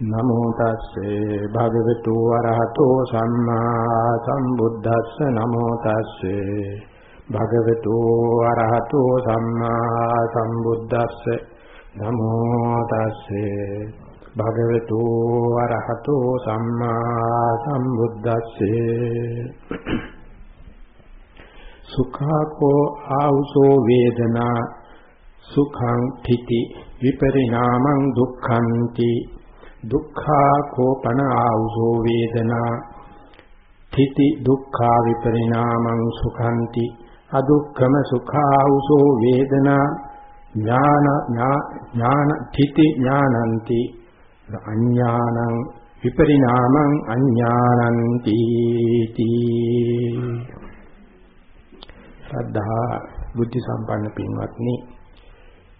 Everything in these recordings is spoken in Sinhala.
නමෝ තස්සේ භගවතු වරහතෝ සම්මා සම්බුද්දස්ස. නමෝ තස්සේ භගවතු වරහතෝ සම්මා සම්බුද්දස්ස. නමෝ තස්සේ භගවතු වරහතෝ සම්මා සම්බුද්දස්සේ. සුඛාකෝ ආවුසෝ වේදනා. සුඛං තිති විපරිණාමං දුක්ඛන්ති. දුක්ඛා කෝපන ආවුසෝ වේදනා. තිති දුක්ඛා විපරිණාමං සුඛන්ති. අදුක්ඛම සුඛාවුසෝ වේදනා. ඥාන ඥාන තිති ඥානන්ති අඥානං විපරිණාමං අඥානන්ති තී. ශ්‍රද්ධා බුද්ධ සම්පන්න පින්වත්නි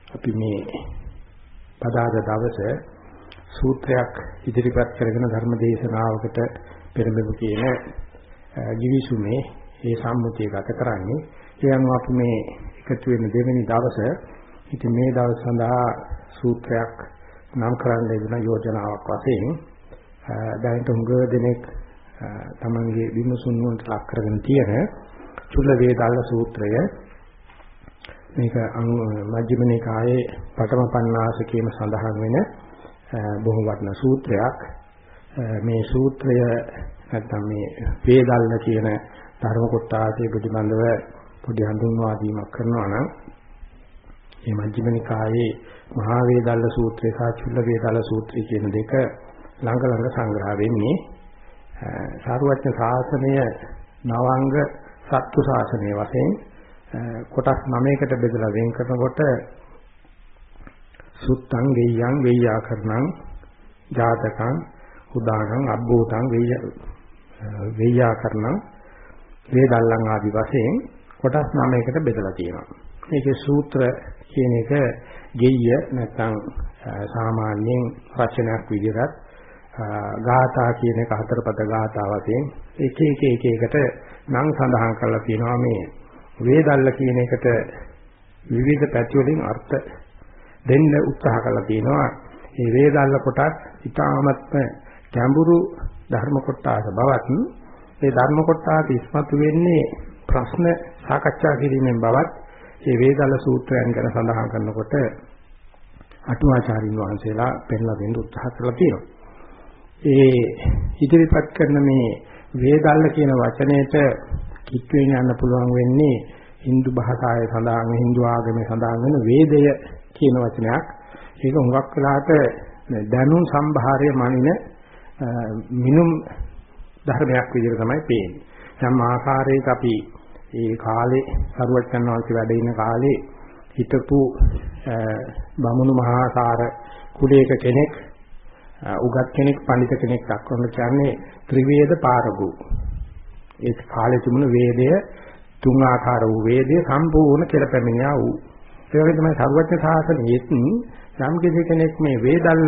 අපි මේ පදාද දවසේ සූත්‍රයක් ඉදිරිපත් කරගෙන ධර්ම දේශනාවකට පෙරඹෙමු කියන givisumේ මේ සම්මුතිය ගත කරන්නේ. ඒ අනුව අපි මේ එකතු වෙන දෙවෙනි දවසේ ඉතින් මේ දවස් සඳහා සූත්‍රයක් නම් කරන්න ලැබුණ යෝජනාවක් වශයෙන් දැනට උඟ දෙනෙක් තමන්ගේ විමසුම් වලට ලක් කරගෙන තියෙන චුල්ල වේදාල සූත්‍රය මේක මජ්ක්‍ධිම නිකායේ පඨම පඤ්ඤාසකේම සඳහන් වෙන බොහොම වටිනා සූත්‍රයක්. මේ සූත්‍රය නැත්නම් මේ වේදල්ල කියන ධර්ම කොටාසේ පිළිබඳව පොඩි හඳුන්වා දීමක් කරනවා නම් මේ මජ්ක්‍ධිම නිකායේ මහා වේදල්ල සූත්‍රය සහ චුල්ල වේදල්ල සූත්‍රය කියන දෙක ළඟ ළඟ සංග්‍රහ වෙන්නේ සාරවත්න ශාසනය නවංග සත්තු ශාසනය වශයෙන් කොටස් 9කට බෙදලා වෙන් කරනකොට සුත්තං වෙය්‍යං වෙය්‍යාකරණං ජාතකං උදානං අබ්බෝතං වෙය්‍ය වෙය්‍යාකරණං වේදල්ලං ආදි වශයෙන් කොටස් 9කට බෙදලා තියෙනවා. මේකේ සූත්‍ර කියන එක ගෙය්‍ය නැත්නම් සාමාන්‍යයෙන් රචනයක් විදිහට ගාථා කියන එක හතරපද ගාථා වශයෙන් එක එක එක එකට නම් සඳහන් කරලා තියෙනවා මේ වේදල්ල කියන එකට විවිධ පැති වලින් අර්ථ දෙන්න උත්සාහ කරලා තියෙනවා. මේ වේදල්ල කොටස් ඊටාමත්ම ගැඹුරු ධර්ම කොටස බවත් මේ ධර්ම කොටස ඉස්මතු වෙන්නේ ප්‍රශ්න සාකච්ඡා කිරීමෙන් බවත් මේ වේදල්ල සූත්‍රයන් ගැන සඳහන් කරනකොට අටුවාචාරින් වහන්සේලා පෙන්ලා දෙන්න උත්සාහ කරලා තියෙනවා. ඒ ඉදිරිපත් කරන මේ වේදල්ල කියන වචනයට කික්වෙන් යන්න පුළුවන් වෙන්නේ Hindu භාෂාවේ සඳහන් Hindu ආගමේ සඳහන් වෙන වේදය කියන වචනයක්. ඒක හුඟක් වෙලාට දැනුම් සම්භාරය මනින මිනුම් ධර්මයක් විදිහට තමයි පේන්නේ. යම් ආකාරයක අපි ඒ කාලේ සරුවච්චන් වහන්සේ වැඩ ඉන කාලේ හිටපු බමුණු මහාසාර කුලයක කෙනෙක් උගත් කෙනෙක් පඬිත කෙනෙක් දක්වන්න කියන්නේ ත්‍රිවේද පාරගු. ඒ කාලේ තිබුණ වේදය තුන් ආකාර වූ වේදය සම්පූර්ණ කියලා පැමිණියා වූ ඒ වගේ තමයි සර්වඥ ශාසනයෙත් යම් කෙනෙක් මේ වේදල්ල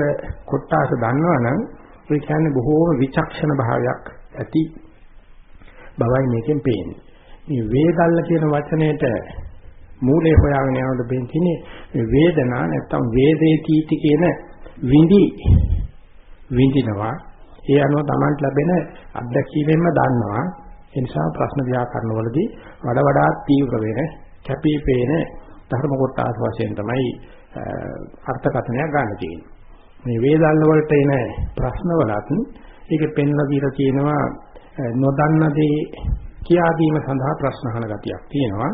කොටාස දන්නවනම් ඒ කියන්නේ බොහෝම විචක්ෂණ භාවයක් ඇති බවයි මේකෙන් පේන්නේ. මේ වේදල්ල කියන වචනයට මූලේ හොයාගෙන යනකොට බෙන්තිනේ මේ වේදනා නැත්තම් වේදේ තීති කියන විඳි විඳිනවා ඒ අනුව Tamanට ලැබෙන අත්දැකීමෙන්ම දන්නවා ඒ නිසා ප්‍රශ්න ව්‍යාකරණ වලදී වඩා වඩාත් තීව්‍ර වෙන කැපී පේන ධර්ම කොටස් වශයෙන් තමයි අර්ථකථනයක් ගන්න තියෙන්නේ. මේ වේදල්ල වලට එන ප්‍රශ්න වලත් ඒක පෙන්ලා දීලා තියෙනවා නොදන්න දේ කියා දීම සඳහා ප්‍රශ්න අහන ගතියක් තියෙනවා.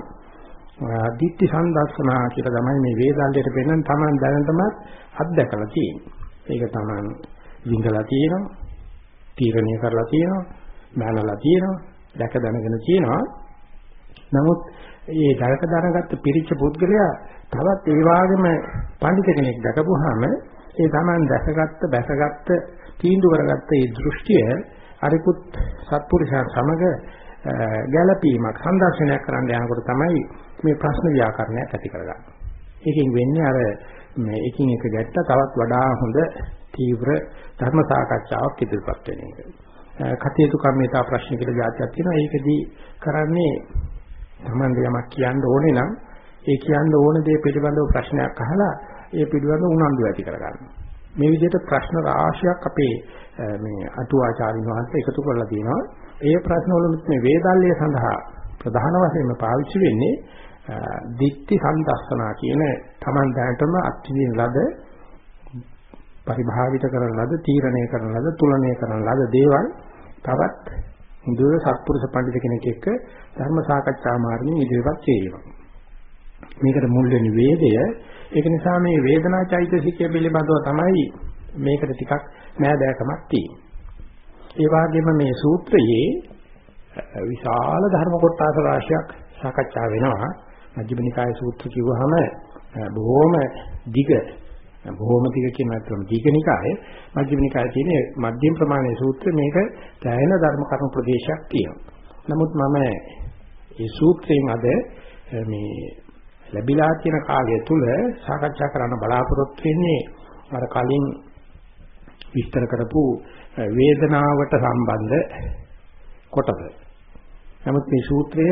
දිට්ඨි සම්දර්ශනා කියලා තමයි මේ වේදල්ලයට පෙන්වන තමන් දැනටමත් අත්දැකලා තියෙන්නේ. ඒක තමන් විඳලා තියෙනවා, තීරණය කරලා තියෙනවා, මනලා තියෙනවා, දැක දැනගෙන තියෙනවා. නමුත් ඒ දැක දැනගත්ත පිරිච්ච පුද්ගලයා තවත් ඒ වගේම පඬිත කෙනෙක් දැකපුවාම ඒ Taman දැකගත්ත බැසගත්ත තීන්දුව කරගත්ත ඒ දෘෂ්ටිය අරිකුත් සත්පුරුෂයන් සමග ගැළපීමක් සංදර්ශනයක් කරන්න යනකොට තමයි මේ ප්‍රශ්න ව්‍යාකරණයක් ඇති කරගන්නේ. ඒකෙන් වෙන්නේ අර මේ එකින් එක ගැට්ට තවත් වඩා හොඳ තීව්‍ර ධර්ම සාකච්ඡාවක් ඉදිරිපත් වෙන එක. කටයුතු කම්මිතා ප්‍රශ්න කියලා જાතියක් තියෙනවා. ඒකදී කරන්නේ Tamande යමක් කියන්න ඕනේ නම් ඒ කියන්න ඕන දේ පිළිබඳව ප්‍රශ්නයක් අහලා ඒ පිළිබඳව උනන්දු ඇති කරගන්න. මේ විදිහට ප්‍රශ්න රාශියක් අපේ මේ අටුවාචාරින් වහන්සේ එකතු කරලා තියෙනවා. ඒ ප්‍රශ්න වලුත් මේ වේදල්ය සඳහා ප්‍රධාන වශයෙන්ම පාවිච්චි වෙන්නේ දික්ටි සම්දස්සනා කියන Taman දැනටම අත්විඳින ලද පරිභාවිත කරන ලද තීරණය කරන ලද තුලනය කරන ලද දේවල් තවත් හොඳ සත්පුරුෂ පඬිත කෙනෙක් එක්ක ධර්ම සාකච්ඡා මාර්ගයෙන් ඉදිරියට చేయනවා. මේකට මුල් වෙන්නේ වේදය. ඒක නිසා මේ වේදනා චෛතසිකය පිළිබඳව තමයි මේකට ටිකක් නෑදෑකමක් තියෙන්නේ. ඒ වගේම මේ සූත්‍රයේ විශාල ධර්ම කොටස රාශියක් සාකච්ඡා වෙනවා. මජ්ක්‍ධිම නිකාය සූත්‍ර කිව්වහම බොහොම දිග බොහොම දිග කියන අතරම දීඝනිකායේ මජ්ක්‍ධිම නිකායේ තියෙන මධ්‍යම ප්‍රමාණයේ සූත්‍රය මේක දැයන ධර්ම කර්ම ප්‍රදේශයක් තියෙනවා. නමුත් මම මේ සූත්‍රයෙන් අද මේ ලැබිලා තියෙන කාලය තුල සාකච්ඡා කරන්න බලාපොරොත්තු වෙන්නේ අර කලින් විස්තර කරපු වේදනාවට සම්බන්ධ කොටස. නමුත් මේ සූත්‍රය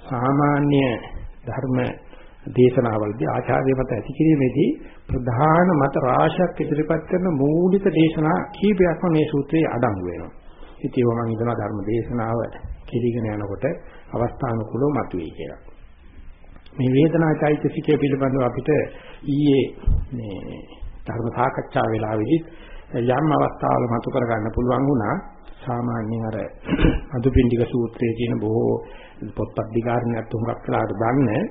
සාමාන්‍ය ධර්ම දේශනාවලදී ආචාර්ය මත ඇති කිරීමේදී ප්‍රධාන මත රාශියක් ඉදිරිපත් කරන මූලික දේශනා කීපයක්ම මේ සූත්‍රයේ අඩංගු වෙනවා. ඉතින් ඒවා මම හිතනවා ධර්ම දේශනාව කිරීගෙන යනකොට අවස්ථානුකූලව මතුවේ කියලා. මේ වේදනා චෛතසිකය පිළිබඳව අපිට ඊයේ මේ ධර්ම සාකච්ඡා වෙලාවේදී යම් අවස්ථාවල මතු කරගන්න පුළුවන් වුණා. සාමාන්‍යයෙන් අර අදුපිණ්ඩික සූත්‍රයේ තියෙන බොහෝ පොත්පත් දිගාරණයක් තුනක් කළාට දන්නේ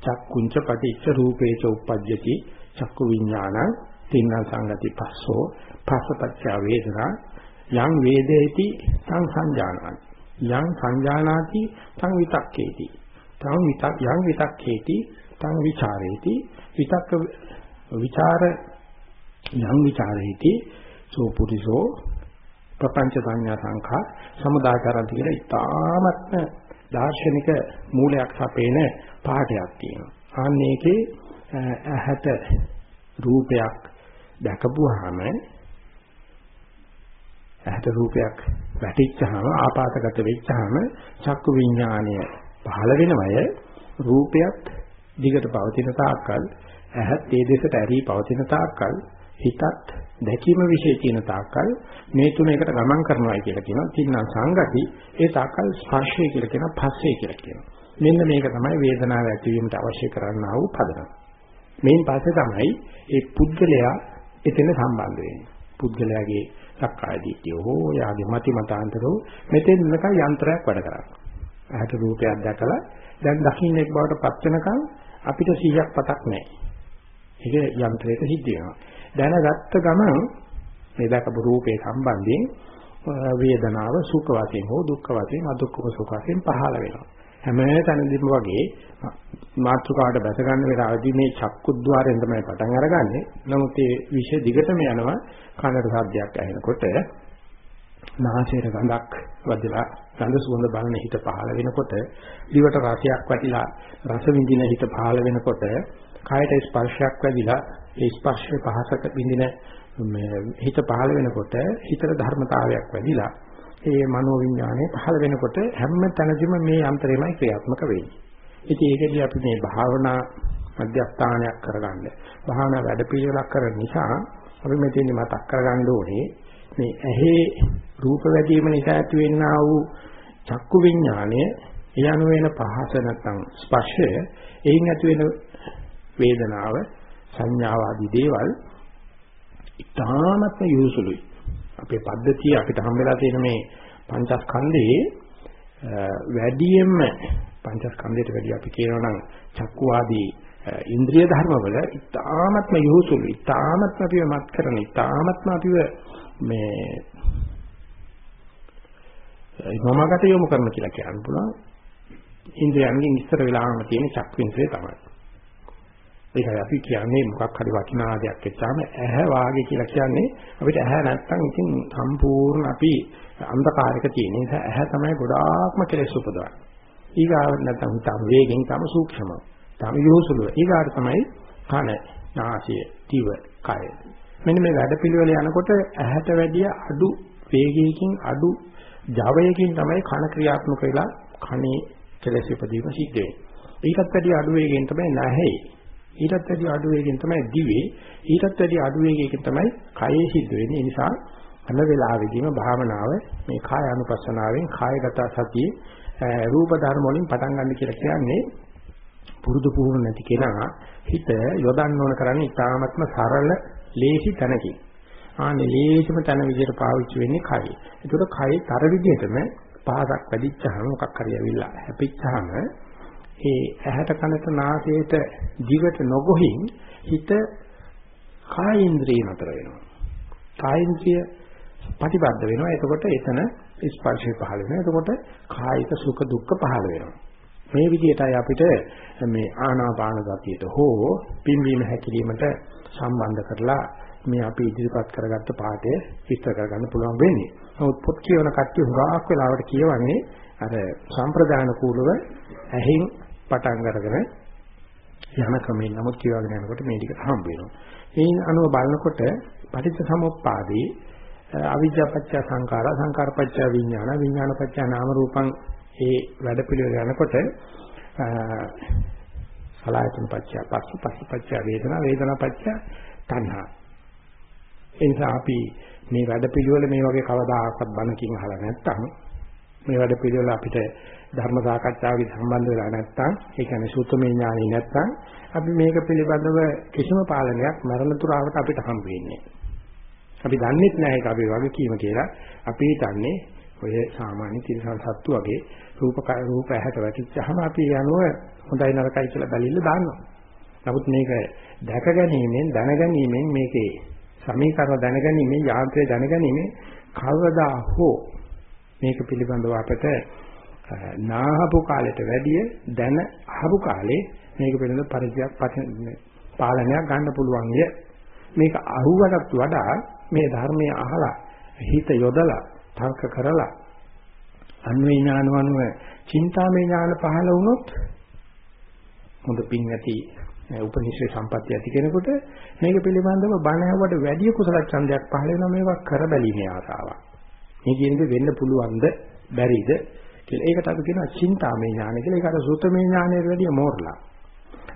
චක්කුංච පටිච්ච රූපේච උප්පජ්ජති චක්කු විඥාන තින්න සංගති පස්සෝ පස්සපච්ච වේදනා යං වේදේති සං සංජානාති. යං සංජානාති තං විතක්කේති. තං විතක් යං විතක්කේති තං විචාරේති. විතක්ක විචාර යං විචාරේති. සෝ පුරිසෝ ප්‍රපංච සංඥා සංඛා සමුදාචරන්ති කියලා ඉතාමත්ම දාර්ශනික මූලයක් සපේන පාඩයක් තියෙනවා. අනේකේ ඇහැට රූපයක් දැකපුවාම ඇහැට රූපයක් වැටිච්චාම ආපාතගත වෙච්චාම චක්කු විඥානය පහළ වෙනවය රූපයක් දිගට පවතින තාක්කල් ඇහත් ඒ දෙසට ඇරී පවතින තාක්කල් හිතත් දැකීම વિશે තියෙන තාක්කල් මේ තුන එකට ගමන් කරනවායි කියලා කියනවා. තින්නම් සංගති ඒ තාක්කල් ස්පර්ශය කියලා කියනවා, පස්සේ කියලා කියනවා. මෙන්න මේක තමයි වේදනාව ඇතිවීමට අවශ්‍ය කරන්නා වූ පදනම. මේන් පස්සේ තමයි ඒ පුද්ගලයා එතන සම්බන්ධ වෙන්නේ. පුද්ගලයාගේ සක්කාය දිට්ඨිය හෝ යාගේ මති මතාන්තරෝ මෙතෙන් නිකන් යන්ත්‍රයක් වැඩ කරන්නේ. ඇහැට රූපයක් දැකලා දැන් දකින්නෙක් බවට පත් වෙනකන් අපිට 100ක් පතක් නැහැ. ඒක යන්ත්‍රයක සිද්ධ වෙනවා. දැනගත්ත ගමන් මේ දැකපු රූපේ සම්බන්ධයෙන් වේදනාව සුඛ වශයෙන් හෝ දුක්ඛ වශයෙන් අදුක්ඛ සුඛ වශයෙන් පහළ වෙනවා. හැම තැනදීම වගේ මාත්‍රකාවට බැස ගන්න වෙලාවදී මේ චක්කුද්්වාරයෙන් තමයි පටන් අරගන්නේ. නමුත් මේ විශේෂ දිගටම යනවා කනට සද්දයක් ඇහෙනකොට නාසයට ගඳක් වදලා ගඳ සුවඳ බලන හිත පහළ වෙනකොට දිවට රසයක් වැටිලා රස විඳින හිත පහළ වෙනකොට කායට ස්පර්ශයක් වැදිලා ඒ ස්පර්ශයේ පහසක බින්දින හිත පහළ වෙනකොට හිතට ධර්මතාවයක් වැඩිලා ඒ මනෝ විඥානය පහළ වෙනකොට හැම තැනදීම මේ යන්ත්‍රයමයි ක්‍රියාත්මක වෙන්නේ. ඉතින් ඒකදී අපි මේ භාවනා මධ්‍යස්ථානයක් කරගන්න. භාවනා වැඩපිළිවෙලක් කරන නිසා අපි මෙතෙන්දි මතක් කරගන්න ඕනේ මේ ඇහි රූප වැඩිම නිසා ඇති වෙන්නා වූ චක්කු විඥානය ඒ අනු වෙන පහස නැත්නම් ස්පර්ශය එයින් ඇති වෙන වේදනාව සංඥාව ආදී දේවල් ඉතාමත්ම යොසුලුයි. අපේ පද්ධතිය අපිට හම්බෙලා තියෙන මේ පංචස්කන්ධයේ වැඩියෙන්ම පංචස්කන්ධයට වැඩි අපි කියනවා නම් චක්කු ආදී ඉන්ද්‍රිය ධර්මවල ඉතාමත්ම යොසුලු ඉතාමත්ම අපිව මත් කරන ඉතාමත්ම අපිව මේ මමකට යොමු කරන කියලා කියන්න පුළුවන්. ඉන්ද්‍රයන්ගෙන් ඉස්සර වෙලාම තියෙන චක්වින්ද්‍රය තමයි. ඒකයි අපි කියන්නේ මොකක් හරි වටිනා දෙයක් වෙච්චාම ඇහැ වාගේ කියලා කියන්නේ අපිට ඇහැ නැත්තම් ඉතින් සම්පූර්ණ අපි අන්ධකාරයක තියෙන නිසා ඇහැ තමයි ගොඩාක්ම කෙලෙස් උපදවන්නේ. ඊගාව නැත්තම් තම වේගෙන් තම සූක්ෂම. තම යොසුලුව. ඊගාට තමයි කන, නාසය, දිව, කය. මෙන්න මේ වැඩපිළිවෙල යනකොට ඇහැට වැඩිය අඩු වේගයකින් අඩු ජවයකින් තමයි කන ක්‍රියාත්මක වෙලා කනේ කෙලෙස් උපදීම සිද්ධ වෙන්නේ. ඊටත් වැඩිය අඩු වේගයෙන් තමයි නැහැ ඊටත් වැඩි අඩු වේගයෙන් තමයි දිවේ ඊටත් වැඩි අඩු වේගයකින් තමයි කයේ සිද්ධ වෙන්නේ. ඒ නිසා හැම වෙලාවෙදීම භාවනාව මේ කාය අනුපස්සනාවෙන් කායගත සතියේ රූප ධර්ම වලින් පටන් ගන්න කියලා කියන්නේ පුරුදු පුහුණු නැති කෙනා හිත යොදන්න ඕන කරන්නේ ඉතාමත්ම සරල ලේසි තැනකින්. ආනේ ලේසිම තැන විදිහට පාවිච්චි වෙන්නේ කය. ඒකට කය තර විදිහටම පහසක් වැඩිච්චහම මොකක් හරි ඇවිල්ලා හැපිච්චහම ඒ ඇහැට කනට නාසයට දිවට නොගොහින් හිත කායේන්ද්‍රිය නතර වෙනවා. කායේන්ද්‍රිය ප්‍රතිබද්ධ වෙනවා. එතකොට එතන ස්පර්ශය පහළ වෙනවා. එතකොට කායික සුඛ දුක්ඛ පහළ වෙනවා. මේ විදිහටයි අපිට මේ ආනාපාන ගතියට හෝ පිම්වීම හැකිලීමට සම්බන්ධ කරලා මේ අපි ඉදිරිපත් කරගත්ත පාඩය විස්තර කරගන්න පුළුවන් වෙන්නේ. නමුත් පොත් කියවන කට්ටිය හුඟක් වෙලාවට කියවන්නේ අර සම්ප්‍රදාන කූලව ඇහින් පටන් අරගෙන යන ක්‍රමයෙන් නමුත් කියවගෙන යනකොට මේ ටික හම්බ වෙනවා. ඒන් අනුව බලනකොට පටිච්ච සමුප්පාදේ අවිජ්ජාපච්ච සංඛාර සංඛාරපච්ච විඥාන විඥානපච්ච නාම රූපං ඒ වැඩ පිළිවෙල යනකොට සලායතන පච්ච පස්ස පස්ස පච්ච වේදනා වේදනා පච්ච තණ්හා එනිසා අපි මේ වැඩ පිළිවෙල මේ වගේ කවදාකවත් බණකින් අහලා නැත්නම් මේ වැඩ පිළිවෙල අපිට ධර්ම සාකච්ඡාවක සම්බන්ධ වෙලා නැත්නම් ඒ කියන්නේ සූත්‍රමය ඥානෙ නැත්නම් අපි මේක පිළිබඳව කිසිම පාලනයක් මරණ තුරාවට අපිට හම්බ වෙන්නේ අපි දන්නේ නැහැ ඒක අපේ වගකීම කියලා. අපි හිතන්නේ ඔය සාමාන්‍ය තිරසන් සත්තු වගේ රූප රූප ඇහැට වැටිච්චහම අපි යනුව හොඳයි නරකයි කියලා බැලිල්ල දානවා. නමුත් මේක දැක ගැනීමෙන් දැන ගැනීමෙන් මේකේ සමීකරණ දැන ගැනීමෙන් යාන්ත්‍රය දැන ගැනීමෙන් කවදා හෝ මේක පිළිබඳව අපට නාහපු කාලයට වැඩිය දැන අහපු කාලේ මේක පිළිබඳ පරිචයක් පාලනයක් ගන්න පුළුවන් ය. මේක අහුවටත් වඩා මේ ධර්මයේ අහලා හිත යොදලා තර්ක කරලා අන්වේ ඥානවනුව චින්තාමය ඥාන පහළ වුණොත් හොඳ පින් ඇති උපනිෂේ සම්පත්‍ය ඇති කෙනෙකුට මේක පිළිබඳව බණ ඇහුවට වැඩි කුසල ඡන්දයක් පහළ වෙනවා මේවා කර බැලීමේ ආසාවක්. මේ කියන්නේ වෙන්න පුළුවන්ද? බැරිද? කියලා. ඒකට අපි කියනවා චින්තාමය ඥාන කියලා. ඒක අර සූතමේ ඥානයට වැඩිය මෝරලා.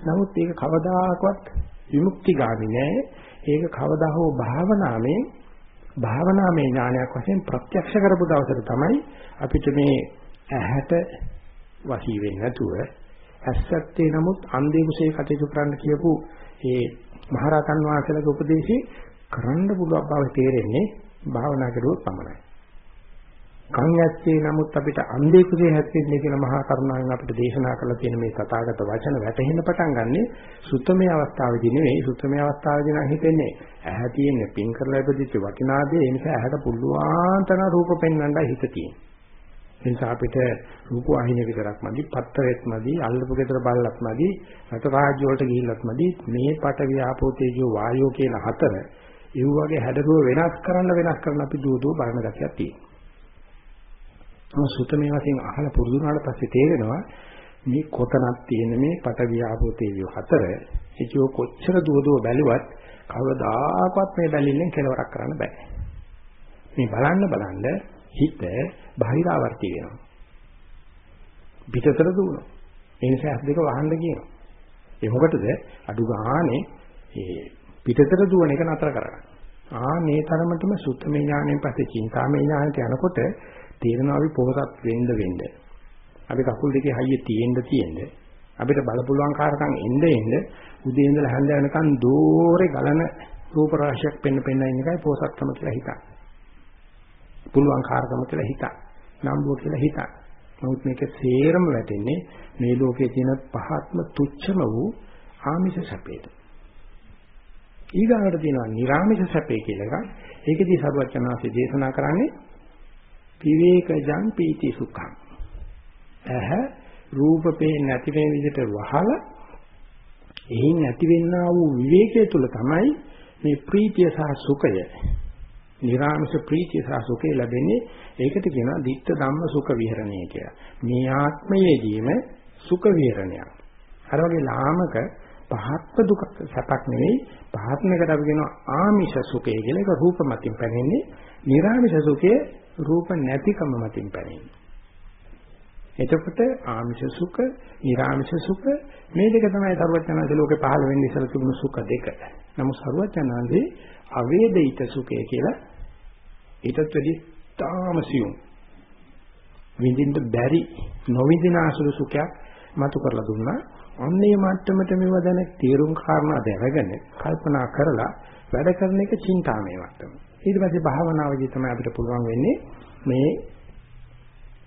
නමුත් ඒක කවදාකවත් විමුක්තිගාමි නෑ. ඒක කවදා හෝ භාවනාවේ භාවනාමය ඥානයක් වශයෙන් ප්‍රත්‍යක්ෂ කරපු දවසට තමයි අපිට මේ ඇහැට වශී වෙන්නේ නැතුව ඇස්සත්තේ නමුත් අන්ධේ කුසේ කටයුතු කරන්න කියපු ඒ මහරහතන් වහන්සේලාගේ උපදේශي කරන්න පුළුවන් බව තේරෙන්නේ භාවනා කරුවොත් පමණයි. කන් ඇත්තේ නමුත් අපිට අන්ධේ කුසේ හැස්සෙන්නේ කියලා මහා කරුණාවෙන් අපිට දේශනා කරලා තියෙන මේ තථාගත වචන වැටහෙන්න පටන් ගන්නෙ සුත්තමේ අවස්ථාවේදී නෙවෙයි සුත්තමේ අවස්ථාවේදී නම් හිතෙන්නේ ඇහැ තියෙන්නේ පින් කරලා ඉපදිච්ච වටිනාදේ ඒ නිසා ඇහැට පුළුවන් තරම් රූප පෙන්වන්නයි හිත තියෙන්නේ. ඒ නිසා අපිට රූප ವಾಹಿනිය විතරක් මදි, පත්තරෙත් මදි, අල්ලපු ගෙදර බල්ලක් මදි, රට රාජ්‍ය වලට ගිහිල්ලත් මදි. මේ පට වියාපෝ තේජෝ වායෝ කියන හතර ඒ වගේ හැඩරුව වෙනස් කරන්න වෙනස් කරන්න අපි දුව දුව බලන ගැතියක් තියෙනවා. මොන සුතමේ වශයෙන් අහලා පුරුදු වුණාට පස්සේ තේරෙනවා මේ කොතනක් තියෙන මේ පටවිය ආපෝ තේවිය හතර ඒකෝ කොච්චර දුවදුව බැලුවත් කවදාකවත් මේ බැලිල්ලෙන් කෙලවරක් කරන්න බෑ. මේ බලන්න බලන්න හිත බාහිරාවර්ති වෙනවා. පිටතට දුවනවා. ඒ නිසා ඇස් දෙක වහන්න කියනවා. ඒ මොකටද? අඩු ගානේ ඒ පිටතට දුවන එක නතර කරගන්න. ආ මේ තරමටම සුත්තමේ ඥාණයෙන් පස්සේ චින්තාමේ ඥාණයට යනකොට තේරෙනවා අපි පොහසත් වෙන්න වෙන්න. අපි කකුල් දෙකේ හයිය තියෙන්න තියෙන්න අපිට බල පුළුවන් කාරකම් එන්න එන්න උදේ ඉඳලා හැන්ද වෙනකන් දෝරේ ගලන රූප රාශියක් පෙන්න පෙන්න ඉන්න එකයි පොහසත්කම කියලා හිතන්නේ. පුළුවන් කාරකම කියලා හිතන්නේ. නම්බුව කියලා හිතන්නේ. නමුත් මේක සේරම වැටෙන්නේ මේ ලෝකයේ තියෙන පහත්ම තුච්ඡම වූ ආමිෂ සැපේට. ඊගාවට තියෙනවා නිර්ආමිෂ සැපේ කියලා එකක්. ඒකදී සරුවචනාංශය දේශනා කරන්නේ විවේකජං පීති සුඛං. ඇහ රූප පේන්නේ නැති වෙන විදිහට වහලා එයින් නැතිවෙනා වූ විවේකයේ තුල තමයි මේ ප්‍රීතිය සහ සුඛය නිරාමස ප්‍රීතිය සහ සුඛය ලැබෙන්නේ ඒකට කියනවා ditta ධම්ම සුඛ විහරණය කියලා. මේ ආත්මයේදීම සුඛ විහරණයක්. අර වගේ ලාමක පහත්ව දුක සැපක් නෙවෙයි පහත්නකට අපි කියනවා ආමිෂ සුඛය කියලා. ඒක රූප මතින් පැනෙන්නේ. නිරාමිෂ සුඛය රූප නැතිකම මතින් පැනෙන්නේ. එතකොට ආමිෂ සුඛ, ඊරාමිෂ සුඛ මේ දෙක තමයි සරුවචනාංශ ලෝකේ පහළ වෙන්නේ ඉස්සර තිබුණු සුඛ දෙක. නමුත් සරුවචනාංශේ අවේදිත සුඛය කියලා ඊටත් වැඩි තාමසියුම් විඳින්න බැරි නොවිඳින අසුළු සුඛයක් මතු කරලා දුන්නා. අන්නේ මට්ටමට මේව දැන තීරුම් කාරණා දැනගෙන කල්පනා කරලා වැඩ කරන එක චින්තාමය මට්ටම. ඊට පස්සේ භාවනාවේදී තමයි අපිට පුළුවන් වෙන්නේ මේ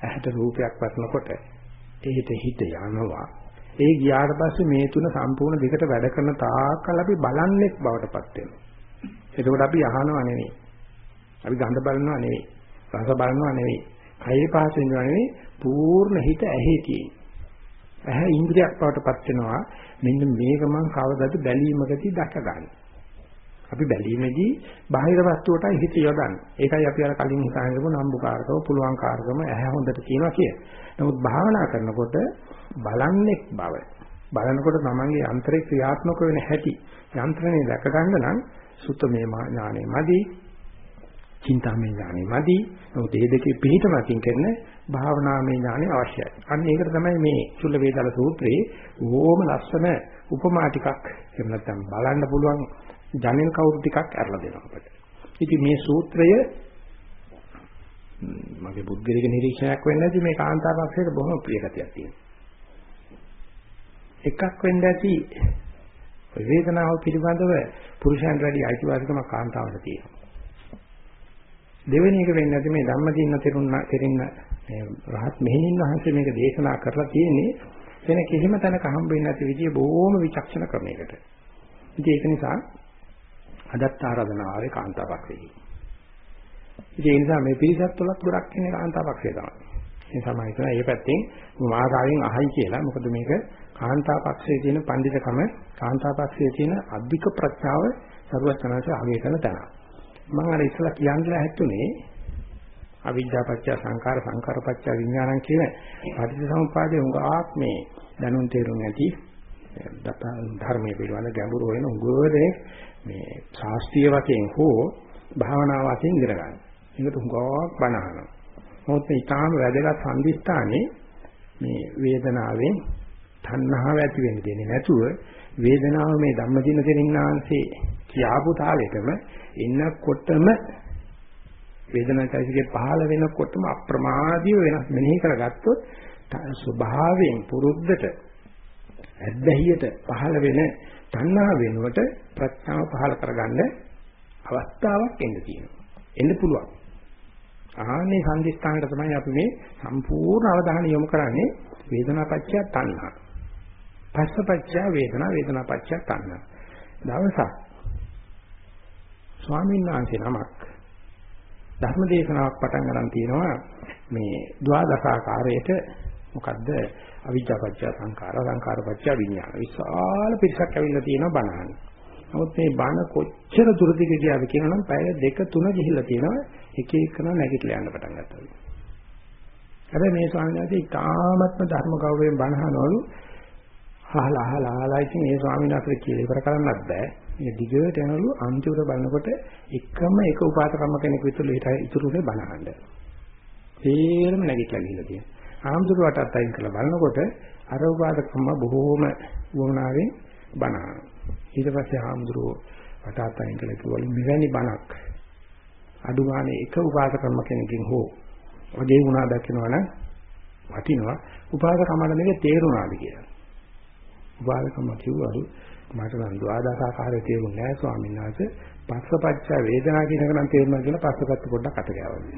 ඇහැට රූපයක් වටනකොට ඒහිත හිත යනවා. ඒ ගියාට පස්සේ මේ තුන සම්පූර්ණ දෙකට වැඩ කරන තාක්කල් අපි බලන්නේ බවටපත් වෙනවා. එතකොට අපි අහනවා නෙවෙයි. අපි ගඳ බලනවා නෙවෙයි. රස බලනවා නෙවෙයි. කය පහස වෙනවා නෙවෙයි. පූර්ණ හිත ඇහි තියෙන. ඇහැ ඉන්ද්‍රියක් බවටපත් වෙනවා. මෙන්න මේක මං කවදාද බැලීමකදී දැක ගන්න. අපි බැලීමේදී බාහිර වස්තුවටයි හිත යොදන්නේ. ඒකයි අපි අර කලින් හිතාගෙන ඉපු නම්බුකාරකව පුළුවන් කාර්කම ඇහැ හොඳට තියෙනවා කිය. නමුත් භාවනා කරනකොට බලන්නේ බව. බලනකොට තමන්ගේ අන්තරේ ක්‍රියාත්මක වෙන හැටි යන්ත්‍රණය දැක ගන්න නම් සුත්තමේ ඥානෙ මදි. චින්තාමේ ඥානෙ මදි. නමුත් මේ දෙකේ පිළිතමකින් කරන භාවනාමේ ඥානෙ අවශ්‍යයි. අන්න ඒකට තමයි මේ චුල්ල වේදල සූත්‍රයේ ඕම ලස්සන උපමා ටිකක් එහෙම නැත්නම් බලන්න පුළුවන් ජනෙල් කවුරු ටිකක් අරලා දෙනවා අපිට. ඉතින් මේ සූත්‍රය මගේ බුද්ධිලික නිරීක්ෂණයක් වෙන්න ඇති මේ කාන්තාවක්ෂයට බොහොම ප්‍රියකතියක් තියෙනවා. එකක් වෙන්න ඇති වේදනාව පිළිබඳව පුරුෂයන්ට වැඩි අයිතිවාසිකම කාන්තාවට තියෙනවා. දෙවෙනි එක වෙන්න ඇති මේ ධම්මදින්න තෙරුණ තෙරින්න මේ රහත් මෙහෙණින් වහන්සේ මේක දේශනා කරලා තියෙන්නේ වෙන කිසිම තැනක හම්බ වෙන්නේ නැති විදිය බොහොම විචක්ෂණ ක්‍රමයකට. ඉතින් ඒක නිසා අදත් ආරාධනා ආවේ කාන්තාවක්ෂේ. ඉතින් ඒ නිසා මේ පිරිසත් තුලත් ගොඩක් ඉන්නේ කාන්තාවක්ෂේ තමයි. ඒ තමයි හිතන මේ පැත්තෙන් මාතාවෙන් අහයි කියලා. මොකද මේක කාන්තාවක්ෂයේ තියෙන පඬිතකම කාන්තාවක්ෂයේ තියෙන අධික ප්‍රඥාව සරුවචනාංශ අගය කරන තැන. මම අර ඉස්සලා කියන්නලා හැතුනේ අවිද්‍යාපච්ච සංකාර සංකාරපච්ච විඥානං කියන පටිච්චසමුපාදයේ උඟාක් මේ දැනුම් තේරුම් නැති ධර්මයේ පිළිබඳ ගැඹුරු වෙන උගෝදේ මේ ශාස්ත්‍රීය වශයෙන් හෝ භාවනා වශයෙන් ඉගෙන ගන්න. ඒකට හුඟක් බණ අහනවා. මොකද මේ ඊටාම වැදගත් සම්දිස්ථානේ මේ වේදනාවෙන් තණ්හාව ඇති වෙන්න දෙන්නේ නැතුව වේදනාව මේ ධම්මදින තෙරින්නාංශේ කියාපු තාලෙටම එන්නකොටම වේදනාචෛසිකේ පහළ වෙනකොටම අප්‍රමාදීව වෙනස් මෙනෙහි කරගත්තොත් ස්වභාවයෙන් පුරුද්දට ඇද්දහියට පහළ වෙන තණ්හා වෙනුවට ප්‍රඥාව පහළ කරගන්න අවස්ථාවක් එන්න තියෙනවා. එන්න පුළුවන්. ආන්නේ සංදිස්ථානට තමයි අපි මේ සම්පූර්ණ අවධානය යොමු කරන්නේ වේදනාපච්චය තණ්හා. පස්සපච්චය වේදනා වේදනාපච්චය තණ්හා. දවසක් ස්වාමීන් වහන්සේ නමක් ධර්ම දේශනාවක් පටන් ගන්න තියෙනවා මේ ද්වාදශාකාරයට මොකද්ද අවිජ්ජාපච්චය සංඛාර සංඛාරපච්චය විඥාන විශාල පිරිසක් ඇවිල්ලා තියෙනවා බණහන්. නමුත් මේ බණ කොච්චර දුරද කියලාද කියනනම් පැය දෙක තුන ගිහිල්ලා තියෙනවා එක එකන නැගිටලා යන්න පටන් ගත්තා. හැබැයි මේ ස්වාමීන් වහන්සේ ඉතාමත්ම ධර්ම ගෞරවයෙන් බණහනවලු අහලා අහලා අහලා ඉතින් මේ ස්වාමීන් වහන්සේ කියලා ඉවර කරන්නත් බෑ. මේ දිගට යනලු අන්තිමට බලනකොට එකම එක උපාසකම්ම කෙනෙක් විතර ඉතුරුනේ බණහන්න. තේරම නැගිටලා ගිහිල්ලා තියෙනවා. ආම්දුරුවටත් අයින් කරලා බලනකොට අර උපාදකම බොහෝම වුණාවෙන් බණ. ඊට පස්සේ ආම්දුරුව වටාත් අයින් කළා කිව්වලු මෙවැනි බණක් අඩු ගානේ එක උපාදකම කෙනකින් හෝ වගේ වුණා දකින්නවනම් වටිනවා උපාදකමල මේක තේරුණාද කියලා. උපාදකම කිව්වලු මට නම් ද්වාදසාකාරයේ තේරුන්නේ නැහැ ස්වාමීන් වහන්සේ පස්සපච්ච වේදනා කියන එක නම් තේරුණා කියලා පස්සපච්ච පොඩ්ඩක් අත ගෑවලු.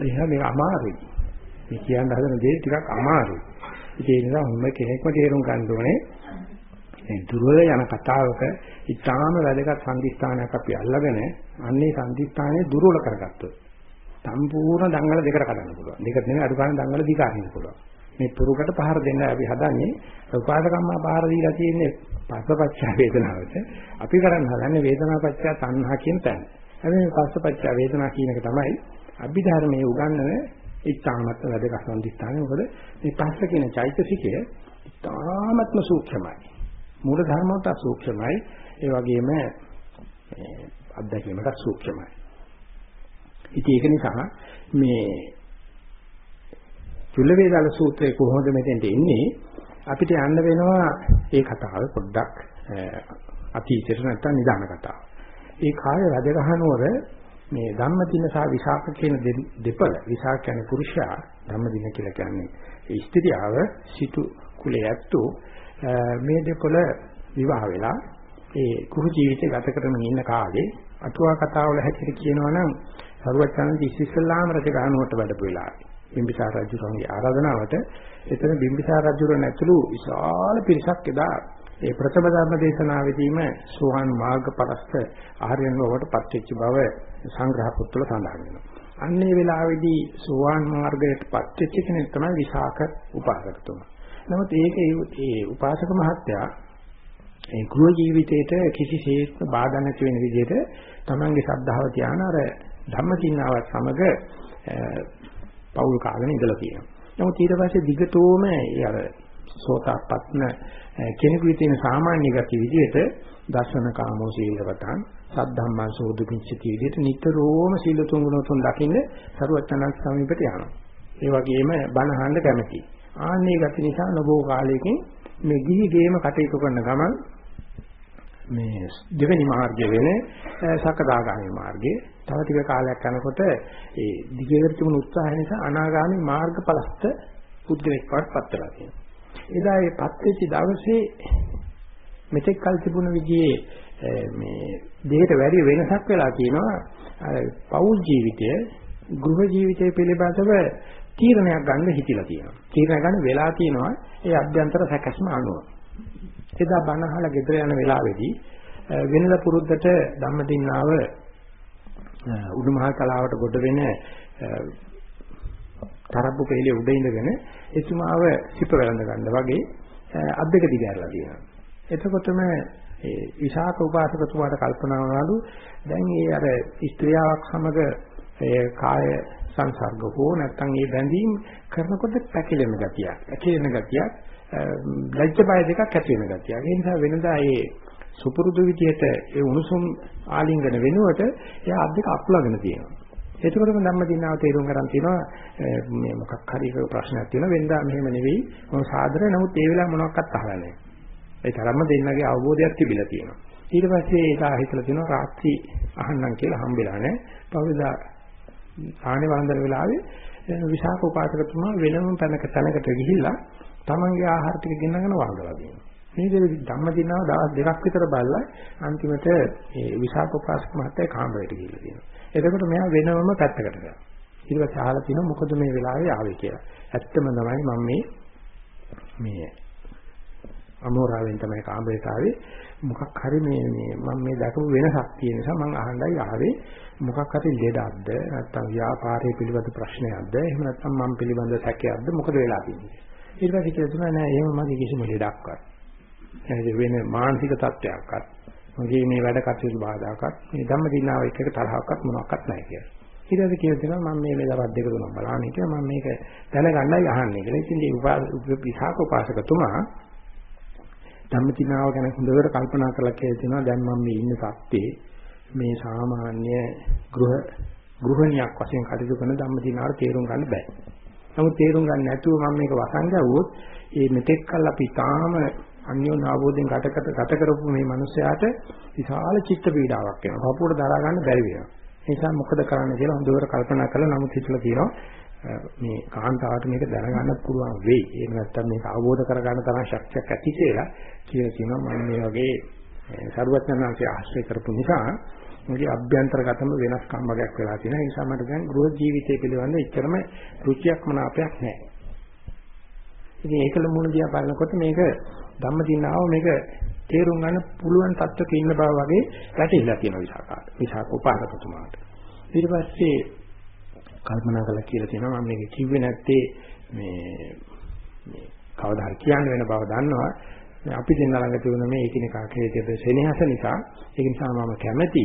එහෙනම් මේක අමාරුයි. මේ කියන්න හදන දේ ටිකක් අමාරුයි. ඒ නිසා හැම කෙනෙක්ම තේරුම් ගන්න ඕනේ මේ දුර්වල යන කතාවක ඉතාම වැදගත් සංදිස්ථානයක් අපි අල්ලගෙන අන්නේ සංදිස්ථානයේ දුර්වල කරගත්තොත් සම්පූර්ණ දංගල දෙකට කඩන්න පුළුවන්. දෙකට නෙමෙයි අඩු ගන්න දංගල දිගාරින්න පුළුවන්. මේ පුරුකට පහර දෙන්න අපි හදන්නේ උපාදකම්මා පහර දීලා තියෙන්නේ පස්සපච්චා වේදනාවට. අපි කරන්න හදන්නේ වේදනාපච්චා තණ්හා කියන තැන. හැබැයි පස්සපච්චා වේදනා කියන එක තමයි අභිධර්මයේ උගන්වන ඉතාමත් වැදගත් සම්දිස්ථානය. මොකද මේ පස්ස කියන චෛතසිකය ඉතාමත්ම සූක්ෂමයි. මූල ධර්මයට සූක්ෂමයි. ඒ වගේම අත්දැකීමට සූක්ෂමයි. ඉතින් ඒක නිසා මේ චුල්ල වේදාල සූත්‍රයේ කොහොමද මෙතෙන්ට එන්නේ? අපිට යන්න වෙනවා ඒ කතාව පොඩ්ඩක් අතීතයට නැත්තම් නිදාන කතාව. ඒ කාලේ රජගහනුවර මේ ධම්මදින සහ විසාක කියන දෙපළ විසාක කියන්නේ පුරුෂයා ධම්මදින කියලා කියන්නේ. ඒ ස්ත්‍රියව සිටු කුලයේ ඇත්තෝ මේ දෙපළ විවාහ වෙලා ඒ කුරු ජීවිතය ගත කරමින් ඉන්න කාලේ අටුවා කතාවල හැටියට කියනවා නම් සරුවචනන්ති ඉස්සෙල්ලාම රජගහනුවට වැඩපු වෙලාවේ. බිම්බිසාර රජුගේ ආරාධනාවට එතන බිම්බිසාර රජුරන් ඇතුළු විශාල පිරිසක් එදා ඒ ප්‍රථම ධර්ම දේශනාවේදීම සෝහන් මාර්ගපරස්ත ආර්යයන් බවට පත්වෙච්ච බව සංග්‍රහ පොත්වල සඳහන් වෙනවා. අන්නේ වෙලාවේදී සෝවාන් මාර්ගයට පත්වෙච්ච කෙනෙක් තමයි විසාක උපාසකතුමා. නමුත් ඒක ඒ උපාසක මහත්තයා ඒ ගෘහ ජීවිතේට කිසිසේත්ම බාධා නැති වෙන විදිහට තමන්ගේ ශ්‍රද්ධාව තියාන අර ධම්මචින්නාවත් සමග පෞල් කාගෙන ඉඳලා තියෙනවා. නමුත් ඊට පස්සේ දිගටම අර සෝතාපට්න කෙනෙකුගේ තියෙන සාමාන්‍ය ගති විදිහට දර්ශන කාමෝ සීලවතං සද්ධම්මං සෝදුපිච්චති විදිහට නිතරම සීල තුන්ගුණ තුන් දකින්න සරුවචනන් සමීපට යනවා. ඒ වගේම බණ අහන්න කැමති. ආන්නේ ගති නිසා නබෝ කාලයකින් මේ ගිහි ගේම කටයුතු කරන ගමන් මේ දෙවෙනි මාර්ගය වෙන සකදාගාමී මාර්ගය තව ටික කාලයක් යනකොට ඒ දිගට තිබුණු උත්සාහය නිසා අනාගාමී මාර්ගඵලස්ත පුද්ගලෙක් වඩපත් වෙලා තියෙනවා. එදා ඒ පත්වෙච්ච දවසේ මෙතෙක් කල් තිබුණ විදිහේ මේ දෙයට වැඩි වෙනසක් වෙලා තියෙනවා අර පෞල් ජීවිතය ගෘහ ජීවිතය පිළිබඳව තීරණයක් ගන්න හිතිලා තියෙනවා. තීරණ ගන්න වෙලා තියෙනවා ඒ අභ්‍යන්තර සැකස්ම අනුව. එදා බණහල ගෙදර යන වෙලාවේදී වෙනද පුරුද්දට ධම්මදින්නාව උඩුමහල් කලාවට ගොඩ වෙන තරබ්බු පෙළේ උඩ ඉඳගෙන එතුමාව සිප වැළඳ ගන්න වගේ අද්දක දිගහැරලා තියෙනවා. එතකොටම ඒ විශාක උපාසකතුමාට කල්පනා වුණාලු දැන් ඒ අර ස්ත්‍රියාවක් සමග ඒ කාය සංසර්ග හෝ නැත්නම් ඒ බැඳීම් කරනකොට පැකිලෙන ගතියක්. පැකිලෙන ගතියක් ලැජ්ජ බය දෙකක් ඇති වෙන ගතියක්. ඒ නිසා වෙනදා ඒ සුපුරුදු විදියට ඒ උණුසුම් ආලිංගන වෙනුවට එයා අද්දක අප්ලගෙන තියෙනවා. එතකොටම ධම්මදිනාව තේරුම් ගන්න තියෙනවා මේ මොකක් හරි එක ප්‍රශ්නයක් තියෙනවා වෙනදා මෙහෙම නෙවෙයි මම සාදරයි නමුත් ඒ වෙලාව මොනවක්වත් අහලා නැහැ. ඒ තරම්ම දෙන්නගේ අවබෝධයක් තිබිලා තියෙනවා. ඊට පස්සේ ඒක හිතලා තියෙනවා රාත්‍රී අහන්නම් කියලා හම්බෙලා නැහැ. පවුදා ආනේ වන්දන වෙලාවේ විශාක උපාසකතුමා වෙනම තැනක තැනකට ගිහිල්ලා තමන්ගේ ආහාර ටික ගෙනගෙන වාගලා දෙනවා. මේ දෙවි ධම්මදිනාව දවස් දෙකක් විතර බලලා අන්තිමට මේ විශාක උපාසක මහත්තයා කාමරයට ගිහිල්ලා තියෙනවා. එතකොට මෙයා වෙනවම පැත්තකට ගියා. ඊට පස්සේ අහලා තිනවා මොකද මේ වෙලාවේ ආවේ කියලා. ඇත්තම තමයි මම මේ මේ අමෝරාවෙන් තමයි කාමරේට ආවේ. මොකක් හරි මේ මේ මම මේ දැකපු වෙනසක් තියෙන නිසා මම අහන්නයි ආවේ. මොකක් හරි ලෙඩක්ද නැත්නම් ව්‍යාපාරයේ පිළිබඳ ප්‍රශ්නයක්ද එහෙම නැත්නම් මම පිළිබඳ සැකයක්ද මොකද වෙලා තියෙන්නේ. ඊට පස්සේ කියලා තුනා නෑ එහෙම මගේ කිසිම ලෙඩක්වත්. වෙන මානසික තත්ත්වයක්වත් මගේ මේ වැඩ කටයුතු බාධාකත් මේ ධම්මදිනාව එක්ක තරහක්වත් මොනක්වත් නැහැ කියලා. ඊට පස්සේ කියලා දෙනවා මම මේ වෙලාවත් දෙක තුනක් බලන්නේ කියලා මම මේක දැනගන්නයි අහන්නේ කියලා. ඉතින් මේ විසාක උපාසකතුමා ධම්මදිනාව ගැන හොඳට කල්පනා කරලා කියලා දෙනවා දැන් මම මේ ඉන්න තත්ත්වේ මේ සාමාන්‍ය ගෘහ ගෘහණියක් වශයෙන් කටයුතු කරන ධම්මදිනාවට තේරුම් ගන්න බෑ. නමුත් තේරුම් ගන්න නැතුව මම මේක වසන් ගැව්වොත් මේ මෙතෙක් කල් අපි තාම අන්‍යෝන්‍ය ආවෝදෙන් ගතකට ගත කරපු මේ මිනිස්යාට විශාල චිත්ත පීඩාවක් වෙනවා. කපුවට දරා ගන්න බැරි වෙනවා. ඒ නිසා මොකද කරන්න කියලා හොඳට කල්පනා කරලා නමුත් හිතලා තියෙනවා මේ කාන්තාවට මේක දැනගන්නත් පුළුවන් වෙයි. ඒක නැත්තම් මේක අවබෝධ කරගන්න තරම් ශක්තියක් ඇති කියලා කියලා කියනවා මම මේ වගේ සරුවත්නන්සේ ආශ්‍රය කරපු නිසා මගේ අභ්‍යන්තරගතම වෙනස්කම් වගේක් වෙලා තියෙනවා. ඒ නිසා මට දැන් ගෘහ ජීවිතය පිළිබඳ එච්චරම රුචියක් මනාපයක් නැහැ. ඉතින් ඒකල මුණ දිහා බලනකොට මේක ධම්මදිනාව මේක තේරුම් ගන්න පුළුවන් තත්ත්වක ඉන්න බව වගේ වැටහිලා තියෙනවා විසාකාට. විසාක උපාසකතුමාට. ඊට පස්සේ කල්පනා කරලා කියලා තියෙනවා මම මේක කිව්වේ නැත්තේ මේ මේ කවදා හරි කියන්න වෙන බව දන්නවා. අපි දෙන්න ළඟ තිබුණ මේ එකිනෙකා කෙරෙහිද සෙනෙහස නිසා ඒක නිසා මම කැමැති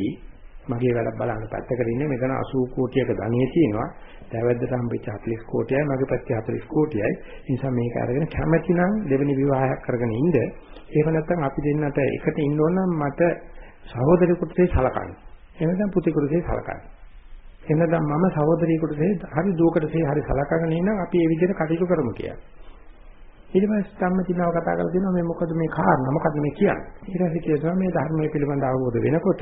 මගේ වැඩ බලන්න පැත්තකට ඉන්නේ. මෙතන 80 කෝටියක ධනිය තියෙනවා. දැවැද්දට හම්බෙච්ච 40 කෝටියයි මගේ පැත්තේ 40 කෝටියයි. ඒ නිසා මේක අරගෙන කැමැති නම් දෙවෙනි විවාහයක් කරගෙන ඉන්න. එහෙම නැත්නම් අපි දෙන්නට එකට ඉන්න ඕන නම් මට සහෝදරයෙකුට සලකන්න. එහෙම නැත්නම් පුතේකුට සලකන්න. එනනම් මම සහෝදරියෙකුට හරි දුවකට හරි සලකගෙන ඉන්නම් අපි මේ විදිහට කටයුතු කරමු කියලා. ඊට පස්සේ ධම්මචිනාව කතා කරලා දෙනවා මේ මොකද මේ කාරණා? මොකද මේ කියන්නේ? ඊට පස්සේ කියනවා මේ ධර්මයේ පිළිබඳ අවබෝධ වෙනකොට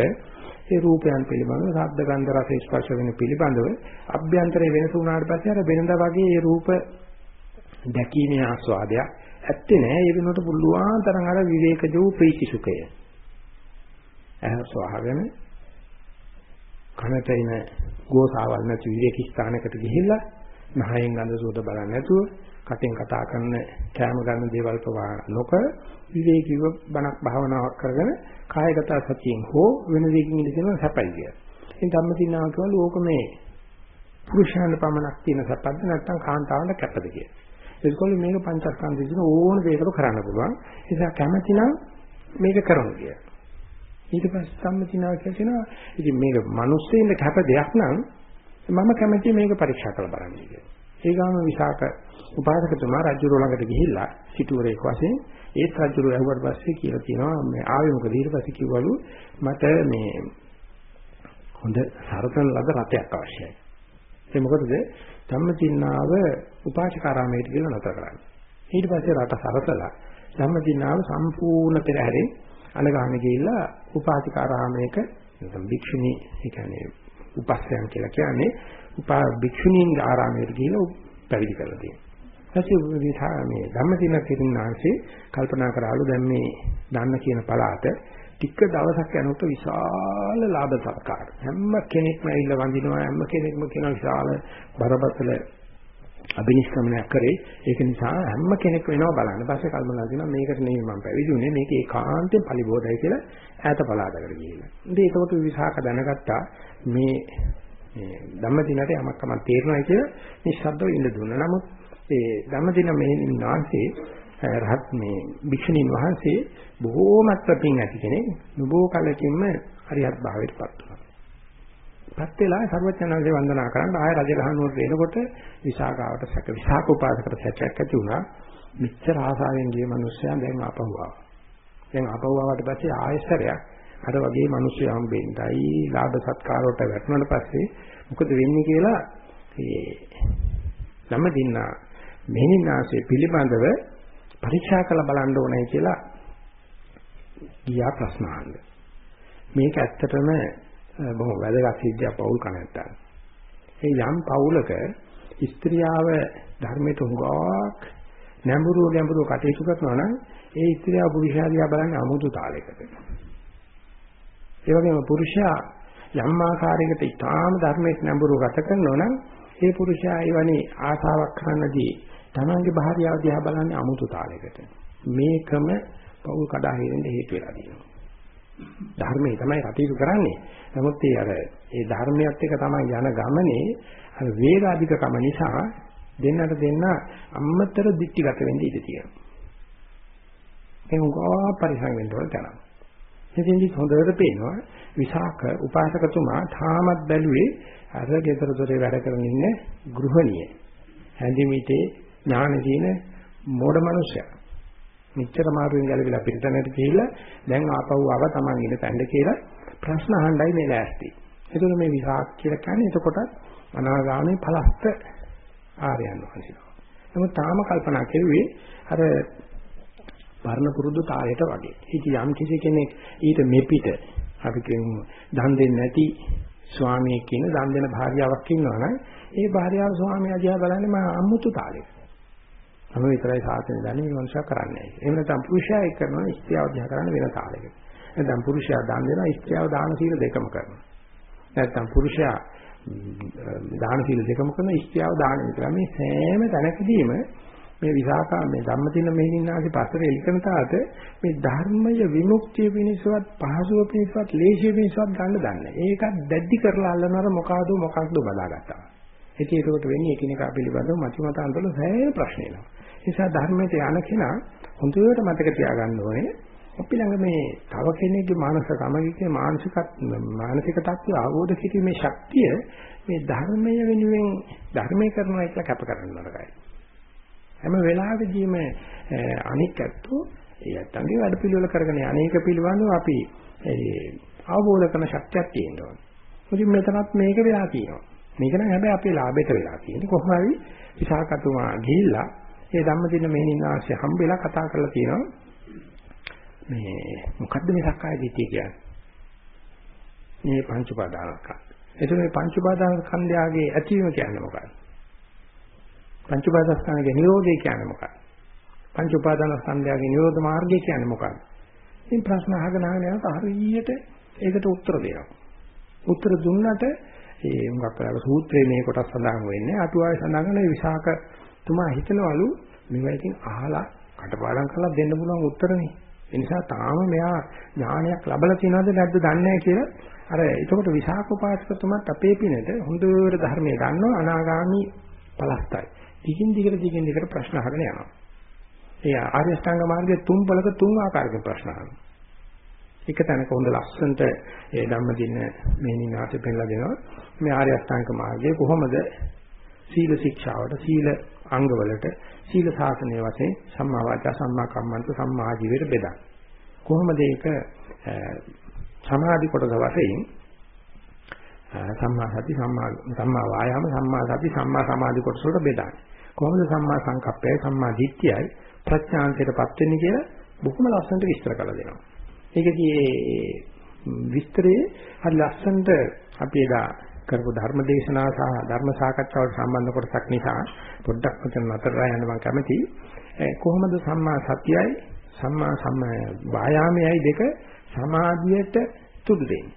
ඒ රූපයන් පිළිබඳව ශබ්ද ගන්ධ රස ස්පර්ශ වෙන පිළිබඳව අභ්‍යන්තරයේ වෙනස වුණාට පස්සේ අර වෙනදා වගේ ඒ රූප දැකීමේ ආස්වාදයක් ඇත්තේ නෑ ඒ වෙනකොට පුළුවන් තරම් අර විවේකජ වූ ප්‍රීති සුඛය. ඇහ සවහගෙන කනට එන ගෝසාවල් නැති විවේක ස්ථානයකට ගිහිල්ලා නහයෙන් ගඳ සුවඳ බලන්නේ නැතුව කටෙන් කතා කරන කෑම ගන්න දේවල් පවා නොකර විවේකීව බණක් භාවනාවක් කරගෙන කායගත සතියෙන් හෝ වෙන දෙයකින් ඉඳගෙන සැපයි කිය. ඉතින් ධම්මදිනාව කියවල ඕක මේ පුරුෂයන් පමණක් තියෙන සැපද නැත්නම් කාන්තාවන්ට කැපද කිය. ඒකෝල මේක පංචස්කන්ධ විදින ඕන දෙයකට කරන්න පුළුවන්. ඒ නිසා කැමැති නම් මේක කරමු කිය. ඊට පස්සේ ධම්මදිනාව කියනවා ඉතින් මේක මිනිස්සෙින්ද කැප දෙයක් නම් මම කැමැති මේක පරීක්ෂා කරලා බලන්න කියලා. ඒ ගාම විසාක උපාසකතුමා රජුර ළඟට ගිහිල්ලා සිටුවරේක වශයෙන් ඒත් රජුර ඇහුවට පස්සේ කියලා කියනවා මේ ආවේ මොකද ඊට පස්සේ කිව්වලු මට මේ හොඳ සරතන ලද රතයක් අවශ්‍යයි. ඒ මොකටද? ධම්මචින්නාව උපාසකාරාමයට ගිහලා නැතර කරන්නේ. ඊට පස්සේ රට සරසලා ධම්මචින්නාව සම්පූර්ණ පෙරහැරේ අනගාමී ගිහිල්ලා උපාසිකාරාමයක නැත්නම් භික්ෂුණී ඒ කියන්නේ උපස්සයන් කියලා කියන්නේ උපා භික්ෂුණීන්ගේ ආරාමයට ගිහිල්ලා පැවිදි කරලා තියෙනවා. ඊපස්සේ විසා මේ ධම්මදින කිරින්නාංශේ කල්පනා කරාලු දැන් මේ දන්න කියන පළාත ටික දවසක් යනකොට විශාල ලාභ සත්කාර හැම කෙනෙක්ම ඇවිල්ලා වඳිනවා හැම කෙනෙක්ම කියන විශාල බරපතල අභිනිෂ්ක්‍මණයක් කරේ ඒක නිසා හැම කෙනෙක් වෙනවා බලන්න. ඊපස්සේ කල්පනා කරනවා මේකට නෙමෙයි මම පැවිදි වුණේ මේක ඒකාන්තයෙන් පරිබෝධයි කියලා ඈත පළාතකට ගිහිල්ලා. ඉතින් ඒකකොට විසාක දැනගත්තා මේ මේ ධම්මදිනට යමක් තමයි තේරෙනවා කියලා නිශ්ශබ්දව ඉඳ දුන්නා. නමුත් ඒ ධම්මදින මෙහෙණින් වහන්සේ රහත් මේ භික්ෂුණීන් වහන්සේ බොහෝමත් පිං ඇති කෙනෙක් නුබෝ කලකින්ම හරියත් භාවයටපත් වුණා. පත් වෙලා සර්වඥාන්සේ වන්දනා කරන් ආය රජගහනුවර එනකොට විසාකාවට සැක විසාක උපාසකට සැකයක් ඇති වුණා. මිච්ඡර ආසාවෙන් ගිය මිනිස්සයා දැන් ආපහු ආවා. දැන් ආපහු ආවට පස්සේ ආයෙසරයක් අර වගේ මිනිස්සු හම්බෙන්නයි ලාභ සත්කාර වලට වැටුණාට පස්සේ මොකද වෙන්නේ කියලා ඒ ළම දින්නා මෙහිනාසේ පිළිබඳව පරීක්ෂා කරලා බලන්න ඕනේ කියලා ගියා ප්‍රශ්න අහන්න. මේක ඇත්තටම බොහොම වැදගත් සිද්ධියක් පෞල් කණත්තන්. ඒ යම් පෞලක ස්ත්‍රියාව ධර්මයට හුඟක් නැඹුරු ගැඹුරු කටයුතු කරනවා නම් ඒ ස්ත්‍රියව පුරුෂයා දිහා බලන්නේ අමුතු තාලයකට. ඒ වගේම පුරුෂයා යම් ආකාරයකට ඊටාම ධර්මයට නැඹුරු ගත කරනවා නම් ඒ පුරුෂයා ඒ වනේ ආසාවක් කරන්නදී තමන්ගේ භාර්යාව දිහා බලන්නේ අමුතු තාලයකට. මේකම පෞල් කඩා හේරෙන්න හේතු වෙලා තියෙනවා. ධර්මයේ තමයි කටයුතු කරන්නේ. නමුත් ඒ අර ඒ ධර්මයත් එක්ක තමයි යන ගමනේ අර වේග අධිකකම නිසා දෙන්නට දෙන්න අම්මතර දික්ටිගත වෙන්න ඉඩ තියෙනවා. ඒ උගා පරිසං වෙන්න ඕන තරම්. ඉතින්දි හොඳට පේනවා විසාක උපාසකතුමා තාමත් බැලුවේ අර ගෙදර දොරේ වැඩ කරගෙන ඉන්න ගෘහණිය. හැඳිමිටේ ඥාන දින මෝඩ මිනිසයා. මෙච්චර මාරුවෙන් ගැලවිලා පිටතනට ගිහිල්ලා දැන් ආපහු ආව තමන් ඉන්න තැනට කියලා ප්‍රශ්න අහන්නයි මේ ලෑස්ති. එතකොට මේ විසාක් කියලා කියන්නේ එතකොට අනාගාමී ඵලස්ත ආර්යයන් වහන්සේ. නමුත් තාම කල්පනා කෙරුවේ අර වර්ණ පුරුදු තාලයට වගේ. ඉතින් යම් කිසි කෙනෙක් ඊට මෙපිට අපි කියමු දන් දෙන්නේ නැති ස්වාමියෙක් කියන දන් දෙන භාර්යාවක් ඉන්නවනම් ඒ භාර්යාව ස්වාමියා දිහා බලන්නේ මා අමුතු තාලෙක. තම විතරයි සාසන දන්නේ මේ මනුෂයා කරන්නේ. එහෙම නැත්නම් පුරුෂයා එක් කරනවා ස්ත්‍රියව දිහා කරන්නේ වෙන තාලයකට. නැත්නම් පුරුෂයා දන් දෙනවා ස්ත්‍රියව දාන සීල දෙකම කරනවා. නැත්නම් පුරුෂයා දාන සීල දෙකම කරන ස්ත්‍රියව දාන විතර මේ සෑම තැනකදීම මේ විසාකා මේ ධම්මදින මෙහිණාගේ පස්තර එලිකන තාත මේ ධර්මය විමුක්තිය පිණිසවත් පහසුව පිණිසවත් ලේසිය පිණිසවත් ගන්න දන්නේ. ඒකත් දැඩි කරලා අල්ලනවර මොකಾದ මොකක්ද බලාගත්තා. ඉතින් ඒකට වෙන්නේ එකිනෙකා පිළිබඳව මතිමතාන්තවල සෑහෙන ප්‍රශ්න එනවා. ඒ නිසා ධර්මයට යන කෙනා හොඳට මතක තියාගන්න ඕනේ අපි ළඟ මේ තව කෙනෙක්ගේ මානසිකමගිකේ මානසික මානසික තත්ත්වය ආවෝද කිරීමේ ශක්තිය මේ ධර්මය වෙනුවෙන් ධර්මයේ කරනවා කියලා කැප කරන්න නරකයි. හැම වෙලාවෙදීම අනික් ඇත්තෝ ඒ ඇත්තන්ගේ වැඩ පිළිවෙල කරගෙන අනේක පිළිබඳව අපි අවබෝධ කරන ශක්තියක් තියෙනවා. ඉතින් මෙතනත් මේක වෙලා තියෙනවා. මේක නම් හැබැයි අපේ ලාභයට වෙලා තියෙන්නේ. කොහොම හරි විසාකතුමා ගිහිල්ලා ඒ ධම්මදින මෙහෙණින්නාංශය හම්බෙලා කතා කරලා තියෙනවා. මේ මොකද්ද මේ සක්කාය දිට්ඨිය කියන්නේ? මේ පංච උපාදානස්කන්ධ. එතකොට මේ පංච උපාදානස්කන්ධයගේ ඇතිවීම කියන්නේ මොකක්ද? පංච උපාදානස්කන්ධයේ නිරෝධය කියන්නේ මොකක්ද? පංච උපාදානස්කන්ධයගේ නිරෝධ මාර්ගය කියන්නේ මොකක්ද? ඉතින් ප්‍රශ්න අහගෙන අහගෙන යනකොට හරියට ඒකට උත්තර දෙනවා. උත්තර දුන්නට ඒ මොකක් කරලා සූත්‍රයේ මේ කොටස් සඳහන් වෙන්නේ අටුවාවේ සඳහන් වෙන විසාක තුමා හිතනවලු මේවා ඉතින් අහලා කටපාඩම් කරලා දෙන්න පුළුවන් උත්තරනේ. ඒ නිසා තාම මෙයා ඥානයක් ලැබලා තියෙනවද නැද්ද දන්නේ නැහැ කියලා අර එතකොට විසාක උපාසකතුමත් අපේ පිනට හොඳට ධර්මයේ දන්නවා අනාගාමි පලස්තයි. දිගින් දිගට දිගින් දිගට ප්‍රශ්න අහගෙන යනවා. ඒ ආර්ය අෂ්ටාංග මාර්ගයේ තුන් බලක තුන් ආකාරයක ප්‍රශ්න අහනවා. එක තැනක හොඳ ලස්සනට ඒ ධම්මදින මේනිනාට පෙන්නලා දෙනවා. මේ ආර්ය අෂ්ටාංග මාර්ගයේ කොහොමද සීල ශික්ෂාවට සීල අංගවලට සීල ශාසනය වශයෙන් සම්මා වාචා සම්මා කම්මන්ත සම්මා ආජීවයට බෙදන්නේ. කොහොමද ඒක සමාධි කොටස වශයෙන් සම්මා සති සම්මා සම්මා වායාම සම්මා සති සම්මා සමාධි කොටස වලට බෙදන්නේ. කොහොමද සම්මා සංකප්පයයි සම්මා දිට්ඨියයි ප්‍රඥාන්තයටපත් වෙන්නේ කියලා බොහොම ලස්සනට විස්තර කරලා දෙනවා. ඒකදී විස්තරේ හරි ලස්සනට අපි එදා කරපු ධර්ම දේශනා සහ ධර්ම සාකච්ඡාවට සම්බන්ධ කොටසක් නිසා පොඩ්ඩක් මෙතන නතරලා යන්න මම කැමතියි. කොහොමද සම්මා සතියයි සම්මා සම්ම වායාමයයි දෙක සමාධියට තුඩු දෙන්නේ.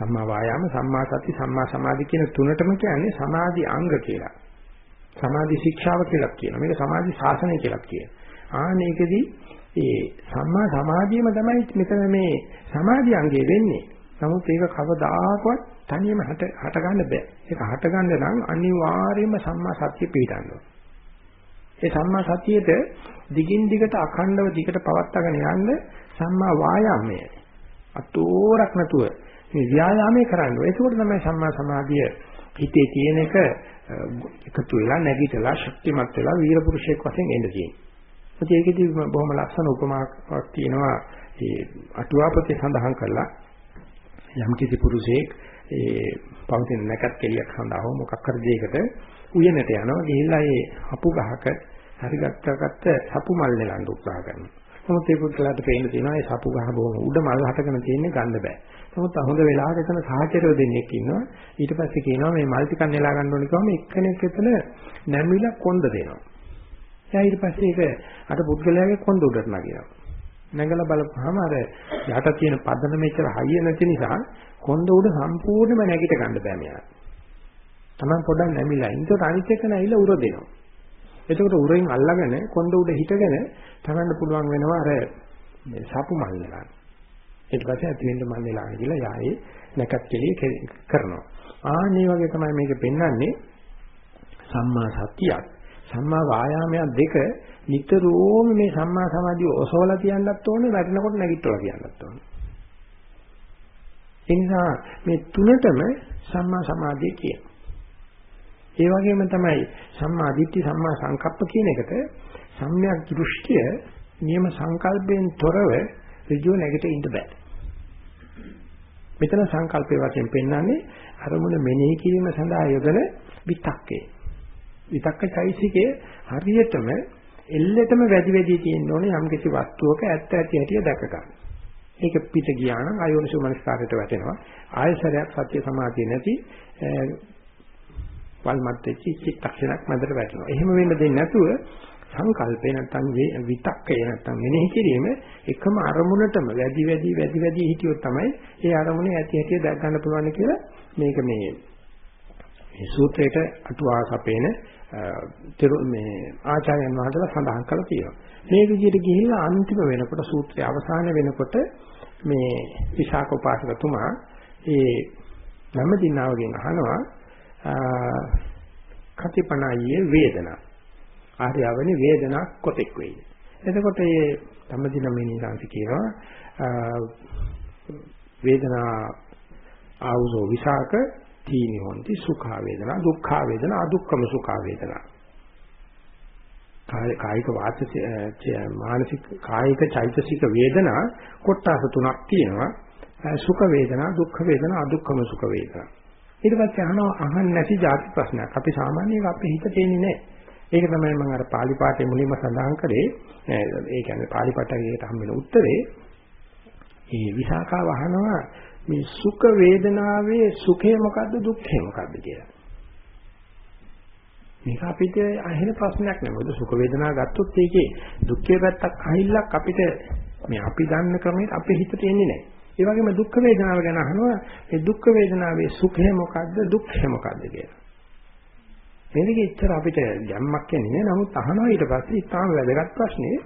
සම්මා වායාම සම්මා සති සම්මා සමාධි කියන තුනටම කියන්නේ සමාධි අංග කියලා. සමාධි ශික්ෂාව කියලා කියනවා. මේක සමාධි ශාසනය කියලා කියනවා. ආනේකදී ඒ සම්මා සමාධියම තමයි මෙතන මේ සමාධි අංගය වෙන්නේ. නමුත් ඒක කවදාකවත් තනියම හට හට ගන්න බෑ. ඒක හට ගන්න නම් අනිවාර්යයෙන්ම සම්මා සත්‍ය පිළිගන්න ඒ සම්මා සතියේද දිගින් දිගට අඛණ්ඩව දිගට පවත්වාගෙන යන්න සම්මා වායාමය අතෝරක් නැතුව මේ ව්‍යායාමයේ කරන්න ඕනේ. ඒකෝට තමයි සම්මා සමාධිය හිතේ තියෙන එක එකතු වෙලා නැගිටලා ශක්තිමත් වෙලා වීර පුරුෂයෙක් වශයෙන් එන්න තියෙන්නේ. ඒකෙදි බොහොම ලස්සන උපමාවක් තියෙනවා. ඒ අටුවාපතේ සඳහන් කරලා යම් කිසි පුරුෂයෙක් ඒ පවතින නැකත් කෙලියක් සඳහා හෝ මොකක් හරි දෙයකට උයනට යනවා ගිහිල්ලා ඒ හපු ගහක හරි ගත්තකට සපු මල් නෙලන්න උත්සාහ කරනවා. නමුත් ඒ පුද්ගලයාට පේන්න තියෙනවා ඒ සපු ගහ බොහොම උඩ මල් හටගෙන තියෙන්නේ ගන්න බෑ. නමුත් හොඳ වෙලාවක එතන සහචරයෝ දෙන්නෙක් ඉන්නවා. ඊට පස්සේ කියනවා මේ මල් ටිකක් නෙලා ගන්න ඕනේ කිව්වම එක්කෙනෙක් එතන නැමිලා කොන්ද දෙනවා. එයා ඊට පස්සේ ඒක අර පුද්ගලයාගේ කොන්ද උඩට නගිනවා. නැගලා බලපුවාම අර යට තියෙන පදන මෙච්චර හයිය නැති නිසා කොන්ද උඩ සම්පූර්ණයෙන්ම නැගිට ගන්න බෑ මෙයා. Taman පොඩ්ඩක් නැමිලා. ඒකට අනිත් එක නැහිලා උර දෙනවා. එතකොට උරෙන් අල්ලගෙන කොන්ද උඩ හිටගෙන Tamanට පුළුවන් වෙනවා අර සපු මල් නෙලන්න. ඊට පස්සේ ඇති වෙන්න මල් නෙලන්න කියලා යායේ නැකත් කෙලිය කරනවා. ආන්නේ වගේ තමයි මේක පෙන්වන්නේ සම්මා සතියක් සම්මා වායාමයක් දෙක නිතරම මේ සම්මා සමාධිය ඔසවලා තියන්නත් ඕනේ වැටෙනකොට නැගිටවලා තියන්නත් ඕනේ. ඒ නිසා මේ තුනටම සම්මා සමාධිය කියන. ඒ වගේම තමයි සම්මා දිට්ඨි සම්මා සංකප්ප කියන එකට සම්‍යක් දෘෂ්ටිය නියම සංකල්පයෙන් තොරව ඍජුව නැගිට ඉන්න බෑ. මෙතන සංකල්පයේ වශයෙන් පෙන්වන්නේ අරමුණ මෙනෙහි කිරීම සඳහා යොදන විතක්කේ. විතක්ක චෛසිකේ හරියටම එල්ලෙටම වැඩි වැඩි තියෙන්න ඕනේ යම් කිසි වස්තුවක ඇත්ත ඇති හැටි දැක ගන්න. ඒක පිට ගියා නම් අයෝනිසෝ මනස්කාරයට වැටෙනවා. ආයසරයක් සත්‍ය සමාධිය නැති වල්මත් වෙච්ච චිත්තක්ෂණක් මැදට වැටෙනවා. එහෙම වෙන්න දෙන්නේ නැතුව සංකල්පේ නැත්තම් විතක්කේ නැත්තම් මෙනෙහි කිරීම එකම අරමුණටම වැඩි වැඩි වැඩි වැඩි හිටියොත් තමයි ඒ අරමුණේ ඇති හැටි දැක ගන්න පුළුවන් කියලා මේක මේ මේ සූත්‍රයට අටුවා සපේන මේ ආචාර්යයන් වහන්සේලා සඳහන් කරලා තියෙනවා. මේ විදිහට ගිහිල්ලා අන්තිම වෙනකොට සූත්‍රය අවසාන වෙනකොට මේ විශාක උපාසකතුමා ඒ ධම්මදිනාවගෙන් අහනවා කතිපණායේ වේදනා. ආර්යවනි වේදනා කොතෙක් වෙයිද? එතකොට මේ ධම්මදින මිනිසාන්ති කියනවා වේදනා ආවුසෝ විසාක තීනි හොන්ති සුඛා වේදනා දුක්ඛා වේදනා අදුක්ඛම සුඛා වේදනා කායික වාචික මානසික කායික චෛතසික වේදනා කොටස් තුනක් තියෙනවා සුඛ වේදනා, දුක්ඛ වේදනා, අදුක්ඛම සුඛ වේදනා. ඊට පස්සේ අහනවා අහන්න නැති ಜಾති ප්‍රශ්නයක්. අපි සාමාන්‍යයෙන් අපේ හිත තේන්නේ නැහැ. ඒක තමයි මම අර පාලි පාඨයේ මුලින්ම සඳහන් කරේ. ඒ කියන්නේ පාලි පාඨයේට හම් වෙන උත්තරේ. ඒ විසාකාව අහනවා මේ සුඛ වේදනාවේ සුඛය මොකද්ද දුක්ඛය මොකද්ද කියලා. මේක අපිට අහෙන ප්‍රශ්නයක් නෙවෙයි. මොකද සුඛ වේදනා ගත්තොත් ඒකේ දුක්ඛේ පැත්තක් අහිල්ලක් අපිට මේ අපි දන්න ක්‍රමයට අපේ හිතට එන්නේ නැහැ. ඒ වගේම දුක් වේදනාව ගැන අහනවා මේ දුක් වේදනාවේ සුඛය මොකද්ද දුක්ඛය මොකද්ද කියලා. මේක ඉච්චර අපිට ගැම්මක් එන්නේ නෑ. නමුත් අහනවා ඊට පස්සේ ඉතාම වැදගත් ප්‍රශ්නේ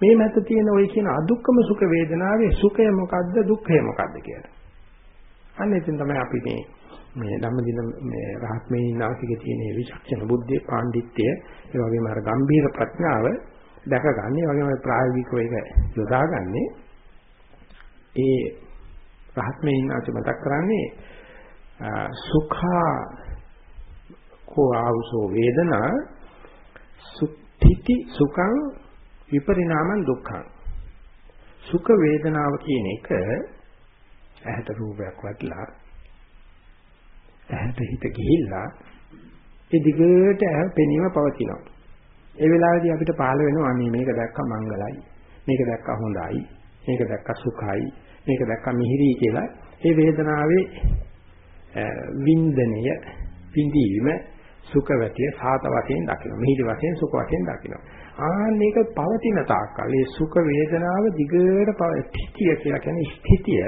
මේ මැද තියෙන ওই කියන අදුක්කම සුඛ වේදනාවේ සුඛය මොකද්ද දුක්ඛය මොකද්ද කියලා. අන්න එතෙන් තමයි අපි මේ මේ ධම්මදින මේ රහත් මේ නාසිකේ තියෙන විචක්ෂණ බුද්ධිය පාණ්ඩිත්‍ය ඒ වගේම අර ගම්භීර ප්‍රඥාව දැකගන්නේ වගේම ප්‍රායෝගිකව ඒක යොදාගන්නේ ඒ රහත් මේ ඉන්නාච මතක් කරන්නේ සුඛා කෝ ආවසෝ වේදනා සුත්‍ත්‍ති සුඛං විපරිණාමං දුක්ඛං. සුඛ වේදනාව කියන එක ඇහැට රූපයක් වටලා ඇහැට හිත ගිහිල්ලා ඒ දිගට ඇහැ පෙනීම පවතිනවා. ඒ වෙලාවේදී අපිට පහළ වෙනවා අනේ මේක දැක්ක මංගලයි මේක දැක්ක හොඳයි මේක දැක්ක සුඛයි මේක දැක්ක මිහිරි කියලා ඒ වේදනාවේ වින්දනය විඳීම සුඛ වැටිය සාත වශයෙන් දකිනවා. මිහිරි වශයෙන් සුඛ වශයෙන් දකිනවා. ආන්න මේක පවතින තාක්කල් ඒ සුඛ වේදනාව දිගට පවතිතිය කියලා කියන්නේ ස්ථිතිය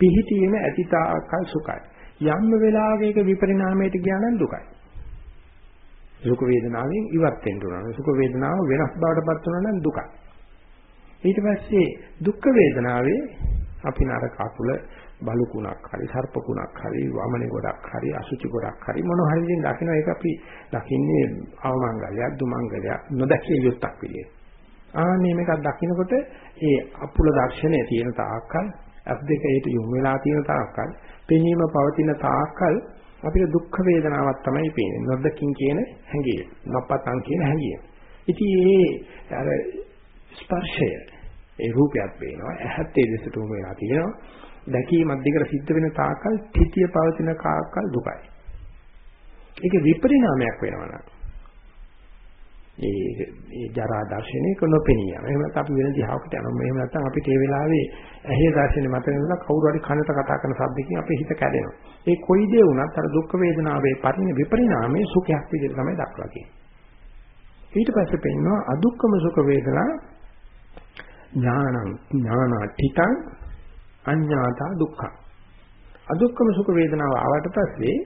පිහිටීම ඇති තාක්කල් සුඛයි. යම් වෙලාවක විපරිණාමයට ගියා නම් දුකයි. සුඛ වේදනාවෙන් ඉවත් වෙන්න උනන. සුඛ වේදනාව වෙනස් බවට පත් වෙනවා නම් දුකයි. ඊට පස්සේ දුක් වේදනාවේ අපි නරක අකුල බලුකුණක් හරි සර්පකුණක් හරි වමනේ ගොඩක් හරි අසුචි ගොඩක් හරි මොන හරි දෙයක් දකින්න ඒක අපි දකින්නේ අවමංගලයක් දුමංගලයක් නොදැකිය යුත්තක් විදියට. ආන්නේ මේකක් දකින්නකොට ඒ අපුල දර්ශනය තියෙන තාක්කල් අත් දෙක ඒට යොමු වෙලා තියෙන තාක්කල් පෙනීම පවතින තාක්කල් අපිට දුක් වේදනාවක් තමයි පේන්නේ. නොදකින් කියන හැඟීම. නොපතන් කියන හැඟීම. ඉතින් ඒ අර ස්පර්ශය ඒ රූපයක් පේනවා ඇහත් ඒ දෙසට උම වෙලා තියෙනවා දැකීමක් දිගට සිද්ධ වෙන තාකල් තිතිය පවතින කාකල් දුකයි. ඒකේ විපරිණාමයක් වෙනවා නම් ඒ ඒ ජරා දර්ශනයක නොපෙනියම එහෙම නැත්නම් අපි වෙන දිහාවකට යනවා. එහෙම නැත්නම් අපිට ඒ වෙලාවේ ඇහි දර්ශනේ මත වෙනවා කවුරු හරි කනට කතා කරන શબ્දකින් අපේ හිත කැඩෙනවා. ඒ කොයි දේ වුණත් අර දුක් වේදනාවේ පරිණ විපරිණාමයේ සුඛයක් විදිහට තමයි දක්වලා තියෙන්නේ. ඊට පස්සේ පෙන්වනවා අදුක්කම සුඛ වේදනා ඥානං ඥානාඨිතං අඤ්ඤාතා දුක්ඛ. අදුක්කම සුඛ වේදනාව ආවට පස්සේ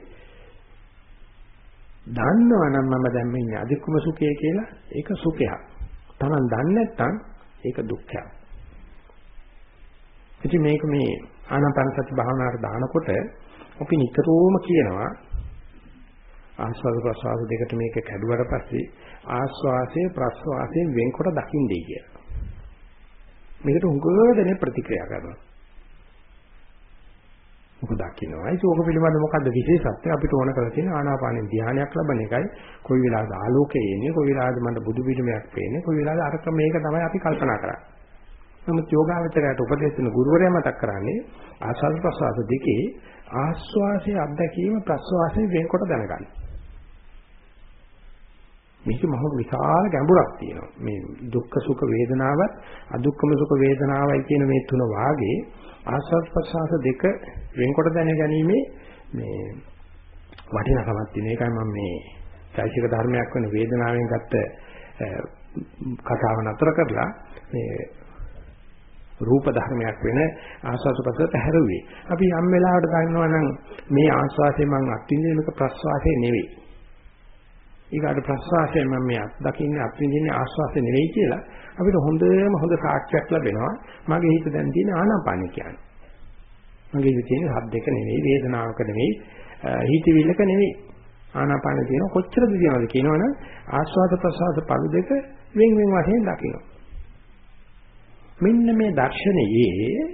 දන්නවනම් මම දැන් මේ ඉන්නේ අදුක්කම සුඛය කියලා ඒක සුඛයක්. Taman දන්නේ නැත්නම් ඒක දුක්ඛයක්. ඉතින් මේක මේ ආනාපාන සති භාවනාවට දානකොට අපි නිතරම කියනවා ආස්වාද ප්‍රසවාස දෙකට මේක කැඩුවට පස්සේ ආස්වාසයේ ප්‍රස්වාසයෙන් වෙන්කොට දකින්නේ කියලා. මේකට උගදෙනේ ප්‍රතික්‍රියා කරනවා. මොකද දකින්නවා. ඒක ඕක පිළිබඳ මොකද්ද විශේෂත්වය අපිට ඕන කරලා තියෙන ආනාපානෙ ධානයක් ලබන එකයි. කොයි වෙලාවද ආලෝකය එන්නේ, කොයි වෙලාවද මට බුදු පිළිමයක් පේන්නේ, කොයි වෙලාවද අරක මේක තමයි අපි කල්පනා කරන්නේ. නමුත් යෝගාවචරයට උපදේශ දෙන ගුරුවරයා මතක් කරන්නේ ආස්වාද ප්‍රසවාස දෙකේ ආස්වාසේ අත්දැකීම ප්‍රසවාසයෙන් වෙනකොට දැනගන්න. මේක මහ විශාල ගැඹුරක් තියෙනවා. මේ දුක්ඛ සුඛ වේදනාවත් අදුක්ඛම සුඛ වේදනාවයි කියන මේ තුන වාගේ ආස්වාද ප්‍රසආස දෙක වෙන්කොට දැන ගැනීමේ මේ වටිනාකමක් තියෙන එකයි මම මේ චෛසික ධර්මයක් වෙන වේදනාවෙන් ගත්ත කතාව නතර කරලා මේ රූප ධර්මයක් වෙන ආස්වාද ප්‍රසආස හැරුවේ. අපි යම් වෙලාවකට ගන්නවා නම් මේ ආස්වාදේ මම අත්විඳින එක ප්‍රස්වාසය නෙවෙයි. ඊගාට ප්‍රස්වාසයෙන් මම මේ දකින්නේ අත්විඳින්නේ ආස්වාසය නෙවෙයි කියලා අපිට හොඳම හොඳ සාක්ෂියක් ලැබෙනවා. මගේ හිත දැන් තියෙන ආනාපානෙ කියන්නේ. මගේ හිතේ තියෙන හබ්දක නෙවෙයි වේදනාවක නෙවෙයි හිතවිල්ලක නෙවෙයි. ආනාපානෙ තියෙන කොච්චරද කියනවද කියනවනම් ආස්වාද ප්‍රසවාස පළු දෙක වෙන් වෙන් වශයෙන් දකින්න මෙන්න මේ දර්ශනයේ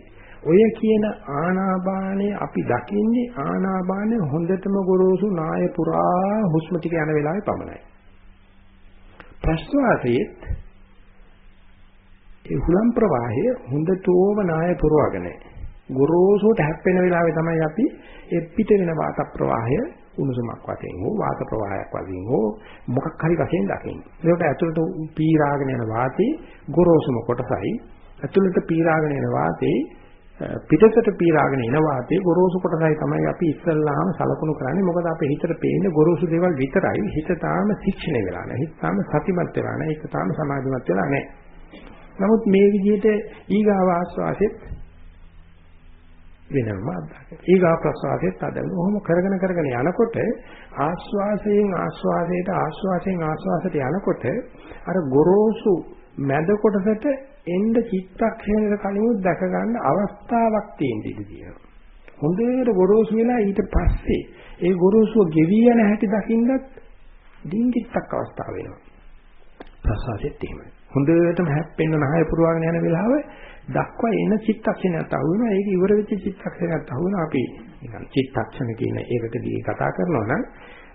ඔය කියන ආනාපානය අපි දකින්නේ ආනාපානය හොඳටම ගොරෝසු නාය පුරා හුස්ම ටික යන වෙලාවේ පමණයි. ප්‍රශ්වාසයේත් ඒ හුලම් ප්‍රවාහය හොඳටම නාය පුරවගෙන ගොරෝසුට හැප්පෙන වෙලාවේ තමයි අපි ඒ පිට වෙන වාත ප්‍රවාහය උණුසුමක් වශයෙන් හෝ වාත ප්‍රවාහයක් වශයෙන් හෝ මොකක් හරි වශයෙන් දකින්නේ. ඒකට ඇතුළට පීරාගෙන යන වාතේ ගොරෝසුම කොටසයි ඇතුළට පීරාගෙන යන වාතේ පිටතට පීරාගෙන එන වාතේ ගොරෝසු කොටසයි තමයි අපි ඉස්සල්ලාම සලකුණු කරන්නේ. මොකද අපේ හිතට පේන්නේ ගොරෝසු දේවල් විතරයි. හිත තාම ශික්ෂණය වෙලා නැහැ. හිත තාම සතිමත් වෙලා නැහැ. ඒක තාම සමාධිමත් වෙලා නැහැ. නමුත් මේ විදිහට ඊගාව ආස්වාසෙත් වෙනම අත්දැක. ඊගා ප්‍රසවාසෙත් අදගෙන ඔහොම කරගෙන කරගෙන යනකොට ආස්වාසයෙන් ආස්වාසයට ආස්වාසයෙන් ආස්වාසයට යනකොට අර ගොරෝසු මැද කොටසට එන්න චිත්තක්ෂණයක කලින් දැක ගන්න අවස්ථාවක් තියෙන ඉතිතියි. හොඳට ගොරෝසු වෙලා ඊට පස්සේ ඒ ගොරෝසුව ගෙවි යන හැටි දකින්නත් ඩිංගිත්තක් අවස්ථාව වෙනවා. ප්‍රසවාසෙත් එහෙමයි. හොඳටම හැප්පෙන්න නහය පුරවාගෙන යන වෙලාව දක්වා එන චිත්තක්ෂණයක් අහු වෙනවා. ඒක ඉවර වෙච්ච චිත්තක්ෂණයක් අහු වෙනවා. අපි නිකන් චිත්තක්ෂණ කියන ඒකකදී කතා කරනවා නම්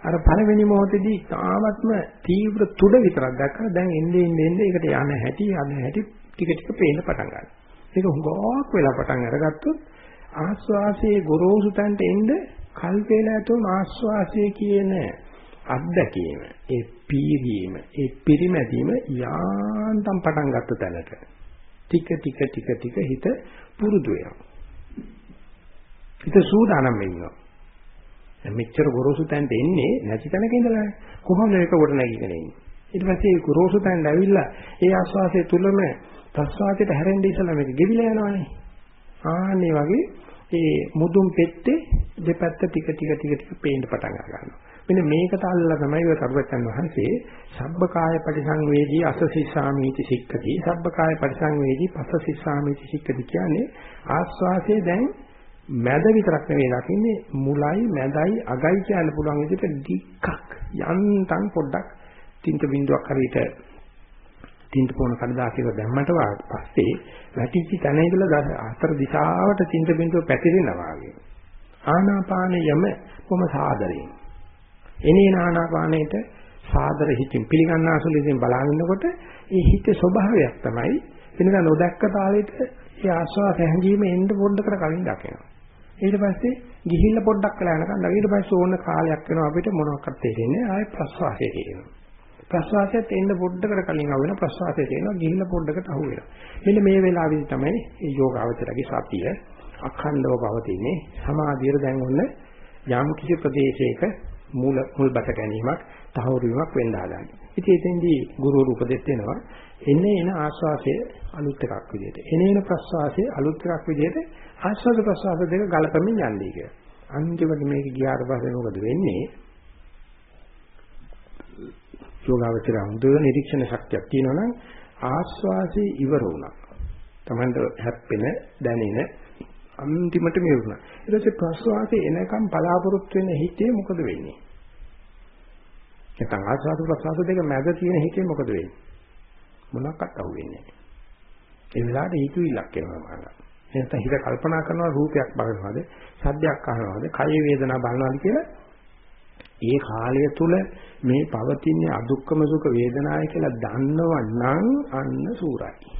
අර පළවෙනි මොහොතේදී තාමත්ම තීව්‍ර තුඩ විතරක් දැක්කම දැන් එන්නේ එන්නේ ඒකට යන හැටි යන හැටි ටික ටික පේන්න පටන් ගන්නවා. ඒක හුඟක් වෙලා පටන් අරගත්තොත් ආස්වාසයේ ගොරෝසු තැනට එන්න කල් වේලා ඇතුළු ආස්වාසයේ කියන අත්දැකීම ඒ පීරීම ඒ පිරිමැදීම යාන්තම් පටන් ගත්ත තැනට ටික ටික ටික ටික හිත පුරුදු වෙනවා. හිත සූදානම් වෙනවා. දැන් මෙච්චර ගොරෝසු තැනට එන්නේ නැති තැනක ඉඳලා කොහොමද මේක කොට නැගිගෙන එන්නේ? ඊට පස්සේ ගොරෝසු තැනට ඇවිල්ලා ඒ ආස්වාසය තුලම ප්‍රස්වාසයට හැරෙන්න ඉස්සලා මේක ගෙවිලා යනවානේ. ආන්නේ වගේ ඒ මුදුන් පෙත්තේ දෙපැත්ත ටික ටික ටික ටික පේන්න පටන් ගන්නවා. මෙන්න මේකට අල්ලලා තමයි ඔය සර්වචන් වහන්සේ සබ්බකාය පරිසංවේදී අසසිස්සාමීති සික්කති සබ්බකාය පරිසංවේදී පසසිස්සාමීති සික්කති කියන්නේ ආස්වාසයේ දැන් මැද විතරක් නෙවෙයි දකින්නේ මුලයි මැදයි අගයි කියන්න පුළුවන් විදිහට ඩික්ක් යන්තම් පොඩ්ඩක් තින්ත බින්දුවක් හරියට තින්ත පොන කඩදාසියක දැම්මට පස්සේ වැටිච්ච තැන ඉඳලා හතර දිශාවට තින්ත බින්දුව පැතිරෙනවා වගේ ආනාපානයම කොම සාදරයෙන් එනේන ආනාපානයට සාදර හිතින් පිළිගන්නාසුළු ඉතින් බලනකොට ඒ හිතේ ස්වභාවයක් තමයි වෙනද නොදැක්ක තාලෙට ඒ ආස්වාද හැංගීම එන්න පොඩ්ඩකට කලින් දකිනවා. ඊට පස්සේ ගිහිල්ලා පොඩ්ඩක් වෙලා යනකම් ඊට පස්සේ ඕන කාලයක් වෙනවා අපිට මොනවක්වත් තේරෙන්නේ ආයෙ ප්‍රස්වාසය තේරෙනවා. ප්‍රස්වාසයත් එන්න පොඩ්ඩකට කලින් අහු වෙන ප්‍රස්වාසය තේරෙනවා ගිහිල්ලා පොඩ්ඩකට අහු වෙනවා. මෙන්න මේ වෙලාවෙදි තමයි මේ යෝගාවචරගේ සතිය අඛණ්ඩව පවතින්නේ සමාධියට දැන් ඔන්න යම් කිසි ප්‍රදේශයක මූල මුල්බට ගැනීමක් තහවුරු වීමක් වෙන්න ආදාන්නේ. ඉතින් එතෙන්දී ගුරුවරු උපදෙස් දෙනවා එන්නේ එන ආස්වාසය අලුත් එකක් විදිහට. එනේන ප්‍රස්වාසය අලුත් එකක් විදිහට ආස්වාද ප්‍රස්වාස දෙක ගලපමින් යන්නේ කියලා. අන්තිමට මේක ගියාට පස්සේ මොකද වෙන්නේ? යෝගාවචර හොඳ නිරීක්ෂණ ශක්තියක් තියෙනවා නම් ආස්වාසේ ඉවර වුණා. Tamanට හැප්පෙන දැනෙන අන්තිමට මේ වුණා. ඊට පස්සේ ප්‍රස්වාසයේ එනකම් බලාපොරොත්තු වෙන හිතේ මොකද වෙන්නේ? නැත්නම් ආස්වාද ප්‍රස්වාස දෙක මැද තියෙන හිතේ මොකද වෙන්නේ? මොනක්වත් අහුවෙන්නේ නැහැ. ඒ වෙලාවට හිතුවිල්ලක් එනවා මම. නැත්නම් හිත කල්පනා කරනවා රූපයක් බලනවාද, සද්දයක් අහනවාද, කය වේදනා බලනවාද කියලා ඒ කාලය තුල මේ පවතින අදුක්කම සුඛ වේදනාය කියලා දන්නවනම් අන්න සූරයි.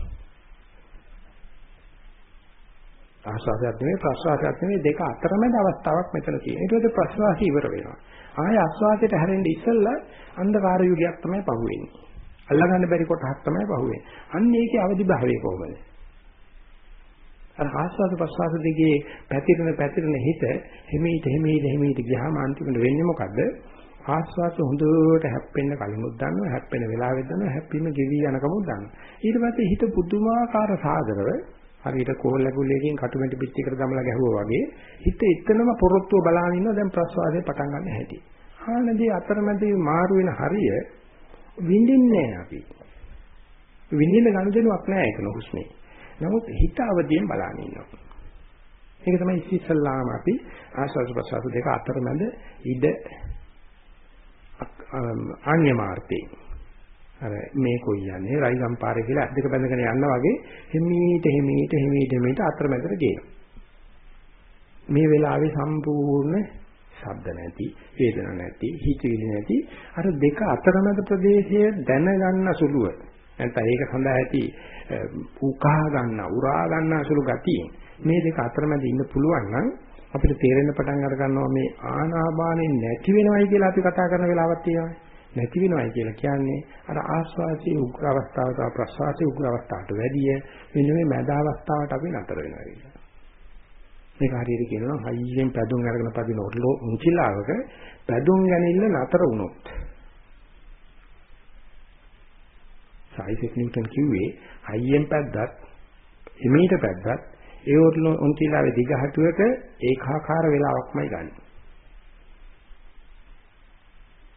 ආස්වාදයක් නෙවෙයි ප්‍රස්වාසයක් නෙවෙයි දෙක අතරමැද අවස්ථාවක් මෙතන තියෙනවා. ඊට පස්සේ ප්‍රස්වාසය ඉවර වෙනවා. ආය ආස්වාදයට හැරෙන්න ඉස්සෙල්ලා අන්ධකාර යුගයක් තමයි පහුවෙන්නේ. අල්ලගන්න බැරි කොටහක් තමයි පහුවෙන්නේ. අන්න ඒකේ අවදි භාවය කොහොමද? අර ආස්වාද ප්‍රස්වාස දෙකේ පැතිරෙන පැතිරෙන හිත හිමීට හිමීට හිමීට ගියාම අන්තිමට වෙන්නේ මොකද්ද? ආස්වාද හොඳට හැප්පෙන්න කලිමුත් දන්නවා හැප්පෙන වෙලාවෙත් දන්නවා හැප්පීම ගෙවි යනකමුත් දන්නවා. ඊට පස්සේ හිත පුදුමාකාර සාදරව හරියට කෝල් ලැබුලේකින් කටුමැටි පිටියකට දමලා ගැහුවා වගේ හිත එතනම පොරොත්තුව බලාගෙන ඉන්නවා දැන් ප්‍රස්වාදේ පටන් ගන්න හැටි. ආනදී අතරමැදි මාරු වෙන හරිය විඳින්නේ අපි. විඳින්න ගනුදෙනුවක් නැහැ ඒක නොහුස්නේ. නමුත් හිත අවදියෙන් බලාගෙන ඉන්නවා. ඒක තමයි ඉස්සෙල්ලාම අපි ආස්වාද ප්‍රසආස දෙක අතරමැද ඉඩ ආන්‍යමාර්ථේ අර මේ කොයි යන්නේ රයිගම් පාරේ කියලා අද්දක බැඳගෙන යනවා වගේ හිමීට හිමීට හිමීට හිමීට අතරමැදට ගේනවා. මේ වෙලාවේ සම්පූර්ණ ශබ්ද නැති, වේදන නැති, හිතවිලි නැති අර දෙක අතරමැද ප්‍රදේශය දැනගන්න සුළුව. නැත්නම් ඒක සඳහා ඇති උකහා ගන්න, උරා ගන්න සුළු ගතියෙන් මේ දෙක අතරමැද ඉන්න පුළුවන් නම් අපිට තේරෙන්න පටන් අර ගන්නවා මේ ආනාපානෙ නැති වෙනවයි කියලා අපි කතා කරන වෙලාවක් තියෙනවා. නැති වෙනවයි කියලා කියන්නේ අර ආස්වාදයේ උග්‍ර අවස්ථාවට ප්‍රසවාසයේ උග්‍ර අවස්ථාවට වැඩිය මෙන්න මේ මැද අවස්ථාවට අපි නතර වෙනවා කියලා. මේක හරියට කියනවා හයියෙන් පැදුම් අරගෙන පදින ඔරලෝ උන්චිලාවක පැදුම් ගැනීම නතර වුණොත් සයිසෙක් නිව්ටන් කිව්වේ හයියෙන් පැද්දත් එමීට පැද්දත් ඒ ඔරලෝ උන්චිලාවේ දිගහටුවක ඒකාකාර වෙලාවක්මයි ගන්න.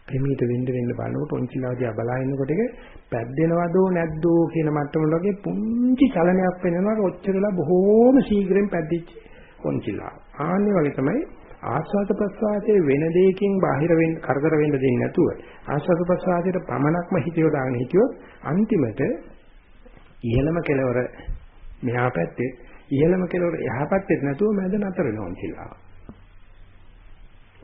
එමීට වෙන්න වෙන්න බලනකොට උන්චිලාවදී බලා ඉන්නකොට ඒක පැද්දෙනවදෝ නැද්දෝ කියන මට්ටම වගේ පුංචි චලනයක් වෙනවා ඔච්චරලා බොහෝම ශීඝ්‍රයෙන් පැද්දිච්ච උන්චිලා. ආන්නේ වගේ තමයි ආස්වාද ප්‍රසආතයේ වෙන දෙයකින් බාහිර වෙන්න කරදර වෙන්න දෙන්නේ නැතුව ආස්වාද ප්‍රසආතයට පමණක්ම හිත යොදාගෙන හිටියොත් අන්තිමට ඉහළම කෙලවර මෙහා පැත්තේ ඉහළම කෙලවර එහා පැත්තේ නැතුව මැද නතර වෙනවා කියලා.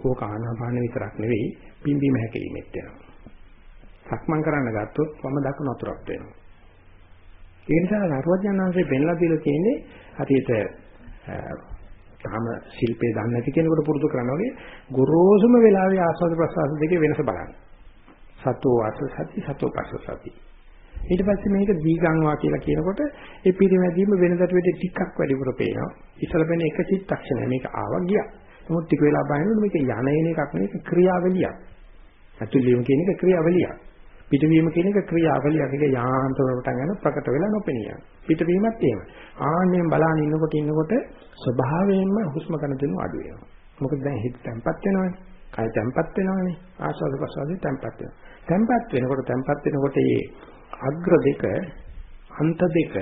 ඕක ආනාපාන විතරක් නෙවෙයි පිම්බීම හැකීමෙත් වෙනවා. සක්මන් කරන්න ගත්තොත් වම දකුණු අතුරක් වෙනවා. ඒ නිසා නරවඥාන්සේ පෙන්ලා දීලා තියෙන්නේ හරියට තාම ශිල්පේ දන්නේ නැති කෙනෙකුට පුරුදු කරනවා වගේ ගොරෝසුම වෙලාවේ ආස්වාද ප්‍රසආස දෙකේ වෙනස බලන්න. සතෝ වාස සති සතෝ පස්ස සති. ඊට පස්සේ මේක දීගංවා කියලා කියනකොට ඒ පිරිමැදීම වෙනදට වෙදී ටිකක් වැඩිපුර පේනවා. ඉස්සල වෙන එක චිත්තක්ෂණය මේක ආවා ගියා. නමුත් ටික වෙලා බලනකොට මේක යන එන එකක් නෙවෙයි ක්‍රියාවලියක්. අතුල්වීම කියන එක ක්‍රියාවලියක්. පිටවීම කියන එක ක්‍රියාවලියක්. ඒක යාන්ත්‍රව පටන් ගන්න ප්‍රකට වෙලා නොපෙනිය. පිටවීමත් එහෙම. ආන්නෙන් බලන ඉන්නකොට ඉන්නකොට ස්වභාවයෙන්ම හුස්ම ගන්න දෙනු අඩු වෙනවා. මොකද දැන් හිත තැම්පත් වෙනවනේ. කය තැම්පත් වෙනවනේ. ආස්වාද ප්‍රසවාසය තැම්පත් වෙනවා. තැම්පත් වෙනකොට තැම්පත් වෙනකොට මේ අග්‍ර දෙක අන්ත දෙක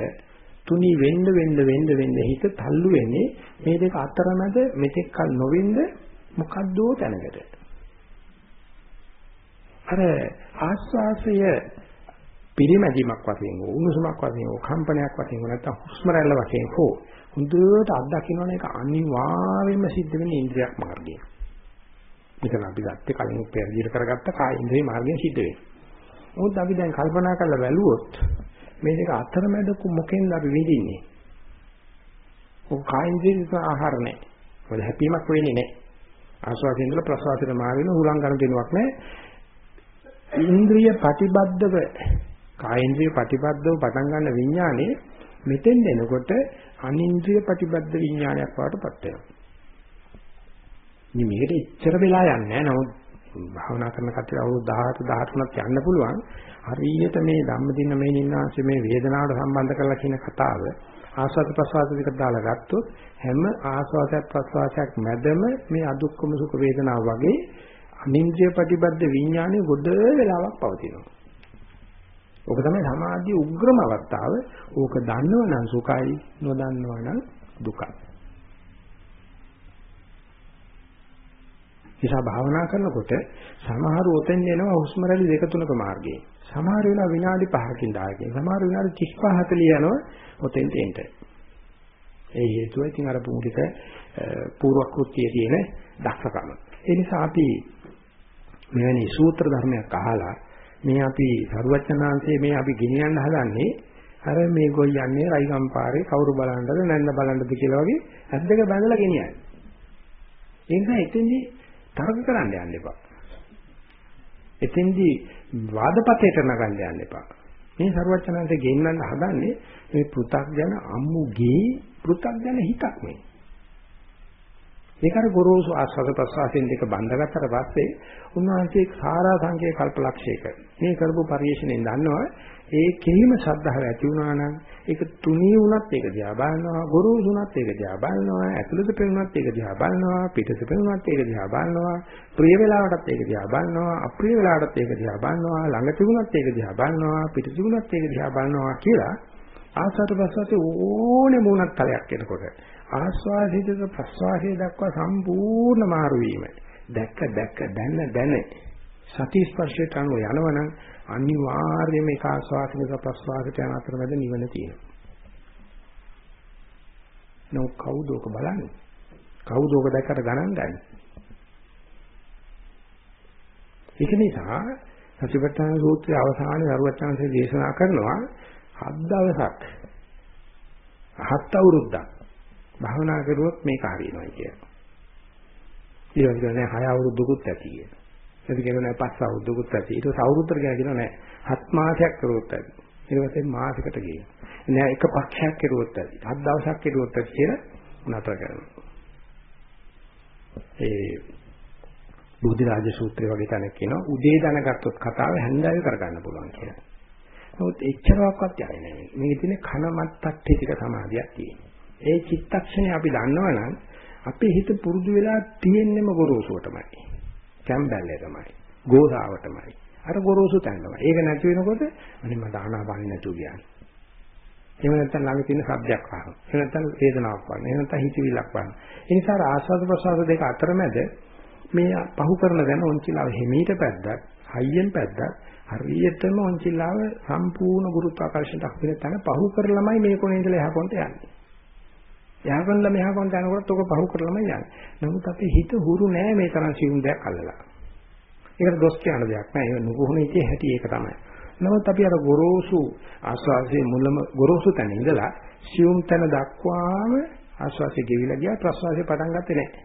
තුනී වෙන්න වෙන්න වෙන්න වෙන්න හිත තල්ලු වෙන්නේ මේ දෙක අතරමැද මෙතෙක් කල නොවෙන්න මොකද්දෝ තැනකට. අර ආස්වාසය පිරිමැදීමක් වශයෙන් හෝ උණුසුමක් වශයෙන් හෝ කම්පනයක් වශයෙන් හෝ නැත්නම් හුස්ම රැල්ල වශයෙන් හෝ හොඳට අත්දකින්නවනේ ඒක අනිවාර්යයෙන්ම සිද්ධ වෙන ඉන්ද්‍රියක් මාර්ගයෙන්. මෙතන අපි ගත්තේ කලින් පෙරදිර කරගත්ත කාය ඉන්ද්‍රිය මාර්ගයෙන් සිද්ධ වෙන්නේ. නමුත් අපි දැන් කල්පනා කරලා බැලුවොත් මේ දෙක අතරමැද මොකෙන්ද අපි විඳින්නේ? ඔක කායින්ද්‍රිය ආහාර නැහැ. මොකද හැපීමක් වෙන්නේ නැහැ. ආස්වාදයෙන් ඉඳලා ප්‍රසවාසයට මාරින උලං ගන්න දෙනුවක් නැහැ. ඉන්ද්‍රිය ප්‍රතිබද්ධව කායින්ද්‍රිය ප්‍රතිබද්ධව පටන් ගන්න විඥානේ මෙතෙන් එනකොට අනින්ද්‍රිය ප්‍රතිබද්ධ විඥානයක් වඩටපත් වෙනවා. ඉතින් මේකට එච්චර වෙලා යන්නේ නැහැ. නමුත් භාවනා කරන කට්ටිය අවුරුදු 18 13ක් යන්න පුළුවන්. හරියට මේ ධම්මදින මේ නින්නාංශ මේ වේදනාවට සම්බන්ධ කරලා කියන කතාව ආස්වාද ප්‍රසවාස දෙක දාලා ගත්තොත් හැම ආස්වාදයක් ප්‍රසවාසයක් මැදම මේ අදුක්කම සුඛ වේදනාව වගේ අනින්ද්‍රිය ප්‍රතිබද්ධ විඥානේ ගොඩ වෙලාවක් පවතිනවා. ඕක තමයි සමාධියේ උග්‍රම අවස්ථාව. ඕක දන්නවනම් සුඛයි, නොදන්නවනම් දුකයි. නිසා භාවනා කරනකොට සමහර උතෙන් එනවා හුස්ම රැලි දෙක තුනක මාර්ගයේ. සමහර වෙලාව විනාඩි 5කින් 10කින්. සමහර විනාඩි 35 40 යනවා උතෙන් තෙන්ට. ඒ හේතුව ඉතින් අර පූර්ණික පූර්ව කෘත්‍යයේ තියෙන දක්ෂකම. ඒ නිසා අපි මෙවැනි සූත්‍ර ධර්මයක් අහලා මේ අපි සරුවචනාංශයේ මේ අපි ගෙනියන්න හදන්නේ අර මේ ගොයියන්නේ රයිගම් පාරේ කවුරු බලන්නද නැන්ද බලන්නද කියලා වගේ ඇද්දක බඳලා ගෙනියන්නේ. ඒ නිසා එතෙන්දී තර්ක කරන්න යන්න එපා. එතෙන්දී වාදපතේට නගන්න යන්න එපා. මේ සරුවචනාංශයේ ගෙන්නන්න හදන්නේ මේ පෘ탁ජන අම්මුගේ පෘ탁ජන හිතක් නේ. මේක අර ගොරෝසු ආස්වාද ප්‍රසවාසයෙන් දෙක බඳගත්තට පස්සේ උන්වහන්සේ සාරා සංකේ කල්පලක්ෂයක මේ කරපු පරිශ්‍රණයෙන් දන්නවා ඒ කෙලිම ශ්‍රද්ධාව ඇති වුණා නම් ඒක තුනී වුණත් ඒක දිහා බලනවා ගොරෝසු වුණත් ඒක දිහා බලනවා ඇතුළත පෙනුනත් ඒක දිහා බලනවා පිටත පෙනුනත් ඒක දිහා බලනවා ප්‍රිය වේලාවටත් ඒක දිහා බලනවා අප්‍රිය වේලාවටත් ඒක දිහා බලනවා ළඟ තිබුණත් ඒක දිහා බලනවා පිට තිබුණත් ඒක දිහා බලනවා කියලා ආසාර ප්‍රසවාසයේ ඕනේ මොනක් තලයක් එනකොට ආස්වාසිතක ප්‍රස්වාසයේ දක්වා සම්පූර්ණ මාරු වීම දැක්ක දැක්ක දැන දැන සති ස්පර්ශයට අනුව යනවනම් අනිවාර්යයෙන්ම ඒක ආස්වාසික ප්‍රස්වාසයට යන අතරමැද නිවන තියෙනවා. නෝ කවුද ඔක බලන්නේ? කවුද ඔක දැක්කට ගණන් ගන්නේ? ඒක නිසා සතිපට්ඨාන සූත්‍රයේ අවසානයේ අරුවචාන්සේ දේශනා කරනවා හත් දවසක් හත් අවුරුද්දක් භාවනා කරුවොත් මේක හරියනවා කියලා. ඊළඟට නෑ හය අවුරුද්දකුත් ඇති කියලා. ඒක කියනවා නෑ පස් අවුරුද්දකුත් ඇති. ඊට පස්සේ අවුරුද්දකට කියනවා නෑ හත් මාසයක් කරුවොත් ඇති. ඊට පස්සේ මාසයකට ගියේ. නෑ එක පක්ෂයක් කරුවොත් ඇති. හත් දවසක් කරුවොත් ඇති කියලා නතර කරනවා. ඒ බුද්ධ රාජ සූත්‍රය වගේ තැනක් කියනවා උදේ දැනගත්තොත් කතාව හැන්දෑවේ කරගන්න පුළුවන් කියලා. නමුත් එච්චරවත් යන්නේ නැහැ. මේකේ තියෙන කන මත්තට්ටි ටික සමාධියක් තියෙනවා. ඒ චිත්තක්ෂණය අපි දන්නවනම් අපේ හිත පුරුදු වෙලා තියෙන්නෙම ගොරෝසුවටමයි. කැම්බැල්ලේ තමයි. ගෝසාවටමයි. අර ගොරෝසු තැන තමයි. ඒක නැති වෙනකොට අනේ මට ආනාපානෙ නැතුව ගියානේ. එහෙම නැත්නම් ළඟ තියෙන සබ්ජෙක්ට් වහන. එහෙම නැත්නම් වේදනාවක් වහන. එහෙම නැත්නම් හිතවිල්ලක් වහන. ඒ නිසා ආස්වාද ප්‍රසආස දෙක අතරමැද මේ පහු කරන දැන ඔන්චිලාව හිමීට පැද්දක්, හයියෙන් පැද්දක් හරියටම ඔන්චිලාව සම්පූර්ණ ගුරුත්වාකර්ෂණයට අහුවෙන තැන පහු කරලමයි මේ කොනේ ඉඳලා එහා කොනට යන්නේ. එහා කොනල මෙහා කොනට යනකොට ඔක පහු කරලමයි යන්නේ. නමුත් අපේ හිත හුරු නෑ මේ තරම් සිවුම් දෙයක් අල්ලලා. ඒකට දොස් කියන දෙයක් නෑ. ඒ නුගුහුණ ඉතිේ හැටි ඒක තමයි. නමුත් අපි අර ගොරෝසු ආස්වාසේ මුලම ගොරෝසු තැන ඉඳලා සියුම් තැන දක්වාම ආස්වාසේ ගෙවිලා ගියා ප්‍රස්වාසේ පටන් ගත්තේ නැහැ.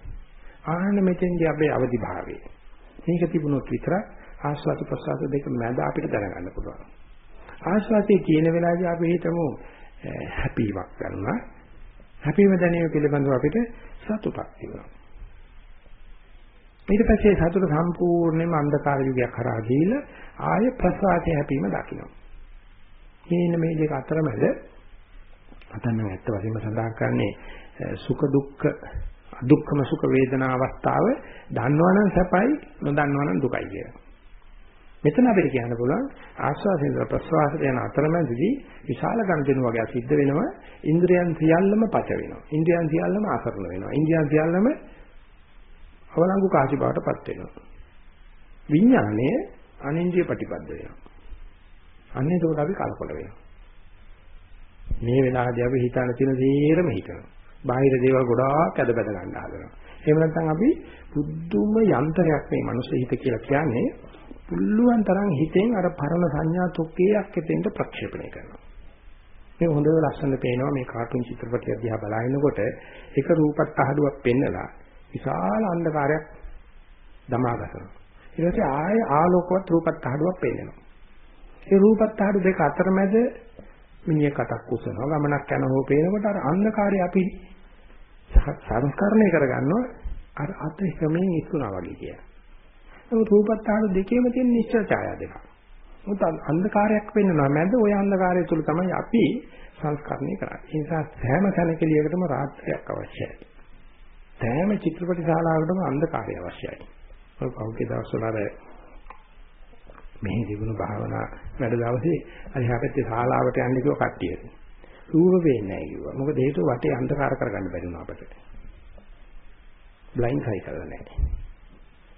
ආන්න මෙතෙන්දී අපේ අවදි භාවය. මේක තිබුණොත් විතර ආස්වාද ප්‍රස්වාස දෙක මැද අපිට දැනගන්න පුළුවන්. ආස්වාසේ තියෙන වෙලාවදී අපි හිතමු හැපීමක් ගන්නවා. හැපීම දැනීම පිළිබඳව අපිට සතුටක් තියෙනවා. ඊට පස්සේ සතුට සම්පූර්ණයෙන්ම අන්ධකාර යුගයක් කරා ගිහිල්ලා ආය ප්‍රසවාසයේ හැපීම දකින්න. මේන මේ දෙක අතරමැද අතන ඇත්ත වශයෙන්ම සඳහන් කරන්නේ සුඛ දුක්ඛ දුක්ඛම සුඛ වේදනා අවස්ථාව දන්නවනම් සැපයි නොදන්නවනම් දුකයි කියලා. මෙතන අපිට කියන්න පුළුවන් ආස්වාදයෙන් ප්‍රසවාසයට යන අතරමැදදී විශාල ගණදෙනු වගේ සිද්ධ වෙනවා ඉන්ද්‍රයන් සියල්ලම පච වෙනවා. ඉන්ද්‍රයන් සියල්ලම ආසරණ වෙනවා. ඉන්ද්‍රයන් සියල්ලම අවලංගු කාසි බවටපත් වෙනවා. විඥානය අනින්ද්‍රිය ප්‍රතිපද වෙනවා. අන්න එතකොට අපි කලකොල වෙනවා. මේ වෙලාවදී අපි හිතන තියෙන දේරම හිතනවා. බාහිර දේවල් ගොඩාක් ඇද බැද ගන්න හදනවා. එහෙම නැත්නම් අපි බුද්ධුම යන්ත්‍රයක් මේ මනුස්ස හිත කියලා කියන්නේ පුළුවන් තරම් හිතෙන් අර පරම සංඥා තොක්කයක් එතෙන්ට ප්‍රක්ෂේපණය කරනවා. මේ හොඳ ලස්සන පේනවා මේ කාටුන් චිත්‍රපටිය දිහා බලනකොට එක රූපත් අහඩුවක් පෙන්නලා විශාල අන්ධකාරයක් දමා ගන්නවා. ඊට පස්සේ ආය ආලෝකවත් රූපත් අහඩුවක් පෙන්නනවා. ඒ රූපත් අහඩු දෙක අතරමැද මිනිහ කටක් උසනවා ගමනක් යන හෝ පේනකොට අර අන්ධකාරය අපි සංස්කරණය කරගන්නවා අර අත හැමෙන් ඉස්සුනා වගේ කියලා. නමුත් රූපත් අහඩු දෙකේම තියෙන නිශ්චල ඡායා දෙකක්. මොකද අන්ධකාරයක් වෙන්නවා මැද ওই අන්ධකාරය තුල තමයි අපි සංස්කරණය කරන්නේ. ඒ නිසා හැම තැනකලියකටම රාත්‍රියක් අවශ්‍යයි. සෑම චිත්‍රපට ශාලාවකටම අන්ධකාරය අවශ්‍යයි. ඔය පෞද්ගලික දවස්වල අර මෙහි තිබුණු භාවනා වැඩ දවසේ අර හැපැත්තේ ශාලාවට යන්න කිව්ව කට්ටියට. රූප වෙන්නේ නැහැ කිව්වා. මොකද හේතුව වටේ අන්ධකාර කරගන්න බැරි වුණා අපිට. බ්ලයින්ඩ් සයිකල් නැහැ.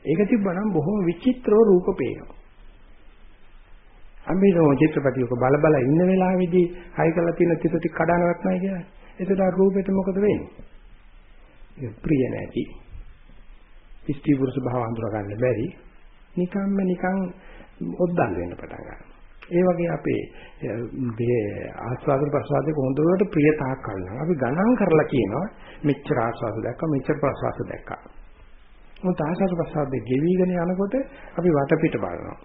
ඒක තිබ්බනම් බොහොම විචිත්‍රව රූප පේනවා. අම්බිනෝ චිත්‍රපටියක බල බල ඉන්න වෙලාවේදී හයි කරලා තියෙන තිත ටික කඩනවත් නැහැ කියලා. එතකොට රූපෙට මොකද වෙන්නේ? ප්‍රිය නැති ස්ත්‍රී පුරුෂ භාව අඳුර ගන්න බැරි නිකම්ම නිකන් ඔද්දල් වෙන්න පටන් ගන්නවා. ඒ වගේ අපේ මේ ආස්වාද ප්‍රසවාද කොහොඳට ප්‍රියතාවක් කරනවා. අපි ගණන් කරලා කියනවා මෙච්චර ආස්වාද දැක්කා මෙච්චර ප්‍රසවාද දැක්කා. මොකද ආස්වාද ප්‍රසවාද ගෙවිගෙන යනකොට අපි වටපිට බලනවා.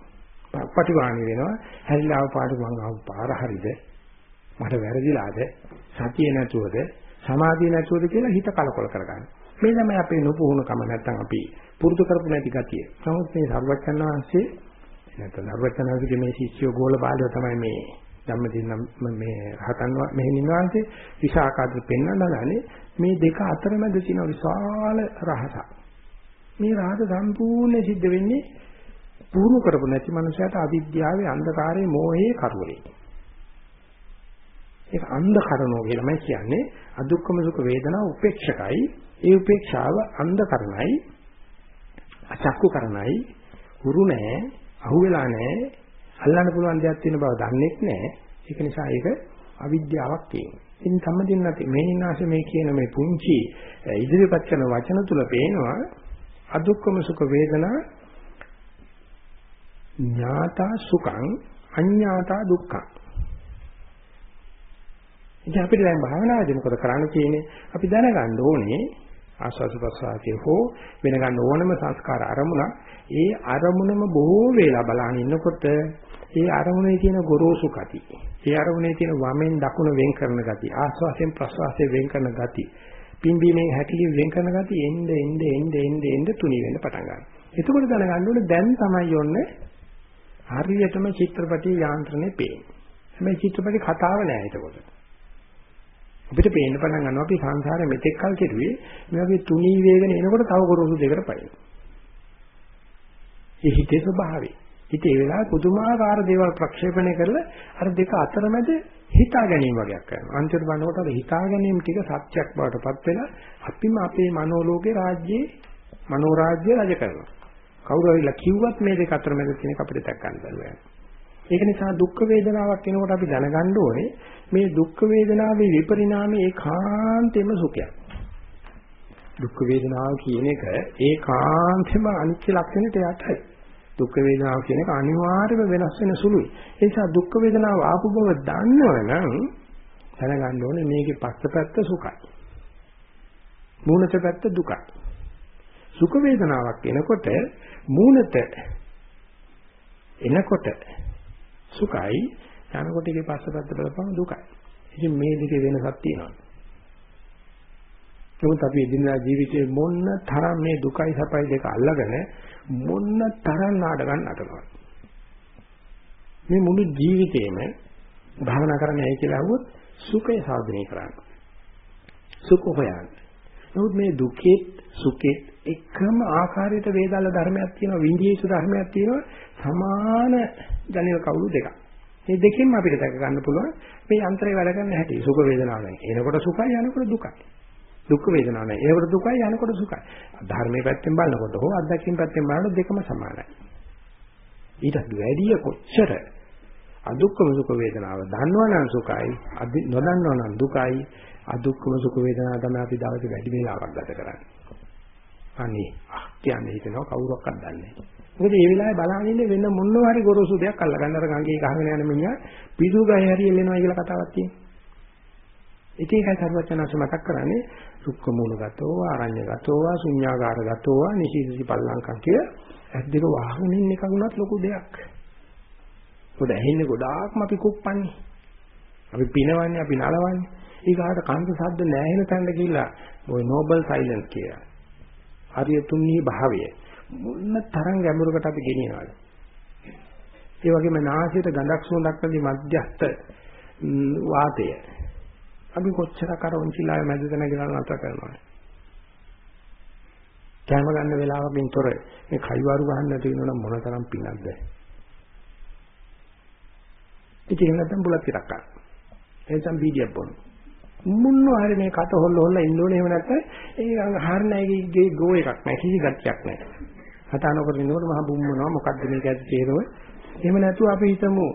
පටිවාණි වෙනවා. හැරිලාව පාඩු මං ආව පාර හරිද? මට වැරදිලාද? සතිය නැතුවද? සමාධිය නැතුවද කියලා හිත කලකොල කරගන්න. මේ තමයි අපේ නොපුහුණුකම නැත්තම් අපි පුරුදු කරපු නැති ගතිය. නමුත් මේ සර්වචන් වහන්සේ නැත්නම් සර්වචන් වහන්සේගේ මේ ශිෂ්‍යෝ ගෝල බාලය තමයි මේ ධම්මදින මේ රහතන් මෙහෙණින් වහන්සේ විශාකාද පෙන්වන්න හදනේ මේ දෙක අතරමැද තියෙන විශාල රහසක්. මේ රහස සම්පූර්ණ සිද්ධ වෙන්නේ පුහුණු කරපු නැති මනුස්සයට අවිද්‍යාවේ අන්ධකාරයේ මෝහයේ කරවලේ. ඒක අන්ධකරණෝ කියලාමයි කියන්නේ. අදුක්කම සුඛ වේදනා උපේක්ෂකයි. ඒ උපේක්ෂාව අන්ධකරණයි. අචක්කු කරණයි. හුරු නෑ. අහුවෙලා නෑ. අල්ලන්න පුළුවන් දෙයක් තියෙන බව දන්නේ නැහැ ඒක නිසා ඒක අවිද්‍යාවක් තියෙනවා ඉතින් සම්මදින්න නැති මේ ඉන්නාසේ මේ කියන මේ පුංචි ඉදිරිපත් කරන වචන තුල පේනවා අදුක්කම සුඛ වේදනා ඥාතා සුඛං අඤ්ඤාතා දුක්ඛං ඉතින් අපිට දැන් භාවනාවේදී මොකද කරන්න තියෙන්නේ? අපි දැනගන්න ඕනේ ආස්වාද ප්‍රසආතේ හෝ වෙන ගන්න ඕනම සංස්කාර අරමුණ ඒ අරමුණම බොහෝ වේලා බලන ඉන්නකොට ඒ අරමුණේ තියෙන ගොරෝසු ගති ඒ අරමුණේ තියෙන වමෙන් දකුණ වෙන් කරන ගති ආස්වාසයෙන් ප්‍රසවාසයෙන් වෙන් කරන ගති පිම්බීමෙන් හැකිලින් වෙන් කරන ගති එnde එnde එnde එnde එnde තුනී වෙන්න පටන් ගන්නවා එතකොට දැනගන්න ඕනේ දැන් තමයි යන්නේ හරියටම චිත්‍රපටි යාන්ත්‍රණේ පේන්නේ හැබැයි චිත්‍රපටි කතාව නෑ එතකොට අපිට පේන්න පටන් ගන්නවා අපි සංසාරේ මෙතෙක් කල් කෙරුවේ මේ වගේ තුනී වේගන එනකොට තව ගොරෝසු දෙකට පයින්. ඒ හිතේ ස්වභාවය. හිතේ වෙලාව පුදුමාකාර දේවල් ප්‍රක්ෂේපණය කරලා අර දෙක අතරමැද හිතා ගැනීම වගේක් කරනවා. අන්තිමට බලනකොට අර හිතා ගැනීම ටික සත්‍යක් බවට පත් වෙලා අපිම අපේ මනෝලෝකේ රාජ්‍යයේ මනෝ රාජ්‍ය රජ කරනවා. කවුරු හරි කිව්වත් මේ දෙක අතරමැද තියෙන අපිට දැක් ගන්න බැහැ. ඒක නිසා දුක් වේදනාවක් එනකොට අපි දැනගන්න ඕනේ මේ දුක් වේදනාවේ විපරිණාමය ඒකාන්තෙම සුඛයක්. දුක් වේදනාව කියන එක ඒකාන්තෙම අනිත්‍ය ලක්ෂණයට යටයි. දුක් වේදනාව කියන එක අනිවාර්යයෙන්ම වෙනස් වෙන සුළුයි. ඒ නිසා දුක් වේදනාව ආපු බව දන්නවනම් දැනගන්න ඕනේ මේකේ පස්සපැත්ත සුඛයි. මූණත පැත්ත දුකයි. සුඛ වේදනාවක් එනකොට මූණත එනකොට සුඛයි යනකොට ඒකේ පස්සපැත්ත බලපම දුකයි. ඉතින් මේ දෙකේ වෙනසක් තියෙනවා. නමුත් අපි එදිනදා ජීවිතේ මොන්න තරම් මේ දුකයි සපයි දෙක අල්ලගෙන මොන්න තරම් නාඩගම් නටනවා. මේ මුළු ජීවිතේම භාවනා කරන්න ඇයි කියලා අහුවොත් සුඛය සාධනය කරන්න. සුඛ හොයන්න. නමුත් මේ දුකේ සුඛේ එකම ආකාරයට වේදාල ධර්මයක් තියෙනවා විඤ්ඤාණ ධර්මයක් තියෙනවා සමාන ජනින කවුරු දෙකක්. මේ දෙකෙන්ම අපිට දැක ගන්න පුළුවන් මේ යන්ත්‍රය වැඩ කරන හැටි. සුඛ වේදනාව නැහැ. එනකොට සුඛයි යනකොට දුකයි. දුක් වේදනාව නැහැ. එනකොට දුකයි යනකොට සුඛයි. ධර්මයේ පැත්තෙන් බලනකොට හෝ අධ්‍යක්ෂින් පැත්තෙන් බලනකොට දෙකම සමානයි. ඊට වැඩිය කොච්චර අදුක්කම සුඛ වේදනාව දන්නවනම් සුඛයි නොදන්නවනම් දුකයි අදුක්කම සුඛ වේදනාව තමයි අපි දවසේ වැඩි වේලාවක් ගත කරන්නේ. අනේ අහ කියන්නේ හිතනවා කවුරක්වත් දන්නේ නැහැ. මොකද මේ වෙලාවේ බලන් ඉන්නේ වෙන මොනවා හරි ගොරෝසු දෙයක් අල්ලගන්න අර ගංගේ ගහගෙන යන මිනිහා පිටු ගහේ හරි එල්ලෙනවා කියලා කතාවක් තියෙනවා. ඒක එකයි සර්වඥාන්ස මතක් කරන්නේ රුක්ක මූලගතෝ ආරඤ්‍යගතෝ ශුඤ්ඤාගාරගතෝ නිශීදසි පල්ලංකම් කිය ඇද්දක වහගෙන ඉන්න එක වුණත් ලොකු දෙයක්. පොඩ ඇහින්නේ ගොඩාක්ම අපි කුප්පන්නේ. අපි පිනවන්නේ අපි නලවන්නේ. ඊගාට කන්ද සද්ද නැහැ තැනට ගිහිල්ලා ওই නෝබල් සයිලන්ස් කියලා. හරිය තුන්හි භාවය. මොන තරම් ගැඹුරකට අපි ගෙනියනවද? ඒ වගේම නාසයට ගඳක් සුවඳක් නැති මධ්‍යස්ත වාතය. අපි කොච්චර කරොන්චිලාවේ මැදද නැගලා නැතර කරනවද? කැම ගන්න වෙලාවකින් තොර මේ කයිවාරු ගහන්න නැති වෙනවනම් මොන තරම් පිනක්ද? ඉතින් නැත්තම් බුලත් ටිකක් ගන්න. එතෙන් බීඩියක් බොන්න. මුන්නෝ හරි මේ කට හොල්ල හොල්ල ඉන්න ඕනේ එහෙම නැත්නම් ඒ හරණයිගේ ගෝ එකක් නැහැ කිසි ගැටයක් නැහැ. කතා නොකර ඉන්නකොට මහ බුම්මනවා මොකද්ද මේක ඇති තේරුම එහෙම නැතුව අපි හිතමු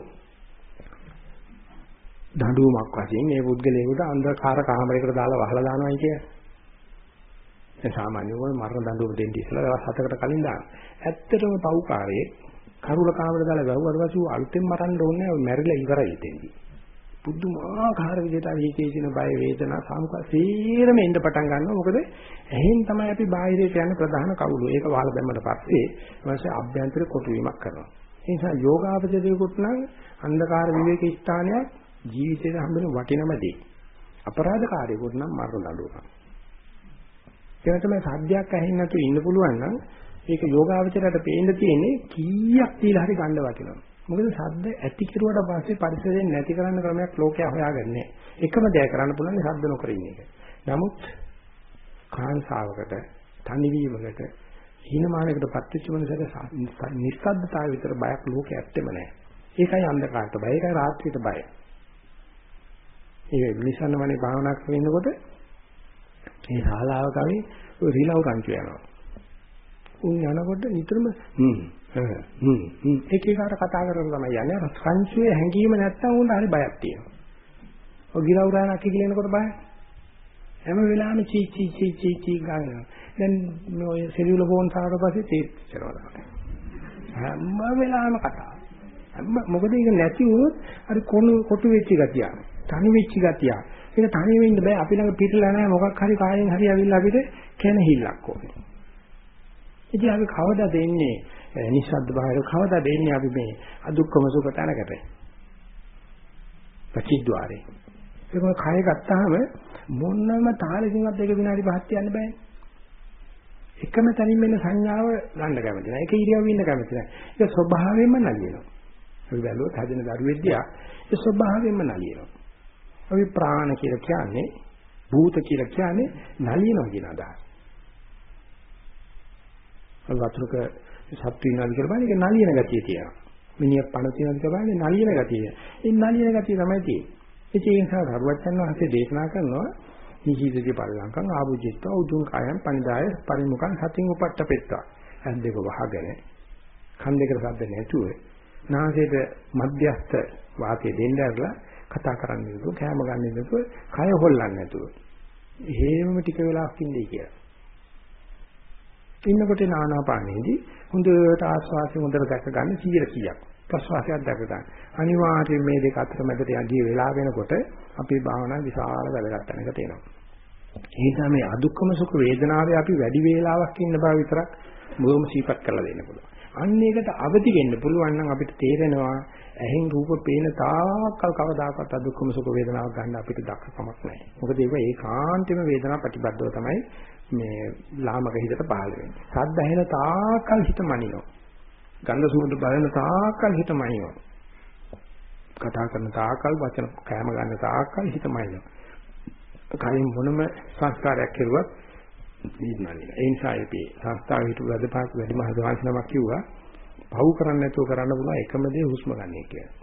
දඬුවමක් වශයෙන් මේ පුද්ගලයාට අන්ධකාර කාමරයකට දාලා වහලා දානවායි කිය. ඒ සාමාන්‍යව මරණ දඬුවම දෙන්න ඉස්සලා දවස් 7කට කලින් දාන. ඇත්තටම පව්කාරයේ කරුල කාමරේ දාලා වැව්වට පස්සේ අලුතෙන් මරන්න ඕනේ මැරිලා ඉවරයි ඉතින්දී. පුදුමාකාර විදිහට අවිකේ තියෙන බය වේදනා සාමුක සීරම එන්න පටන් ගන්නවා මොකද එහෙන් තමයි අපි බාහිරයට යන ප්‍රධාන කවුළු ඒක වහලා දැම්මට පස්සේ ඊපස්සේ අභ්‍යන්තර කොටුවීමක් කරනවා ඒ නිසා යෝගාවචරයේකට නම් අන්ධකාර විවේක ස්ථානයක් ජීවිතේට හම්බෙන වටිනම දේ අපරාධකාරයෙකුට නම් මරණ දඬුවම ඒ තමයි සාධ්‍යයක් ඇහෙන්නේ නැතුව ඉන්න පුළුවන් නම් ඒක යෝගාවචරයට පේන්න තියෙන්නේ කීයක් තියලා හරි ගන්න වටිනවා මොකද ශබ්ද ඇති කෙරුවට පස්සේ පරිසරයෙන් නැති කරන්න ක්‍රමයක් ලෝකයා හොයාගන්නේ එකම දේ කරන්න පුළුවන් ශබ්ද නොකර ඉන්න එක. නමුත් කාංසාවකට, තනිවීමකට, හීනමානයකට පත්වෙච්ච මනසට නිස්සද්දතාවය විතර බයක් ලෝකේ ඇත්තෙම නැහැ. ඒකයි අන්ධකාරයට බය, ඒකයි රාත්‍රියට බය. ඒ විලිසන්නමනේ භාවනා කරනකොට මේ ශාලාව කවි රිලව් රංචු යනවා. උන් යනකොට නිතරම හ්ම් හ්ම් හ්ම් එක එකට කතා කරන තමයි යන්නේ. අර සංචුවේ හැංගීම නැත්තම් උන්ට හරි බයක් තියෙනවා. ඔය ගිරවුරානක් කියනකොට බය. හැම වෙලාවෙම චී චී චී චී චී ගන්නවා. දැන් ඔය සෙලියුල ෆෝන් සාරට පස්සේ තේත් කරනවා. හැම වෙලාවෙම කතා. හැම මොකද ඒක නැති වුණොත් අර කොණු කොටු වෙච්ච ගතිය. තනි වෙච්ච ගතිය. ඒක තනියම ඉන්න බෑ. අපි ළඟ පිටලා නැහැ මොකක් හරි කායෙන් හරි ඇවිල්ලා අපිට කෙනහිල්ලක් ඕනේ. ඉතින් අපි කවදා දෙන්නේ නිස්සද්ද භාවය කවදා දෙන්නේ අපි මේ අදුක්කම සුඛ තැනකට? ප්‍රතිද්වාරේ. ඒක කය ගත්තාම මොනම තාලෙකින්වත් ඒක විනාඩි 5ක් තියන්න බෑනේ. එකම තැනින් වෙන සංඥාව ගන්න කැමති නැහැ. ඒක ඉරියව්වෙ ඉන්න කැමති නැහැ. ඒක ස්වභාවයෙන්ම නලියනවා. අපි බැලුවොත් හදින දරුවෙක්දියා ඒ ස්වභාවයෙන්ම නලියනවා. අපි ප්‍රාණ කියලා කියන්නේ භූත කියලා කියන්නේ නලියනවා කියන අදහස. වතුරක සත්තු ඉන්නවාද කියලා බලන්නේ ඒක නලියන ගතිය තියෙනවා. මිනිහ පණ තියෙනවාද කියලා බලන්නේ නලියන ගතිය. ඒ නලියන ගතිය තමයි තියෙන්නේ. ඒ නිසා දරුවචන් වහන්සේ දේශනා කරනවා නිහිතති පල්ලංකම් ආභුජිත්ව උදුං කායම් පනිදාය පරිමුඛං සතින් උපට්ඨපෙත්තා. ඇස් දෙක වහගෙන කන් දෙකට සද්ද නැතුව නාසයට මධ්‍යස්ත වාතය දෙන්න ඇරලා කතා කරන්නේ නැතුව කෑම ගන්න නැතුව කය හොල්ලන්නේ නැතුව. එහෙමම ටික වෙලාවක් ඉඳී කියලා. ඉන්නකොට නානාපානේදී හොඳට ආස්වාසිය හොඳට දැක ගන්න 100 කීයක්. ප්‍රස්වාසයක් දැක ගන්න. අනිවාර්යයෙන් මේ දෙක අතර මැදට යදී වෙලා වෙනකොට අපේ භාවනාව විශාල වැදගත් තැනකට එනවා. ඒ නිසා මේ අදුක්කම සුඛ වේදනාවේ අපි වැඩි වේලාවක් ඉන්න බව විතරක් මුලම සීපත් කරලා දෙන්න පුළුවන්. අන්න ඒකට අවදි වෙන්න පුළුවන් නම් අපිට තේරෙනවා ඇහෙන් රූප පේන තාක්කල් කවදාකවත් අදුක්කම සුඛ වේදනාවක් ගන්න අපිට දක්කමක් නැහැ. මොකද ඒක ඒකාන්තෙම වේදනා ප්‍රතිබද්ධව තමයි මේ ලාමක හිතට පහළ වෙන්නේ. සද්ද ඇහෙන තාක්කල් හිත මනිනවා. ගන්ධ සුවඳ බලන තාක්කල් හිත මනිනවා. කතා කරන තාක්කල් වචන කෑම ගන්න තාක්කල් හිත මනිනවා. කයින් මොනම සංස්කාරයක් කෙරුවත් ඉන්නන්නේ. ඒ නිසා අපි සංස්ථාව හිටු වැඩපාත වැඩිම හදවාංශ නමක් කිව්වා. පව් කරන්නේ නැතුව කරන්න පුළුවන් එකම දේ හුස්ම ගන්න එක කියලා.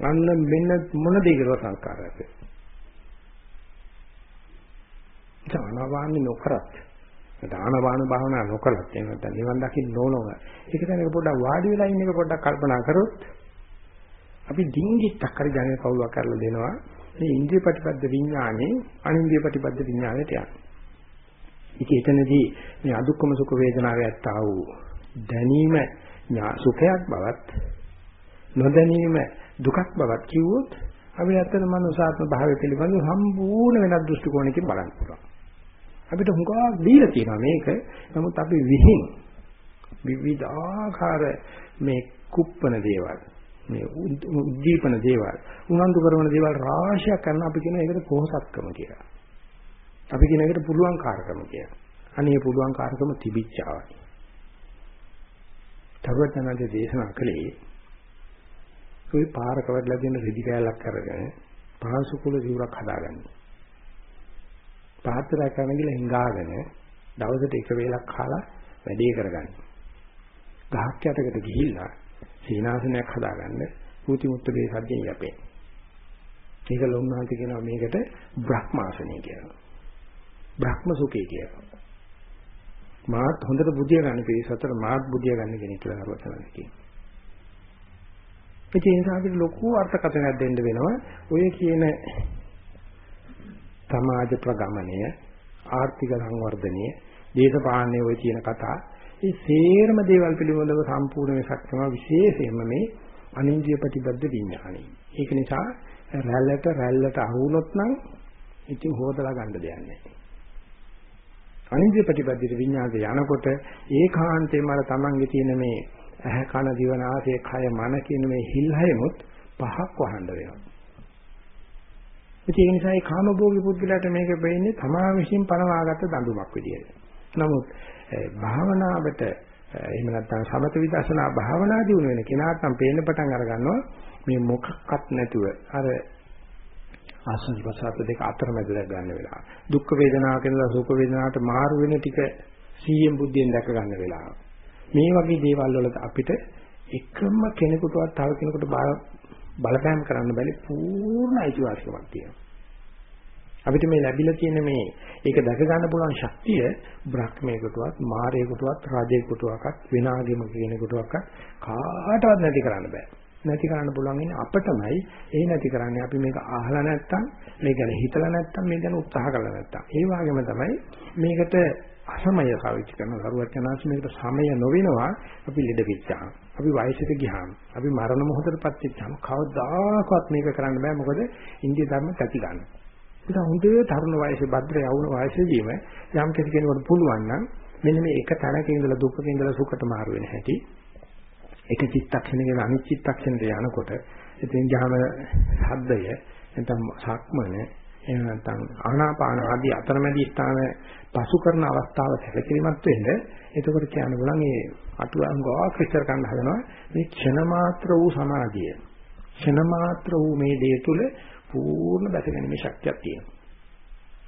අන්න මෙන්න මොන දේ කරුවා සංස්කාරයක්. දානවාන්නේ නොකරත් දානවාන භාවනා නොකරත් එහෙනම් නිවන් දකින්න ඕනම. ඒක තමයි පොඩ්ඩක් වාඩි වෙලා ඉන්න එක පොඩ්ඩක් කල්පනා කරොත් අපි ඩිංගිත්තක් හරි ජනේ කවුලක් කරලා දෙනවා. මේ ඉන්ද්‍රිය ප්‍රතිපද විඥානේ අනින්ද්‍රිය ප්‍රතිපද විඥානයට යනවා. ඉතින් එතනදී මේ අදුක්කම සුඛ වේදනාවේ ඇත්තා වූ දැනීම සුඛයක් බවත් නොදැනීම දුකක් බවත් කිව්වොත් අපි ඇත්තට මනෝසාත්ම භාවය පිළිබඳව සම්පූර්ණ වෙනත් දෘෂ්ටි කෝණයකින් බලන්න පුළුවන්. අපිට හුඟා දීලා තියෙනවා මේක. නමුත් අපි විහිං විවිධාකාර මේ කුප්පන දේවල් මේ උද්දීපන දේවල් උනන්දු කරන දේවල් රාශියක් කරන අපි කියන එකට පොහසත්කම කියලා. අපි කියන එකට පුළුවන් කාර්කම කියලා. අනේ පුළුවන් කාර්කම තිබිච්චාවයි. තවතනදී දේශනා කළේ કોઈ පාරක වැඩලා දෙන රෙදි කෑල්ලක් අරගෙන පාසු කුල ජීවරක් හදාගන්න. පාත්‍රය කරන ගිල හිඟාගෙන දවසට එක වේලක් කාලා වැඩේ කරගන්න. ගහක් යටකට ගිහිල්ලා සීනාසනයක් හදාගන්න පූති මුත්ත මේ සද්දෙන් යපේ. ඒක ලොම්නාන්ති කියනවා මේකට බ්‍රහ්මාසනය කියනවා. බ්‍රහ්ම සුඛය කියනවා. මාත් හොඳට බුදිය ගන්න පිළිස අතර මාත් බුදිය ගන්න කෙනෙක් කියලා හරවතනවා කියනවා. ඒ නිසා අපිට ලොකු අර්ථකථනයක් දෙන්න වෙනවා. ඔය කියන සමාජ ප්‍රගමණය, ආර්ථික සංවර්ධනය, දේශපාලනයේ ඔය කියන කතා මේ සේරම දේවල් පිළිබඳව සම්පූර්ණ වෙසක් තමයි විශේෂයෙන්ම මේ අනින්ද්‍රිය ප්‍රතිබද්ධ විඥානයි. ඒක නිසා රැල්ලට රැල්ලට අහුනොත් නම් ඉතින් හොදලා ගන්න දෙයක් නැහැ. අනින්ද්‍රිය ප්‍රතිබද්ධ විඥානට යනකොට ඒකාන්තයෙන්ම අර තමන්ගේ තියෙන මේ ඇහ කන දිව නාසය කය මන කියන මේ හිල්හයමුත් පහක් වහන්න වෙනවා. ඒ නිසා ඒ කාමභෝගී පුද්ගලයාට මේක වෙන්නේ තමා විශ්ින් පනවාගත්ත දඬුමක් විදියට. නමුත් භාවනාවට එහෙම නැත්නම් සමත විදර්ශනා භාවනා දිනු වෙන කෙනාට නම් පේන්න පටන් අර ගන්නවා මේ මොකක්වත් නැතුව අර ආසන ප්‍රසාර දෙක අතරමැද ගන්න වෙලාව. දුක් වේදනාවක ඉඳලා සුඛ වේදනාවට මාරු වෙන ටික සීයෙන් බුද්ධියෙන් දැක ගන්න වෙලාව. මේ වගේ දේවල් වල අපිට එකම කෙනෙකුටවත් තව කෙනෙකුට බලපෑම් කරන්න බැරි පූර්ණ අයිතිවාසිකමක් තියෙනවා. අපිට මේ ලැබිලා තියෙන මේ ඒක දැක ගන්න පුළුවන් ශක්තිය බ්‍රහ්මයකටවත් මාරයකටවත් රාජයෙකුටවත් විනාගෙම කෙනෙකුටවත් කාටවත් නැති කරන්න බෑ. නැති කරන්න පුළුවන් ඉන්නේ අපටමයි. ඒ නැති කරන්නේ අපි මේක අහලා නැත්තම්, මේක ගැන හිතලා නැත්තම්, මේක ගැන උත්සාහ කරලා නැත්තම්. ඒ වගේම තමයි මේකට අසමය සාවිච්ච කරන කරුවචනාංශ මේකට සමය නොවෙනවා අපි ලෙඩ පිච්චා. අපි වයසට ගියාම අපි මරණ මොහොතටපත් වෙච්චාම කවදාකවත් මේක කරන්න බෑ මොකද ඉන්දිය ධර්ම පැති ගන්න. ඒක හොඳේ තරුණ වයසේ භද්‍ර යවුන වයසේදීම යම් කිසි කෙනෙකුට පුළුවන් නම් මෙන්න මේ එක තැනක ඉඳලා දුකක ඉඳලා සුඛට මාරු වෙන හැටි එක චිත්තක්ෂණයක අනිත් චිත්තක්ෂණයට යනකොට ඉතින් ගහම ශබ්දය නැත්නම් සක්මන එහෙම නැත්නම් ආනාපාන ආදී අතරමැදි ස්ථාන පසු කරන අවස්ථාව සැලකිලිමත් වෙන්න එතකොට කියන්න බලන් ඒ අතුලං ගාක් විස්තර කරන්න හදනවා මේ ක්ෂණ මාත්‍ර වූ සමාධිය. ක්ෂණ මාත්‍ර වූ මේ දේ තුල පූර්ණ බැසගැනීමේ ශක්තියක් තියෙනවා.